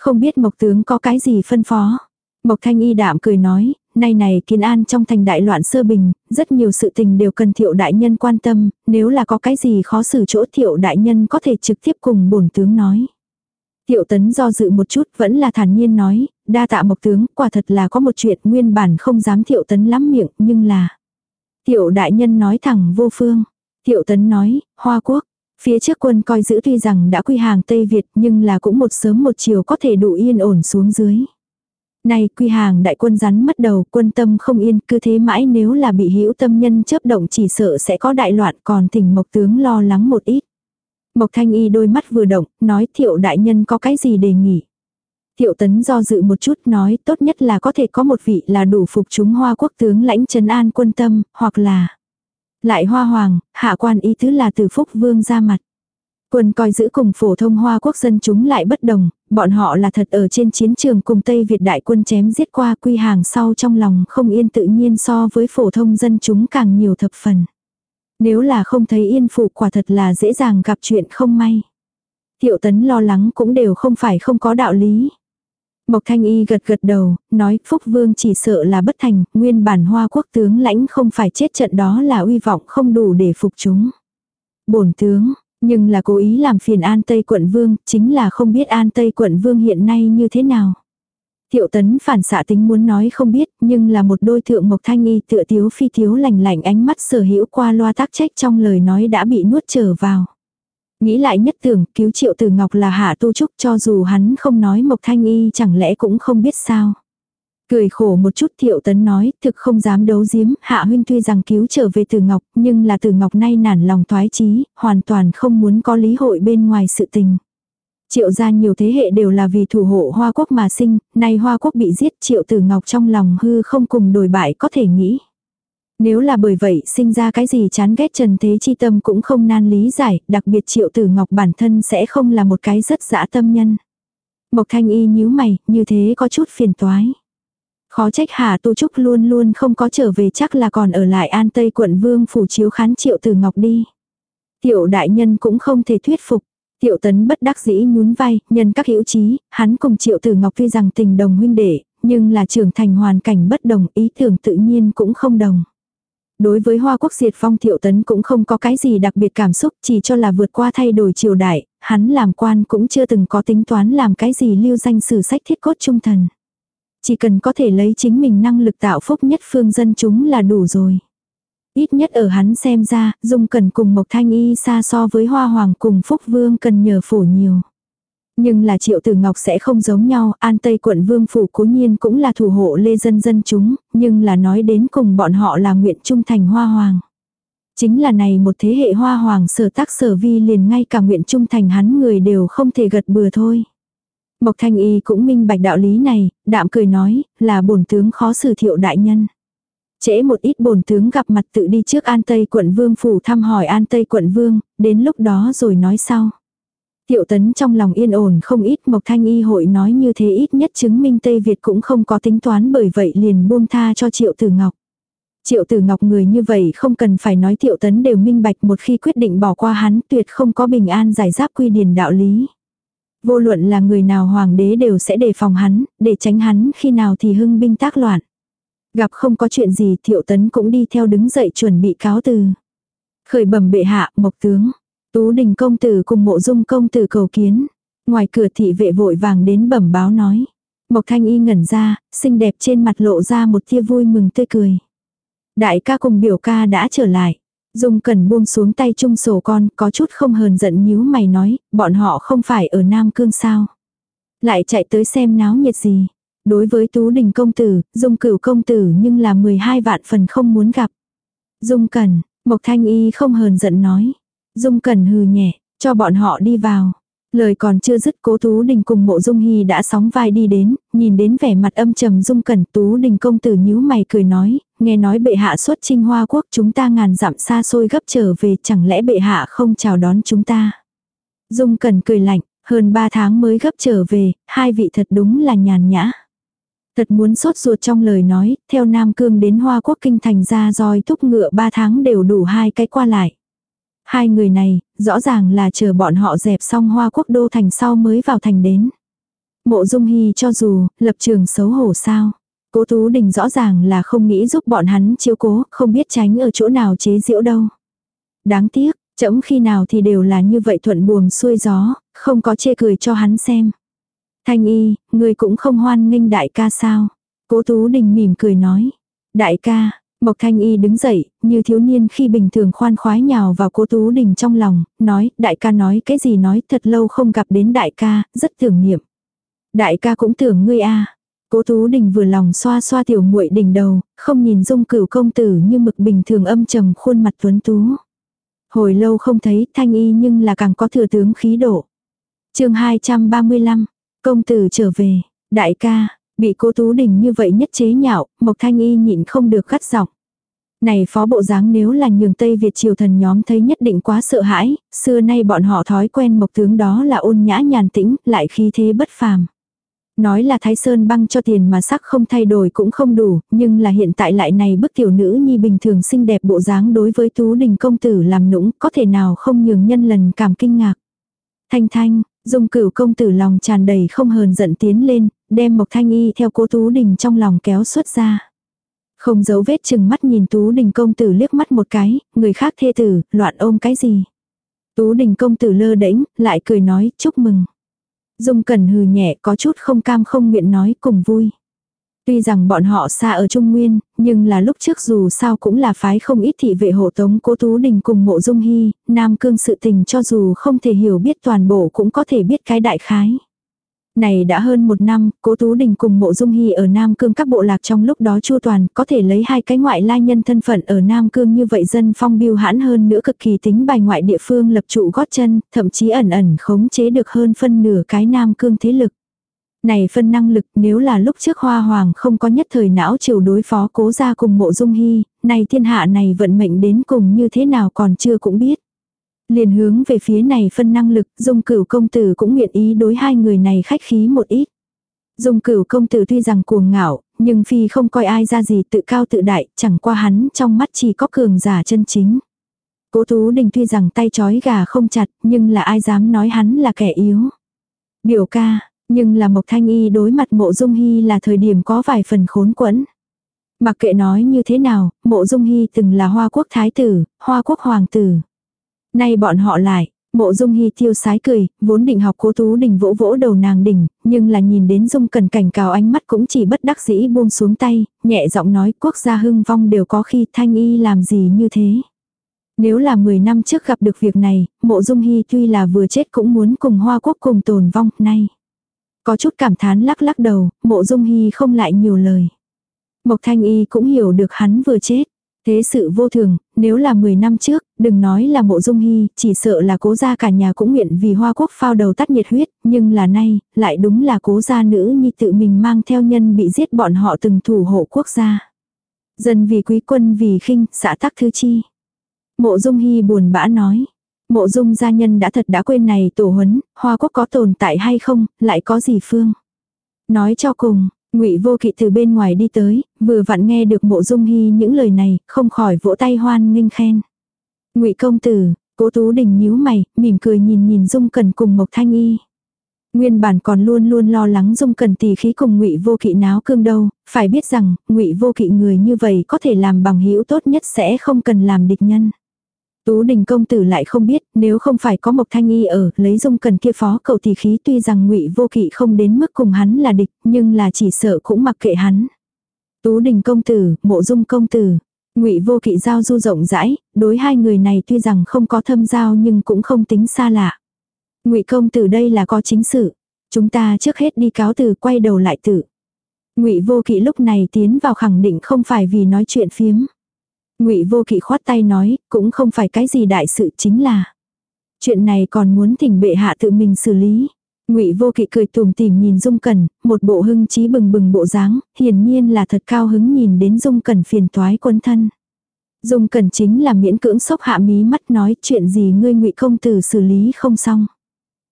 Không biết Mộc Tướng có cái gì phân phó. Mộc Thanh Y đạm cười nói, nay này kiến an trong thành đại loạn sơ bình, rất nhiều sự tình đều cần thiệu đại nhân quan tâm, nếu là có cái gì khó xử chỗ thiệu đại nhân có thể trực tiếp cùng bổn tướng nói. thiệu tấn do dự một chút vẫn là thản nhiên nói, đa tạ mộc tướng, quả thật là có một chuyện nguyên bản không dám thiệu tấn lắm miệng, nhưng là. thiệu đại nhân nói thẳng vô phương. thiệu tấn nói, Hoa Quốc. Phía trước quân coi giữ tuy rằng đã quy hàng Tây Việt nhưng là cũng một sớm một chiều có thể đủ yên ổn xuống dưới. Này quy hàng đại quân rắn mất đầu, quân tâm không yên, cứ thế mãi nếu là bị hữu tâm nhân chớp động chỉ sợ sẽ có đại loạn, còn thỉnh mộc tướng lo lắng một ít. Mộc thanh y đôi mắt vừa động, nói, thiệu đại nhân có cái gì đề nghị. Thiệu tấn do dự một chút, nói, tốt nhất là có thể có một vị là đủ phục chúng hoa quốc tướng lãnh trấn an quân tâm, hoặc là lại hoa hoàng, hạ quan ý thứ là từ phúc vương ra mặt. Quân coi giữ cùng phổ thông hoa quốc dân chúng lại bất đồng, bọn họ là thật ở trên chiến trường cùng Tây Việt đại quân chém giết qua quy hàng sau trong lòng không yên tự nhiên so với phổ thông dân chúng càng nhiều thập phần. Nếu là không thấy yên phụ quả thật là dễ dàng gặp chuyện không may. Thiệu tấn lo lắng cũng đều không phải không có đạo lý. Mộc Thanh Y gật gật đầu, nói Phúc Vương chỉ sợ là bất thành, nguyên bản hoa quốc tướng lãnh không phải chết trận đó là uy vọng không đủ để phục chúng. bổn tướng, nhưng là cố ý làm phiền An Tây quận Vương, chính là không biết An Tây quận Vương hiện nay như thế nào. Thiệu tấn phản xạ tính muốn nói không biết, nhưng là một đôi thượng Mộc Thanh Y tựa tiếu phi thiếu lành lạnh ánh mắt sở hữu qua loa tác trách trong lời nói đã bị nuốt trở vào. Nghĩ lại nhất tưởng cứu triệu tử ngọc là hạ tu trúc cho dù hắn không nói Mộc Thanh Y chẳng lẽ cũng không biết sao. Cười khổ một chút thiệu tấn nói, thực không dám đấu giếm, hạ huynh tuy rằng cứu trở về từ ngọc, nhưng là từ ngọc nay nản lòng thoái chí, hoàn toàn không muốn có lý hội bên ngoài sự tình. Triệu gia nhiều thế hệ đều là vì thủ hộ Hoa Quốc mà sinh, nay Hoa Quốc bị giết triệu tử ngọc trong lòng hư không cùng đổi bại có thể nghĩ. Nếu là bởi vậy sinh ra cái gì chán ghét trần thế chi tâm cũng không nan lý giải, đặc biệt triệu tử ngọc bản thân sẽ không là một cái rất dã tâm nhân. Mộc thanh y nhíu mày, như thế có chút phiền toái. Khó trách Hà Tu Trúc luôn luôn không có trở về chắc là còn ở lại An Tây quận Vương phủ chiếu khán triệu tử ngọc đi. Tiểu đại nhân cũng không thể thuyết phục. Tiểu tấn bất đắc dĩ nhún vai, nhân các hữu trí, hắn cùng triệu tử ngọc tuy rằng tình đồng huynh đệ, nhưng là trưởng thành hoàn cảnh bất đồng ý tưởng tự nhiên cũng không đồng. Đối với Hoa Quốc diệt phong thiệu tấn cũng không có cái gì đặc biệt cảm xúc chỉ cho là vượt qua thay đổi triều đại, hắn làm quan cũng chưa từng có tính toán làm cái gì lưu danh sử sách thiết cốt trung thần. Chỉ cần có thể lấy chính mình năng lực tạo phúc nhất phương dân chúng là đủ rồi. Ít nhất ở hắn xem ra, Dung cần cùng Mộc Thanh Y xa so với Hoa Hoàng cùng Phúc Vương cần nhờ phổ nhiều. Nhưng là triệu tử ngọc sẽ không giống nhau, an tây quận vương phủ cố nhiên cũng là thủ hộ lê dân dân chúng, nhưng là nói đến cùng bọn họ là nguyện trung thành hoa hoàng. Chính là này một thế hệ hoa hoàng sở tác sở vi liền ngay cả nguyện trung thành hắn người đều không thể gật bừa thôi. Mộc thanh y cũng minh bạch đạo lý này, đạm cười nói, là bổn tướng khó xử thiệu đại nhân. Trễ một ít bổn tướng gặp mặt tự đi trước An Tây quận Vương phủ thăm hỏi An Tây quận Vương, đến lúc đó rồi nói sau. Tiệu tấn trong lòng yên ổn không ít Mộc Thanh Y hội nói như thế ít nhất chứng minh Tây Việt cũng không có tính toán bởi vậy liền buông tha cho Triệu Tử Ngọc. Triệu Tử Ngọc người như vậy không cần phải nói Tiệu tấn đều minh bạch một khi quyết định bỏ qua hắn tuyệt không có bình an giải giáp quy điển đạo lý. Vô luận là người nào hoàng đế đều sẽ đề phòng hắn, để tránh hắn khi nào thì hưng binh tác loạn. Gặp không có chuyện gì Thiệu Tấn cũng đi theo đứng dậy chuẩn bị cáo từ. Khởi bẩm bệ hạ, mộc tướng. Tú đình công tử cùng mộ dung công tử cầu kiến. Ngoài cửa thị vệ vội vàng đến bẩm báo nói. Mộc thanh y ngẩn ra, xinh đẹp trên mặt lộ ra một tia vui mừng tươi cười. Đại ca cùng biểu ca đã trở lại. Dung cần buông xuống tay chung sổ con, có chút không hờn giận nhíu mày nói, bọn họ không phải ở Nam Cương sao. Lại chạy tới xem náo nhiệt gì. Đối với Tú Đình công tử, Dung cửu công tử nhưng là 12 vạn phần không muốn gặp. Dung cần, Mộc Thanh Y không hờn giận nói. Dung Cẩn hừ nhẹ, cho bọn họ đi vào. Lời còn chưa dứt cố Tú Đình cùng mộ Dung Hy đã sóng vai đi đến, nhìn đến vẻ mặt âm trầm Dung Cẩn Tú Đình công tử nhíu mày cười nói, nghe nói bệ hạ xuất trinh hoa quốc chúng ta ngàn dặm xa xôi gấp trở về chẳng lẽ bệ hạ không chào đón chúng ta. Dung Cẩn cười lạnh, hơn ba tháng mới gấp trở về, hai vị thật đúng là nhàn nhã. Thật muốn sốt ruột trong lời nói, theo Nam Cương đến Hoa Quốc Kinh thành ra roi thúc ngựa ba tháng đều đủ hai cái qua lại. Hai người này, rõ ràng là chờ bọn họ dẹp xong hoa quốc đô thành sau mới vào thành đến. Mộ dung hy cho dù, lập trường xấu hổ sao. Cố Tú Đình rõ ràng là không nghĩ giúp bọn hắn chiếu cố, không biết tránh ở chỗ nào chế giễu đâu. Đáng tiếc, chậm khi nào thì đều là như vậy thuận buồm xuôi gió, không có chê cười cho hắn xem. Thanh y, người cũng không hoan nghênh đại ca sao? Cố Tú Đình mỉm cười nói. Đại ca, Mộc Thanh Y đứng dậy, như thiếu niên khi bình thường khoan khoái nhào vào cố Tú Đình trong lòng, nói, đại ca nói cái gì nói, thật lâu không gặp đến đại ca, rất tưởng niệm. Đại ca cũng tưởng ngươi a Cố Tú Đình vừa lòng xoa xoa tiểu muội đỉnh đầu, không nhìn dung cửu công tử như mực bình thường âm trầm khuôn mặt tuấn tú. Hồi lâu không thấy thanh y nhưng là càng có thừa tướng khí độ. chương 235, công tử trở về, đại ca, bị cố Tú Đình như vậy nhất chế nhạo, Mộc Thanh y nhịn không được gắt giọng. Này phó bộ dáng nếu là nhường Tây Việt triều thần nhóm thấy nhất định quá sợ hãi, xưa nay bọn họ thói quen mộc tướng đó là ôn nhã nhàn tĩnh, lại khí thế bất phàm. Nói là Thái Sơn băng cho tiền mà sắc không thay đổi cũng không đủ, nhưng là hiện tại lại này bức tiểu nữ nhi bình thường xinh đẹp bộ dáng đối với Tú Đình công tử làm nũng, có thể nào không nhường nhân lần cảm kinh ngạc. Thanh thanh, dung cửu công tử lòng tràn đầy không hờn giận tiến lên, đem Mộc Thanh Y theo cố Tú Đình trong lòng kéo xuất ra. Không giấu vết chừng mắt nhìn Tú Đình công tử liếc mắt một cái, người khác thê tử, loạn ôm cái gì. Tú Đình công tử lơ đễnh, lại cười nói chúc mừng. Dung Cẩn hừ nhẹ có chút không cam không nguyện nói cùng vui. Tuy rằng bọn họ xa ở Trung Nguyên, nhưng là lúc trước dù sao cũng là phái không ít thị vệ hộ tống cố Tú Đình cùng mộ Dung Hy, Nam Cương sự tình cho dù không thể hiểu biết toàn bộ cũng có thể biết cái đại khái. Này đã hơn một năm, cố Tú Đình cùng mộ Dung Hy ở Nam Cương các bộ lạc trong lúc đó chu toàn có thể lấy hai cái ngoại lai nhân thân phận ở Nam Cương như vậy dân phong biêu hãn hơn nữa cực kỳ tính bài ngoại địa phương lập trụ gót chân, thậm chí ẩn ẩn khống chế được hơn phân nửa cái Nam Cương thế lực. Này phân năng lực nếu là lúc trước hoa hoàng không có nhất thời não chiều đối phó cố ra cùng mộ dung hy, này thiên hạ này vận mệnh đến cùng như thế nào còn chưa cũng biết. Liền hướng về phía này phân năng lực, dung cửu công tử cũng nguyện ý đối hai người này khách khí một ít. Dung cửu công tử tuy rằng cuồng ngạo, nhưng phi không coi ai ra gì tự cao tự đại, chẳng qua hắn trong mắt chỉ có cường giả chân chính. Cố Tú Đình tuy rằng tay chói gà không chặt, nhưng là ai dám nói hắn là kẻ yếu. Biểu ca, nhưng là Mộc Thanh Y đối mặt mộ dung hy là thời điểm có vài phần khốn quẫn. Mặc kệ nói như thế nào, mộ dung hy từng là hoa quốc thái tử, hoa quốc hoàng tử. Nay bọn họ lại, mộ dung hy tiêu sái cười, vốn định học cố tú đình vỗ vỗ đầu nàng đỉnh, nhưng là nhìn đến dung cần cảnh cào ánh mắt cũng chỉ bất đắc dĩ buông xuống tay, nhẹ giọng nói quốc gia hưng vong đều có khi thanh y làm gì như thế. Nếu là 10 năm trước gặp được việc này, mộ dung hy tuy là vừa chết cũng muốn cùng hoa quốc cùng tồn vong, nay. Có chút cảm thán lắc lắc đầu, mộ dung hy không lại nhiều lời. Mộc thanh y cũng hiểu được hắn vừa chết. Thế sự vô thường, nếu là 10 năm trước, đừng nói là mộ dung hy, chỉ sợ là cố gia cả nhà cũng nguyện vì hoa quốc phao đầu tắt nhiệt huyết, nhưng là nay, lại đúng là cố gia nữ nhi tự mình mang theo nhân bị giết bọn họ từng thủ hộ quốc gia. Dân vì quý quân vì khinh, xã tắc thứ chi. Mộ dung hy buồn bã nói. Mộ dung gia nhân đã thật đã quên này tổ huấn, hoa quốc có tồn tại hay không, lại có gì phương. Nói cho cùng, ngụy vô kỵ từ bên ngoài đi tới, vừa vặn nghe được mộ dung hi những lời này, không khỏi vỗ tay hoan nghênh khen. ngụy công tử, cố tú đình nhíu mày, mỉm cười nhìn nhìn dung cần cùng mộc thanh y. Nguyên bản còn luôn luôn lo lắng dung cần tỳ khí cùng ngụy vô kỵ náo cương đâu, phải biết rằng, ngụy vô kỵ người như vậy có thể làm bằng hữu tốt nhất sẽ không cần làm địch nhân. Tú đình công tử lại không biết, nếu không phải có Mộc Thanh Y ở, lấy dung cần kia phó cậu tỷ khí tuy rằng ngụy vô kỵ không đến mức cùng hắn là địch, nhưng là chỉ sợ cũng mặc kệ hắn. Tú đình công tử, mộ dung công tử, ngụy vô kỵ giao du rộng rãi, đối hai người này tuy rằng không có thâm giao nhưng cũng không tính xa lạ. ngụy công tử đây là có chính sự. Chúng ta trước hết đi cáo từ quay đầu lại tử. ngụy vô kỵ lúc này tiến vào khẳng định không phải vì nói chuyện phiếm. Ngụy Vô Kỵ khoát tay nói, cũng không phải cái gì đại sự chính là. Chuyện này còn muốn thỉnh bệ hạ tự mình xử lý. Ngụy Vô Kỵ cười tùm tìm nhìn Dung Cẩn, một bộ hưng trí bừng bừng bộ dáng, hiển nhiên là thật cao hứng nhìn đến Dung Cẩn phiền toái quân thân. Dung Cẩn chính là miễn cưỡng sốc hạ mí mắt nói chuyện gì ngươi Ngụy công tử xử lý không xong.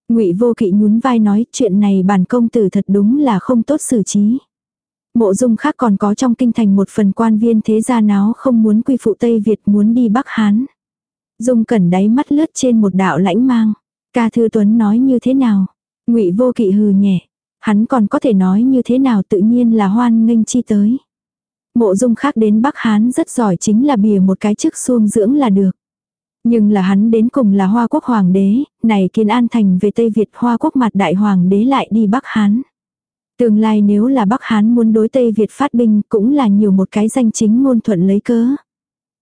Ngụy Vô Kỵ nhún vai nói chuyện này bản công tử thật đúng là không tốt xử trí. Mộ dung khác còn có trong kinh thành một phần quan viên thế gia náo không muốn quy phụ Tây Việt muốn đi Bắc Hán. Dung cẩn đáy mắt lướt trên một đạo lãnh mang. Ca Thư Tuấn nói như thế nào? ngụy vô kỵ hừ nhẹ. Hắn còn có thể nói như thế nào tự nhiên là hoan nghênh chi tới. Mộ dung khác đến Bắc Hán rất giỏi chính là bìa một cái chức xuông dưỡng là được. Nhưng là hắn đến cùng là Hoa Quốc Hoàng đế, này kiên an thành về Tây Việt Hoa Quốc mặt đại Hoàng đế lại đi Bắc Hán. Tương lai nếu là Bắc Hán muốn đối Tây Việt phát binh cũng là nhiều một cái danh chính ngôn thuận lấy cớ.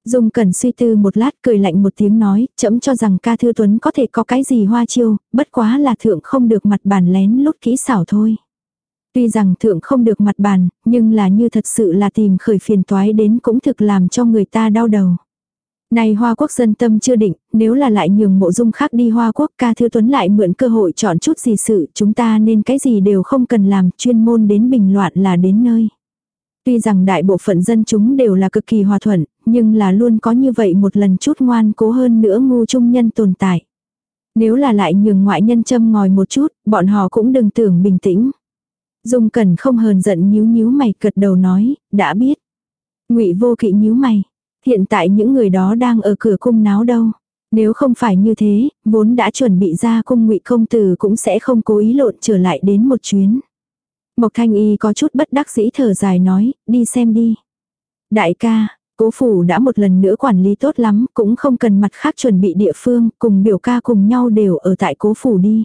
Dung Cẩn suy tư một lát cười lạnh một tiếng nói, chấm cho rằng ca thư tuấn có thể có cái gì hoa chiêu, bất quá là thượng không được mặt bàn lén lút kỹ xảo thôi. Tuy rằng thượng không được mặt bàn, nhưng là như thật sự là tìm khởi phiền toái đến cũng thực làm cho người ta đau đầu. Này Hoa Quốc dân tâm chưa định, nếu là lại nhường mộ dung khác đi Hoa Quốc ca thư tuấn lại mượn cơ hội chọn chút gì sự chúng ta nên cái gì đều không cần làm chuyên môn đến bình loạn là đến nơi. Tuy rằng đại bộ phận dân chúng đều là cực kỳ hòa thuận, nhưng là luôn có như vậy một lần chút ngoan cố hơn nữa ngu trung nhân tồn tại. Nếu là lại nhường ngoại nhân châm ngòi một chút, bọn họ cũng đừng tưởng bình tĩnh. Dung Cẩn không hờn giận nhíu nhíu mày cật đầu nói, đã biết. Ngụy Vô Kỵ nhíu mày, hiện tại những người đó đang ở cửa cung náo đâu. Nếu không phải như thế, vốn đã chuẩn bị ra cung Ngụy công tử cũng sẽ không cố ý lộn trở lại đến một chuyến. Mộc Thanh Y có chút bất đắc dĩ thở dài nói, đi xem đi. Đại ca, cố phủ đã một lần nữa quản lý tốt lắm, cũng không cần mặt khác chuẩn bị địa phương, cùng biểu ca cùng nhau đều ở tại cố phủ đi.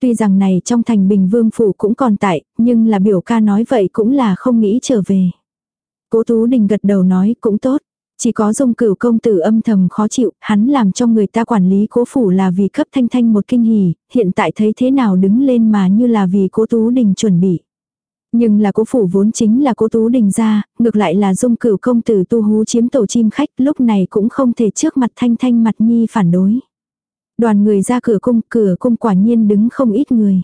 Tuy rằng này trong thành bình vương phủ cũng còn tại, nhưng là biểu ca nói vậy cũng là không nghĩ trở về. Cố Tú Đình gật đầu nói cũng tốt. Chỉ có dung cửu công tử âm thầm khó chịu, hắn làm cho người ta quản lý cố phủ là vì cấp thanh thanh một kinh hỉ, hiện tại thấy thế nào đứng lên mà như là vì cố Tú Đình chuẩn bị. Nhưng là cố phủ vốn chính là cố Tú Đình ra, ngược lại là dung cửu công tử tu hú chiếm tổ chim khách lúc này cũng không thể trước mặt thanh thanh mặt nhi phản đối. Đoàn người ra cửa cung, cửa cung quả nhiên đứng không ít người.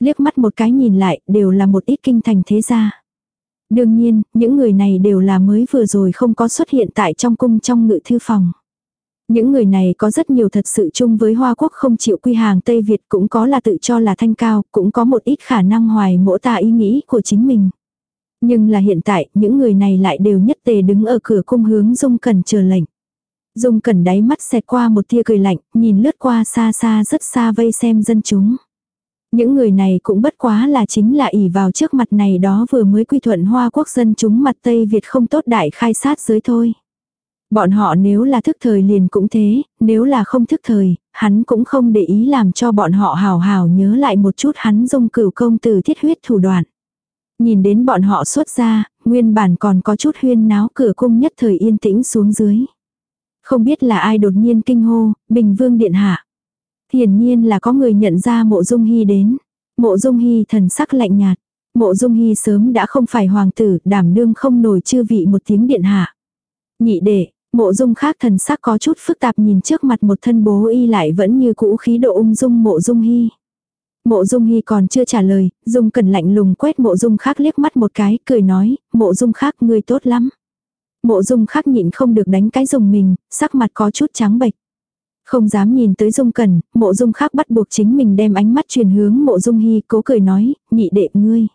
Liếc mắt một cái nhìn lại, đều là một ít kinh thành thế gia. Đương nhiên, những người này đều là mới vừa rồi không có xuất hiện tại trong cung trong ngự thư phòng. Những người này có rất nhiều thật sự chung với Hoa Quốc không chịu quy hàng Tây Việt cũng có là tự cho là thanh cao, cũng có một ít khả năng hoài mỗ tà ý nghĩ của chính mình. Nhưng là hiện tại, những người này lại đều nhất tề đứng ở cửa cung hướng Dung Cần chờ lệnh. Dung Cẩn đáy mắt xẹt qua một tia cười lạnh, nhìn lướt qua xa xa rất xa vây xem dân chúng. Những người này cũng bất quá là chính là ỉ vào trước mặt này đó vừa mới quy thuận hoa quốc dân chúng mặt Tây Việt không tốt đại khai sát giới thôi. Bọn họ nếu là thức thời liền cũng thế, nếu là không thức thời, hắn cũng không để ý làm cho bọn họ hào hào nhớ lại một chút hắn dung cửu công từ thiết huyết thủ đoạn. Nhìn đến bọn họ xuất ra, nguyên bản còn có chút huyên náo cửa cung nhất thời yên tĩnh xuống dưới. Không biết là ai đột nhiên kinh hô, Bình Vương Điện Hạ. Hiển nhiên là có người nhận ra mộ dung hy đến. Mộ dung hy thần sắc lạnh nhạt. Mộ dung hy sớm đã không phải hoàng tử, đảm đương không nổi chư vị một tiếng điện hạ. Nhị đệ, mộ dung khác thần sắc có chút phức tạp nhìn trước mặt một thân bố y lại vẫn như cũ khí độ ung dung mộ dung hy. Mộ dung hy còn chưa trả lời, dung cần lạnh lùng quét mộ dung khác liếc mắt một cái, cười nói, mộ dung khác ngươi tốt lắm. Mộ dung khác nhịn không được đánh cái dùng mình, sắc mặt có chút trắng bệch. Không dám nhìn tới dung cần, mộ dung khác bắt buộc chính mình đem ánh mắt truyền hướng mộ dung hy cố cười nói, nhị đệ ngươi.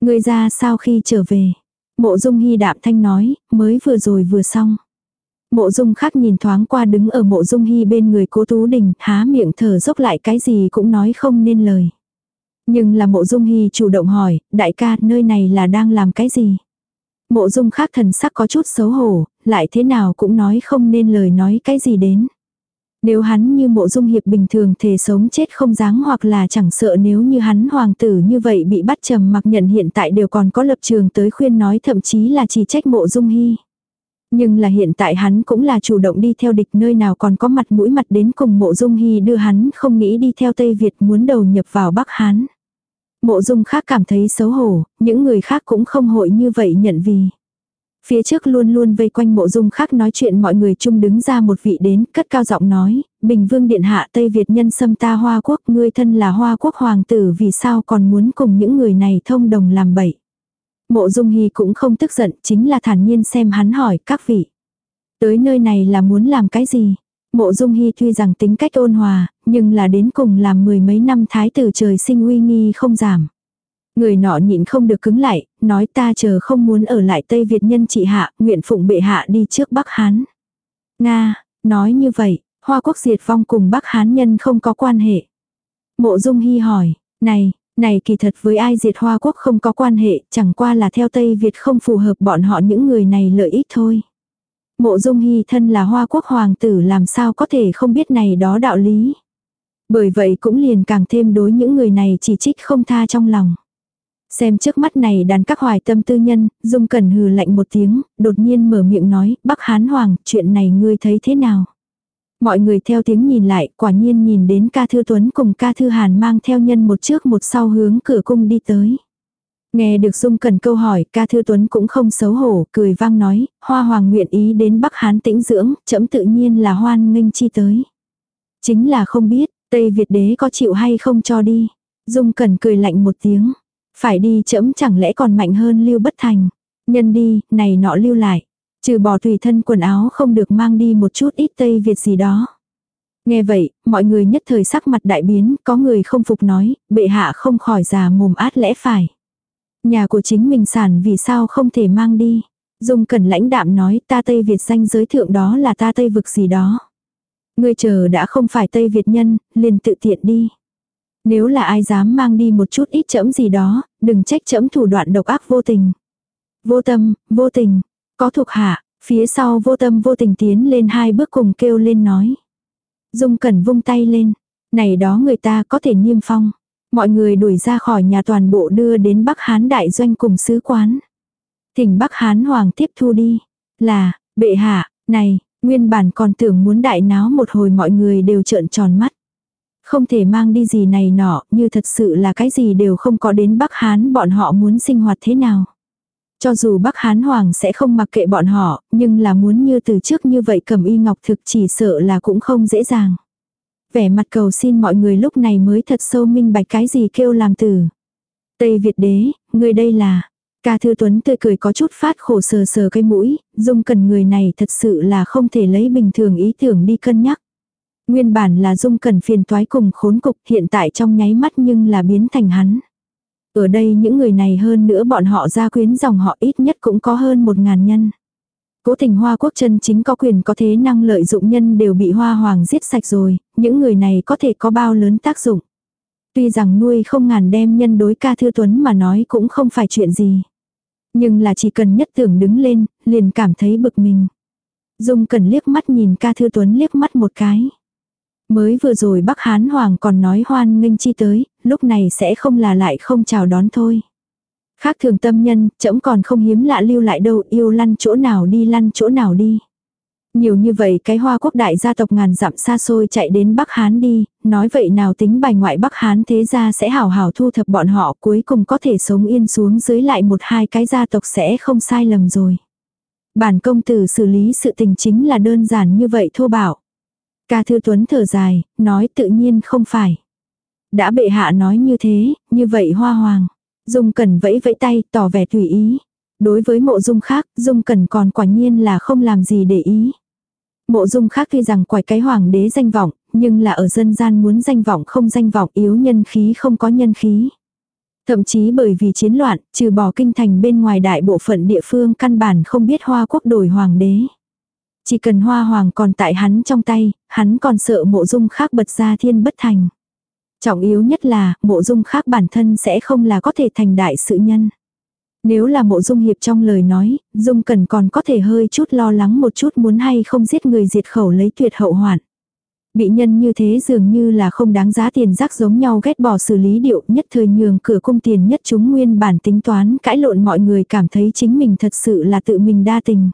Ngươi ra sao khi trở về. Mộ dung hy đạm thanh nói, mới vừa rồi vừa xong. Mộ dung khác nhìn thoáng qua đứng ở mộ dung hy bên người cố tú đình, há miệng thở dốc lại cái gì cũng nói không nên lời. Nhưng là mộ dung hy chủ động hỏi, đại ca nơi này là đang làm cái gì? Mộ dung khác thần sắc có chút xấu hổ, lại thế nào cũng nói không nên lời nói cái gì đến. Nếu hắn như mộ dung hiệp bình thường thề sống chết không dáng hoặc là chẳng sợ nếu như hắn hoàng tử như vậy bị bắt trầm mặc nhận hiện tại đều còn có lập trường tới khuyên nói thậm chí là chỉ trách mộ dung hy. Nhưng là hiện tại hắn cũng là chủ động đi theo địch nơi nào còn có mặt mũi mặt đến cùng mộ dung hy đưa hắn không nghĩ đi theo Tây Việt muốn đầu nhập vào Bắc Hán. Mộ dung khác cảm thấy xấu hổ, những người khác cũng không hội như vậy nhận vì. Phía trước luôn luôn vây quanh mộ dung khác nói chuyện mọi người chung đứng ra một vị đến, cất cao giọng nói, Bình Vương Điện Hạ Tây Việt nhân xâm ta Hoa Quốc, ngươi thân là Hoa Quốc Hoàng tử vì sao còn muốn cùng những người này thông đồng làm bậy. Mộ dung hy cũng không tức giận, chính là thản nhiên xem hắn hỏi các vị. Tới nơi này là muốn làm cái gì? Mộ Dung Hy tuy rằng tính cách ôn hòa, nhưng là đến cùng làm mười mấy năm thái tử trời sinh uy nghi không giảm. Người nọ nhịn không được cứng lại, nói ta chờ không muốn ở lại Tây Việt nhân trị hạ, nguyện phụng bệ hạ đi trước Bắc Hán. Nga, nói như vậy, Hoa Quốc diệt vong cùng Bắc Hán nhân không có quan hệ. Mộ Dung Hy hỏi, này, này kỳ thật với ai diệt Hoa Quốc không có quan hệ, chẳng qua là theo Tây Việt không phù hợp bọn họ những người này lợi ích thôi. Mộ dung hy thân là hoa quốc hoàng tử làm sao có thể không biết này đó đạo lý. Bởi vậy cũng liền càng thêm đối những người này chỉ trích không tha trong lòng. Xem trước mắt này đàn các hoài tâm tư nhân, Dung Cẩn hừ lạnh một tiếng, đột nhiên mở miệng nói, Bắc Hán Hoàng, chuyện này ngươi thấy thế nào? Mọi người theo tiếng nhìn lại, quả nhiên nhìn đến ca thư Tuấn cùng ca thư Hàn mang theo nhân một trước một sau hướng cửa cung đi tới. Nghe được Dung Cẩn câu hỏi, ca thư Tuấn cũng không xấu hổ, cười vang nói, Hoa Hoàng nguyện ý đến Bắc Hán tĩnh dưỡng, chấm tự nhiên là hoan nghênh chi tới. Chính là không biết, Tây Việt đế có chịu hay không cho đi. Dung Cẩn cười lạnh một tiếng. Phải đi chấm chẳng lẽ còn mạnh hơn lưu bất thành. Nhân đi, này nọ lưu lại. Trừ bỏ tùy thân quần áo không được mang đi một chút ít Tây Việt gì đó. Nghe vậy, mọi người nhất thời sắc mặt đại biến, có người không phục nói, bệ hạ không khỏi già mồm át lẽ phải. Nhà của chính mình sản vì sao không thể mang đi. Dung cẩn lãnh đạm nói ta Tây Việt danh giới thượng đó là ta Tây vực gì đó. Ngươi chờ đã không phải Tây Việt nhân, liền tự tiện đi. Nếu là ai dám mang đi một chút ít chẫm gì đó, đừng trách chẫm thủ đoạn độc ác vô tình. Vô tâm, vô tình, có thuộc hạ, phía sau vô tâm vô tình tiến lên hai bước cùng kêu lên nói. Dung cẩn vung tay lên, này đó người ta có thể niêm phong. Mọi người đuổi ra khỏi nhà toàn bộ đưa đến Bắc Hán đại doanh cùng sứ quán. Thỉnh Bắc Hán hoàng tiếp thu đi. Là, bệ hạ, này, nguyên bản còn tưởng muốn đại náo một hồi mọi người đều trợn tròn mắt. Không thể mang đi gì này nọ, như thật sự là cái gì đều không có đến Bắc Hán bọn họ muốn sinh hoạt thế nào. Cho dù Bắc Hán Hoàng sẽ không mặc kệ bọn họ, nhưng là muốn như từ trước như vậy cầm y ngọc thực chỉ sợ là cũng không dễ dàng. Vẻ mặt cầu xin mọi người lúc này mới thật sâu minh bạch cái gì kêu làm từ Tây Việt đế, người đây là, Ca Thư Tuấn tươi cười có chút phát khổ sờ sờ cái mũi, dung cần người này thật sự là không thể lấy bình thường ý tưởng đi cân nhắc. Nguyên bản là dung cần phiền toái cùng khốn cục hiện tại trong nháy mắt nhưng là biến thành hắn. Ở đây những người này hơn nữa bọn họ gia quyến dòng họ ít nhất cũng có hơn một ngàn nhân. Cố tình hoa quốc chân chính có quyền có thế năng lợi dụng nhân đều bị hoa hoàng giết sạch rồi, những người này có thể có bao lớn tác dụng. Tuy rằng nuôi không ngàn đem nhân đối ca thư tuấn mà nói cũng không phải chuyện gì. Nhưng là chỉ cần nhất tưởng đứng lên, liền cảm thấy bực mình. Dung cần liếc mắt nhìn ca thư tuấn liếc mắt một cái. Mới vừa rồi Bắc Hán Hoàng còn nói hoan nghênh chi tới, lúc này sẽ không là lại không chào đón thôi. Khác thường tâm nhân, trẫm còn không hiếm lạ lưu lại đâu, yêu lăn chỗ nào đi lăn chỗ nào đi. Nhiều như vậy cái hoa quốc đại gia tộc ngàn dặm xa xôi chạy đến Bắc Hán đi, nói vậy nào tính bài ngoại Bắc Hán thế gia sẽ hảo hảo thu thập bọn họ cuối cùng có thể sống yên xuống dưới lại một hai cái gia tộc sẽ không sai lầm rồi. Bản công tử xử lý sự tình chính là đơn giản như vậy thô bảo. Ca Thư Tuấn thở dài, nói tự nhiên không phải. Đã bệ hạ nói như thế, như vậy hoa hoàng. Dung Cẩn vẫy vẫy tay, tỏ vẻ tùy ý. Đối với mộ dung khác, Dung Cẩn còn quả nhiên là không làm gì để ý. Mộ dung khác tuy rằng quải cái hoàng đế danh vọng, nhưng là ở dân gian muốn danh vọng không danh vọng yếu nhân khí không có nhân khí. Thậm chí bởi vì chiến loạn, trừ bỏ kinh thành bên ngoài đại bộ phận địa phương căn bản không biết hoa quốc đổi hoàng đế. Chỉ cần hoa hoàng còn tại hắn trong tay, hắn còn sợ mộ dung khác bật ra thiên bất thành. Trọng yếu nhất là, mộ dung khác bản thân sẽ không là có thể thành đại sự nhân. Nếu là mộ dung hiệp trong lời nói, dung cần còn có thể hơi chút lo lắng một chút muốn hay không giết người diệt khẩu lấy tuyệt hậu hoạn. Bị nhân như thế dường như là không đáng giá tiền rác giống nhau ghét bỏ xử lý điệu nhất thời nhường cửa cung tiền nhất chúng nguyên bản tính toán cãi lộn mọi người cảm thấy chính mình thật sự là tự mình đa tình.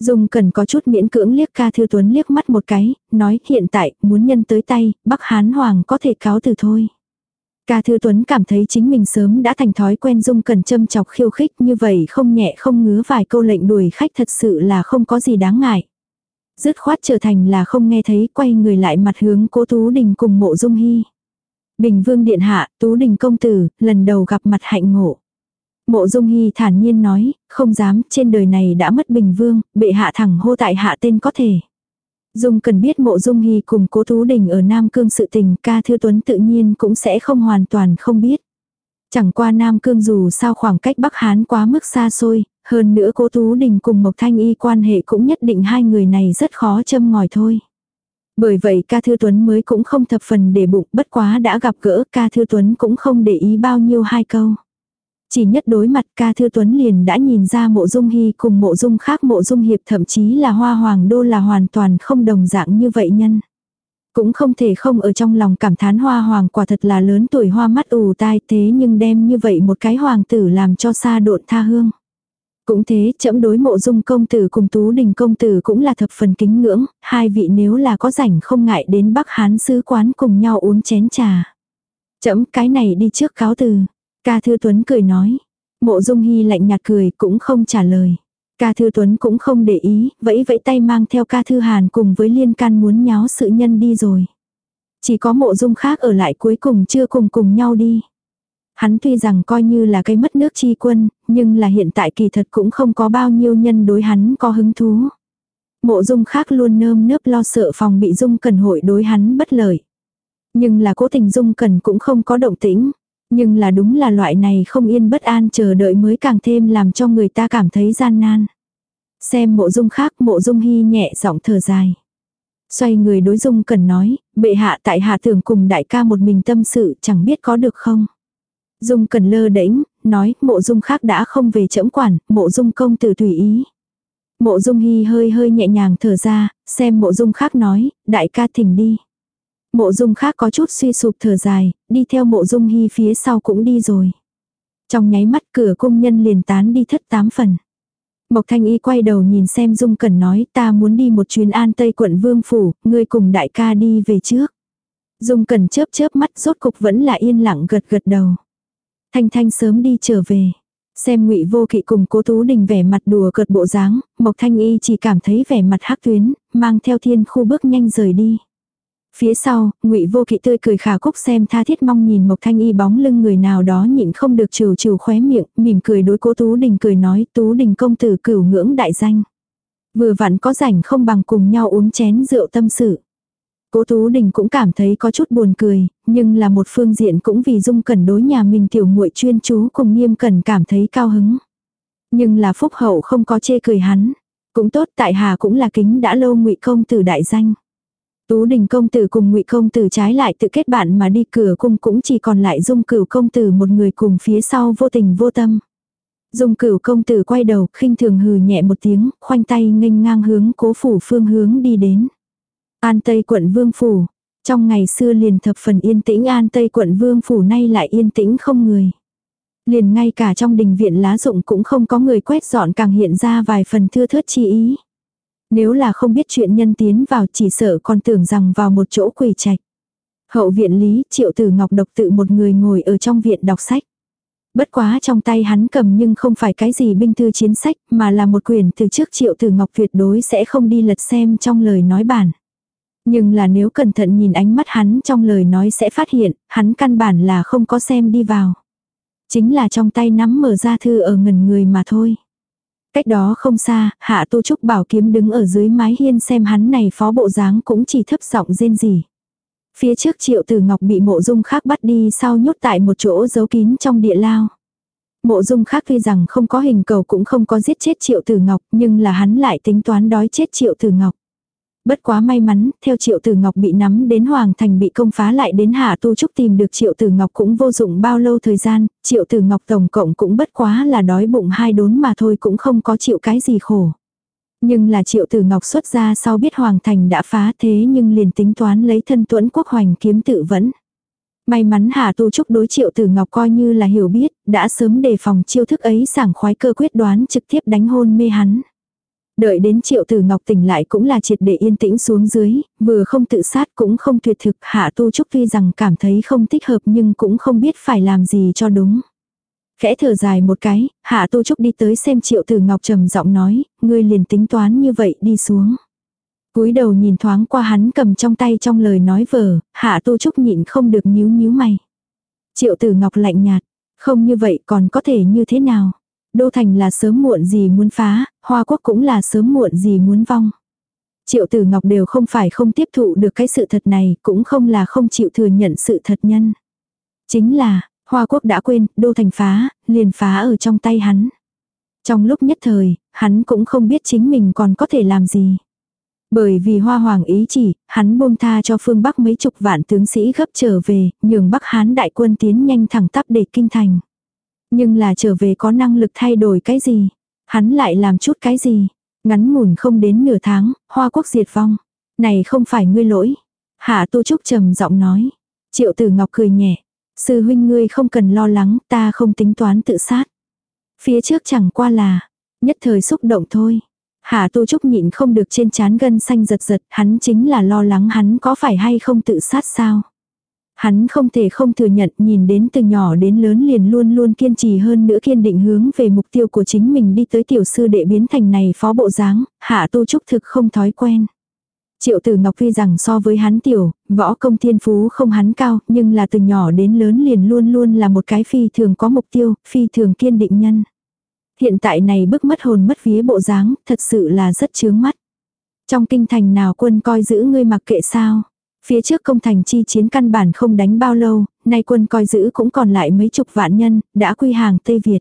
Dung cần có chút miễn cưỡng liếc ca thư tuấn liếc mắt một cái, nói hiện tại muốn nhân tới tay, Bắc Hán Hoàng có thể cáo từ thôi. Ca Thư Tuấn cảm thấy chính mình sớm đã thành thói quen Dung Cần châm chọc khiêu khích như vậy không nhẹ không ngứa vài câu lệnh đuổi khách thật sự là không có gì đáng ngại. Dứt khoát trở thành là không nghe thấy quay người lại mặt hướng cố Tú Đình cùng mộ Dung Hy. Bình Vương Điện Hạ, Tú Đình Công Tử, lần đầu gặp mặt hạnh ngộ. Mộ Dung Hy thản nhiên nói, không dám, trên đời này đã mất Bình Vương, bệ hạ thẳng hô tại hạ tên có thể. Dung cần biết mộ Dung Hy cùng cố Tú Đình ở Nam Cương sự tình ca thư tuấn tự nhiên cũng sẽ không hoàn toàn không biết. Chẳng qua Nam Cương dù sao khoảng cách Bắc Hán quá mức xa xôi, hơn nữa cố Tú Đình cùng Mộc Thanh Y quan hệ cũng nhất định hai người này rất khó châm ngòi thôi. Bởi vậy ca thư tuấn mới cũng không thập phần để bụng bất quá đã gặp gỡ ca thư tuấn cũng không để ý bao nhiêu hai câu. Chỉ nhất đối mặt ca thư tuấn liền đã nhìn ra mộ dung hy cùng mộ dung khác mộ dung hiệp thậm chí là hoa hoàng đô là hoàn toàn không đồng dạng như vậy nhân. Cũng không thể không ở trong lòng cảm thán hoa hoàng quả thật là lớn tuổi hoa mắt ù tai thế nhưng đem như vậy một cái hoàng tử làm cho xa độn tha hương. Cũng thế, chậm đối mộ dung công tử cùng tú đình công tử cũng là thập phần kính ngưỡng, hai vị nếu là có rảnh không ngại đến Bắc Hán sứ quán cùng nhau uống chén trà. Chậm cái này đi trước cáo từ. Ca Thư Tuấn cười nói. Mộ dung hy lạnh nhạt cười cũng không trả lời. Ca Thư Tuấn cũng không để ý, vẫy vẫy tay mang theo ca Thư Hàn cùng với liên can muốn nháo sự nhân đi rồi. Chỉ có mộ dung khác ở lại cuối cùng chưa cùng cùng nhau đi. Hắn tuy rằng coi như là cái mất nước chi quân, nhưng là hiện tại kỳ thật cũng không có bao nhiêu nhân đối hắn có hứng thú. Mộ dung khác luôn nơm nớp lo sợ phòng bị dung cần hội đối hắn bất lợi. Nhưng là cố tình dung cần cũng không có động tĩnh. Nhưng là đúng là loại này không yên bất an chờ đợi mới càng thêm làm cho người ta cảm thấy gian nan. Xem mộ dung khác mộ dung hy nhẹ giọng thở dài. Xoay người đối dung cần nói, bệ hạ tại hạ tưởng cùng đại ca một mình tâm sự chẳng biết có được không. Dung cần lơ đễnh, nói mộ dung khác đã không về chẫm quản, mộ dung công tử tùy ý. Mộ dung hy hơi hơi nhẹ nhàng thở ra, xem mộ dung khác nói, đại ca thỉnh đi. Mộ dung khác có chút suy sụp thở dài, đi theo mộ dung hy phía sau cũng đi rồi. Trong nháy mắt cửa cung nhân liền tán đi thất tám phần. Mộc thanh y quay đầu nhìn xem dung cần nói ta muốn đi một chuyến an tây quận vương phủ, ngươi cùng đại ca đi về trước. Dung cần chớp chớp mắt rốt cục vẫn là yên lặng gật gật đầu. Thanh Thanh sớm đi trở về. Xem ngụy Vô Kỵ cùng Cố Tú Đình vẻ mặt đùa cợt bộ dáng, Mộc Thanh Y chỉ cảm thấy vẻ mặt hắc tuyến, mang theo thiên khu bước nhanh rời đi. Phía sau, ngụy Vô Kỵ tươi cười khả cúc xem tha thiết mong nhìn Mộc Thanh Y bóng lưng người nào đó nhịn không được trừ trừ khóe miệng, mỉm cười đối Cố Tú Đình cười nói, Tú Đình công tử cửu ngưỡng đại danh. Vừa vặn có rảnh không bằng cùng nhau uống chén rượu tâm sự. Cố Tú Đình cũng cảm thấy có chút buồn cười, nhưng là một phương diện cũng vì Dung Cẩn đối nhà mình tiểu muội chuyên chú cùng Nghiêm Cẩn cảm thấy cao hứng. Nhưng là Phúc Hậu không có chê cười hắn. Cũng tốt tại Hà cũng là kính đã lâu ngụy công tử đại danh. Tú Đình công tử cùng Ngụy công tử trái lại tự kết bạn mà đi cửa cung cũng chỉ còn lại Dung Cửu công tử một người cùng phía sau vô tình vô tâm. Dung Cửu công tử quay đầu, khinh thường hừ nhẹ một tiếng, khoanh tay nghênh ngang hướng Cố phủ phương hướng đi đến. An Tây quận Vương Phủ. Trong ngày xưa liền thập phần yên tĩnh An Tây quận Vương Phủ nay lại yên tĩnh không người. Liền ngay cả trong đình viện lá dụng cũng không có người quét dọn càng hiện ra vài phần thưa thớt chi ý. Nếu là không biết chuyện nhân tiến vào chỉ sợ còn tưởng rằng vào một chỗ quỳ trạch. Hậu viện lý triệu tử ngọc độc tự một người ngồi ở trong viện đọc sách. Bất quá trong tay hắn cầm nhưng không phải cái gì binh thư chiến sách mà là một quyển từ trước triệu tử ngọc tuyệt đối sẽ không đi lật xem trong lời nói bản. Nhưng là nếu cẩn thận nhìn ánh mắt hắn trong lời nói sẽ phát hiện, hắn căn bản là không có xem đi vào. Chính là trong tay nắm mở ra thư ở ngần người mà thôi. Cách đó không xa, hạ tu trúc bảo kiếm đứng ở dưới mái hiên xem hắn này phó bộ dáng cũng chỉ thấp giọng rên gì. Phía trước triệu tử ngọc bị mộ dung khác bắt đi sau nhốt tại một chỗ giấu kín trong địa lao. Mộ dung khác tuy rằng không có hình cầu cũng không có giết chết triệu tử ngọc nhưng là hắn lại tính toán đói chết triệu tử ngọc. Bất quá may mắn, theo Triệu Tử Ngọc bị nắm đến Hoàng Thành bị công phá lại đến Hạ Tu Trúc tìm được Triệu Tử Ngọc cũng vô dụng bao lâu thời gian, Triệu Tử Ngọc tổng cộng cũng bất quá là đói bụng hai đốn mà thôi cũng không có chịu cái gì khổ. Nhưng là Triệu Tử Ngọc xuất ra sau biết Hoàng Thành đã phá thế nhưng liền tính toán lấy thân tuẫn quốc hoành kiếm tự vẫn. May mắn Hà Tu Trúc đối Triệu Tử Ngọc coi như là hiểu biết, đã sớm đề phòng chiêu thức ấy sảng khoái cơ quyết đoán trực tiếp đánh hôn mê hắn. Đợi đến triệu tử ngọc tỉnh lại cũng là triệt để yên tĩnh xuống dưới, vừa không tự sát cũng không tuyệt thực hạ tu trúc tuy rằng cảm thấy không thích hợp nhưng cũng không biết phải làm gì cho đúng. Khẽ thở dài một cái, hạ tu trúc đi tới xem triệu tử ngọc trầm giọng nói, ngươi liền tính toán như vậy đi xuống. cúi đầu nhìn thoáng qua hắn cầm trong tay trong lời nói vờ, hạ tu trúc nhịn không được nhíu nhíu mày. Triệu tử ngọc lạnh nhạt, không như vậy còn có thể như thế nào? Đô thành là sớm muộn gì muốn phá, Hoa quốc cũng là sớm muộn gì muốn vong. Triệu Tử Ngọc đều không phải không tiếp thụ được cái sự thật này, cũng không là không chịu thừa nhận sự thật nhân. Chính là, Hoa quốc đã quên, đô thành phá, liền phá ở trong tay hắn. Trong lúc nhất thời, hắn cũng không biết chính mình còn có thể làm gì. Bởi vì hoa hoàng ý chỉ, hắn buông tha cho phương Bắc mấy chục vạn tướng sĩ gấp trở về, nhường Bắc Hán đại quân tiến nhanh thẳng tắp để kinh thành. Nhưng là trở về có năng lực thay đổi cái gì? Hắn lại làm chút cái gì? Ngắn ngủn không đến nửa tháng, hoa quốc diệt vong. Này không phải ngươi lỗi. Hạ Tu Trúc trầm giọng nói. Triệu Tử Ngọc cười nhẹ. Sư huynh ngươi không cần lo lắng, ta không tính toán tự sát. Phía trước chẳng qua là, nhất thời xúc động thôi. Hạ Tu Trúc nhịn không được trên chán gân xanh giật giật, hắn chính là lo lắng hắn có phải hay không tự sát sao. Hắn không thể không thừa nhận nhìn đến từ nhỏ đến lớn liền luôn luôn kiên trì hơn nữa kiên định hướng về mục tiêu của chính mình đi tới tiểu sư đệ biến thành này phó bộ dáng, hạ tu trúc thực không thói quen. Triệu tử Ngọc Phi rằng so với hắn tiểu, võ công thiên phú không hắn cao, nhưng là từ nhỏ đến lớn liền luôn luôn là một cái phi thường có mục tiêu, phi thường kiên định nhân. Hiện tại này bức mất hồn mất vía bộ dáng, thật sự là rất chướng mắt. Trong kinh thành nào quân coi giữ ngươi mặc kệ sao. Phía trước công thành chi chiến căn bản không đánh bao lâu, nay quân coi giữ cũng còn lại mấy chục vạn nhân, đã quy hàng Tây Việt.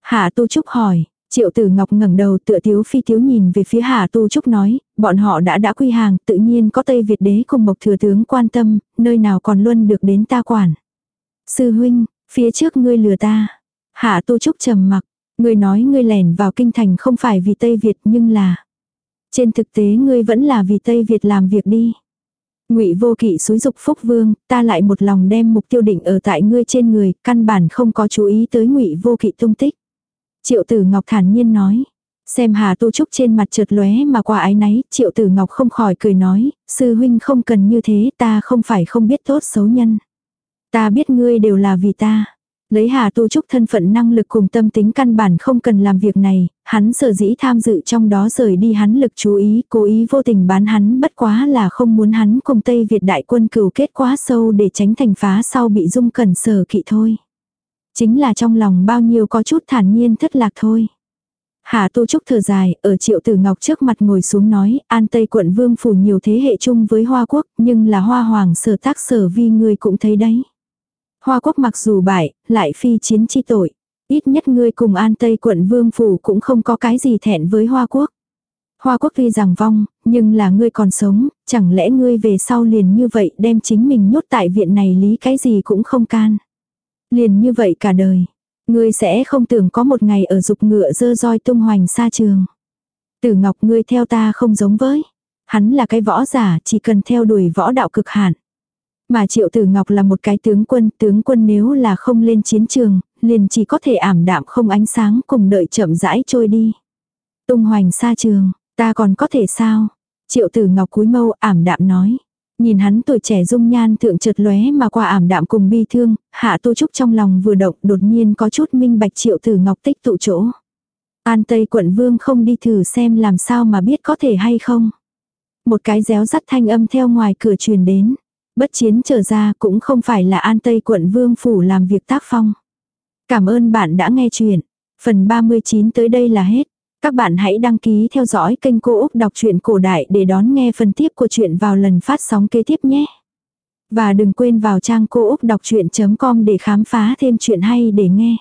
Hạ Tu Trúc hỏi, Triệu Tử Ngọc ngẩng đầu tựa thiếu phi thiếu nhìn về phía Hạ Tu Trúc nói, bọn họ đã đã quy hàng, tự nhiên có Tây Việt đế cùng Mộc Thừa Tướng quan tâm, nơi nào còn luôn được đến ta quản. Sư huynh, phía trước ngươi lừa ta. Hạ Tu Trúc trầm mặc, ngươi nói ngươi lẻn vào kinh thành không phải vì Tây Việt nhưng là. Trên thực tế ngươi vẫn là vì Tây Việt làm việc đi. Ngụy Vô Kỵ xúi dục Phúc Vương, ta lại một lòng đem mục tiêu định ở tại ngươi trên người, căn bản không có chú ý tới Ngụy Vô Kỵ tung tích. Triệu Tử Ngọc thản nhiên nói, xem Hà Tu Trúc trên mặt chợt lóe mà qua ái náy, Triệu Tử Ngọc không khỏi cười nói, sư huynh không cần như thế, ta không phải không biết tốt xấu nhân. Ta biết ngươi đều là vì ta. Lấy Hà Tu Trúc thân phận năng lực cùng tâm tính căn bản không cần làm việc này, hắn sở dĩ tham dự trong đó rời đi hắn lực chú ý, cố ý vô tình bán hắn bất quá là không muốn hắn cùng Tây Việt đại quân cửu kết quá sâu để tránh thành phá sau bị dung cẩn sở kỵ thôi. Chính là trong lòng bao nhiêu có chút thản nhiên thất lạc thôi. Hà Tu Trúc thở dài, ở triệu tử ngọc trước mặt ngồi xuống nói, an Tây quận vương phủ nhiều thế hệ chung với Hoa Quốc, nhưng là Hoa Hoàng sở tác sở vi người cũng thấy đấy. Hoa quốc mặc dù bại, lại phi chiến chi tội. Ít nhất ngươi cùng an tây quận vương phủ cũng không có cái gì thẹn với Hoa quốc. Hoa quốc tuy rằng vong, nhưng là ngươi còn sống, chẳng lẽ ngươi về sau liền như vậy đem chính mình nhốt tại viện này lý cái gì cũng không can. Liền như vậy cả đời. Ngươi sẽ không tưởng có một ngày ở dục ngựa dơ roi tung hoành xa trường. Tử Ngọc ngươi theo ta không giống với. Hắn là cái võ giả chỉ cần theo đuổi võ đạo cực hạn. Mà Triệu Tử Ngọc là một cái tướng quân, tướng quân nếu là không lên chiến trường, liền chỉ có thể ảm đạm không ánh sáng cùng đợi chậm rãi trôi đi. Tung hoành xa trường, ta còn có thể sao? Triệu Tử Ngọc cúi mâu ảm đạm nói. Nhìn hắn tuổi trẻ dung nhan thượng chợt lóe mà qua ảm đạm cùng bi thương, hạ tô trúc trong lòng vừa động đột nhiên có chút minh bạch triệu tử ngọc tích tụ chỗ. An Tây quận vương không đi thử xem làm sao mà biết có thể hay không. Một cái réo rắt thanh âm theo ngoài cửa truyền đến bất chiến trở ra cũng không phải là An Tây quận Vương Phủ làm việc tác phong. Cảm ơn bạn đã nghe chuyện. Phần 39 tới đây là hết. Các bạn hãy đăng ký theo dõi kênh Cô Úc Đọc truyện Cổ Đại để đón nghe phần tiếp của chuyện vào lần phát sóng kế tiếp nhé. Và đừng quên vào trang cô úc đọc chuyện.com để khám phá thêm chuyện hay để nghe.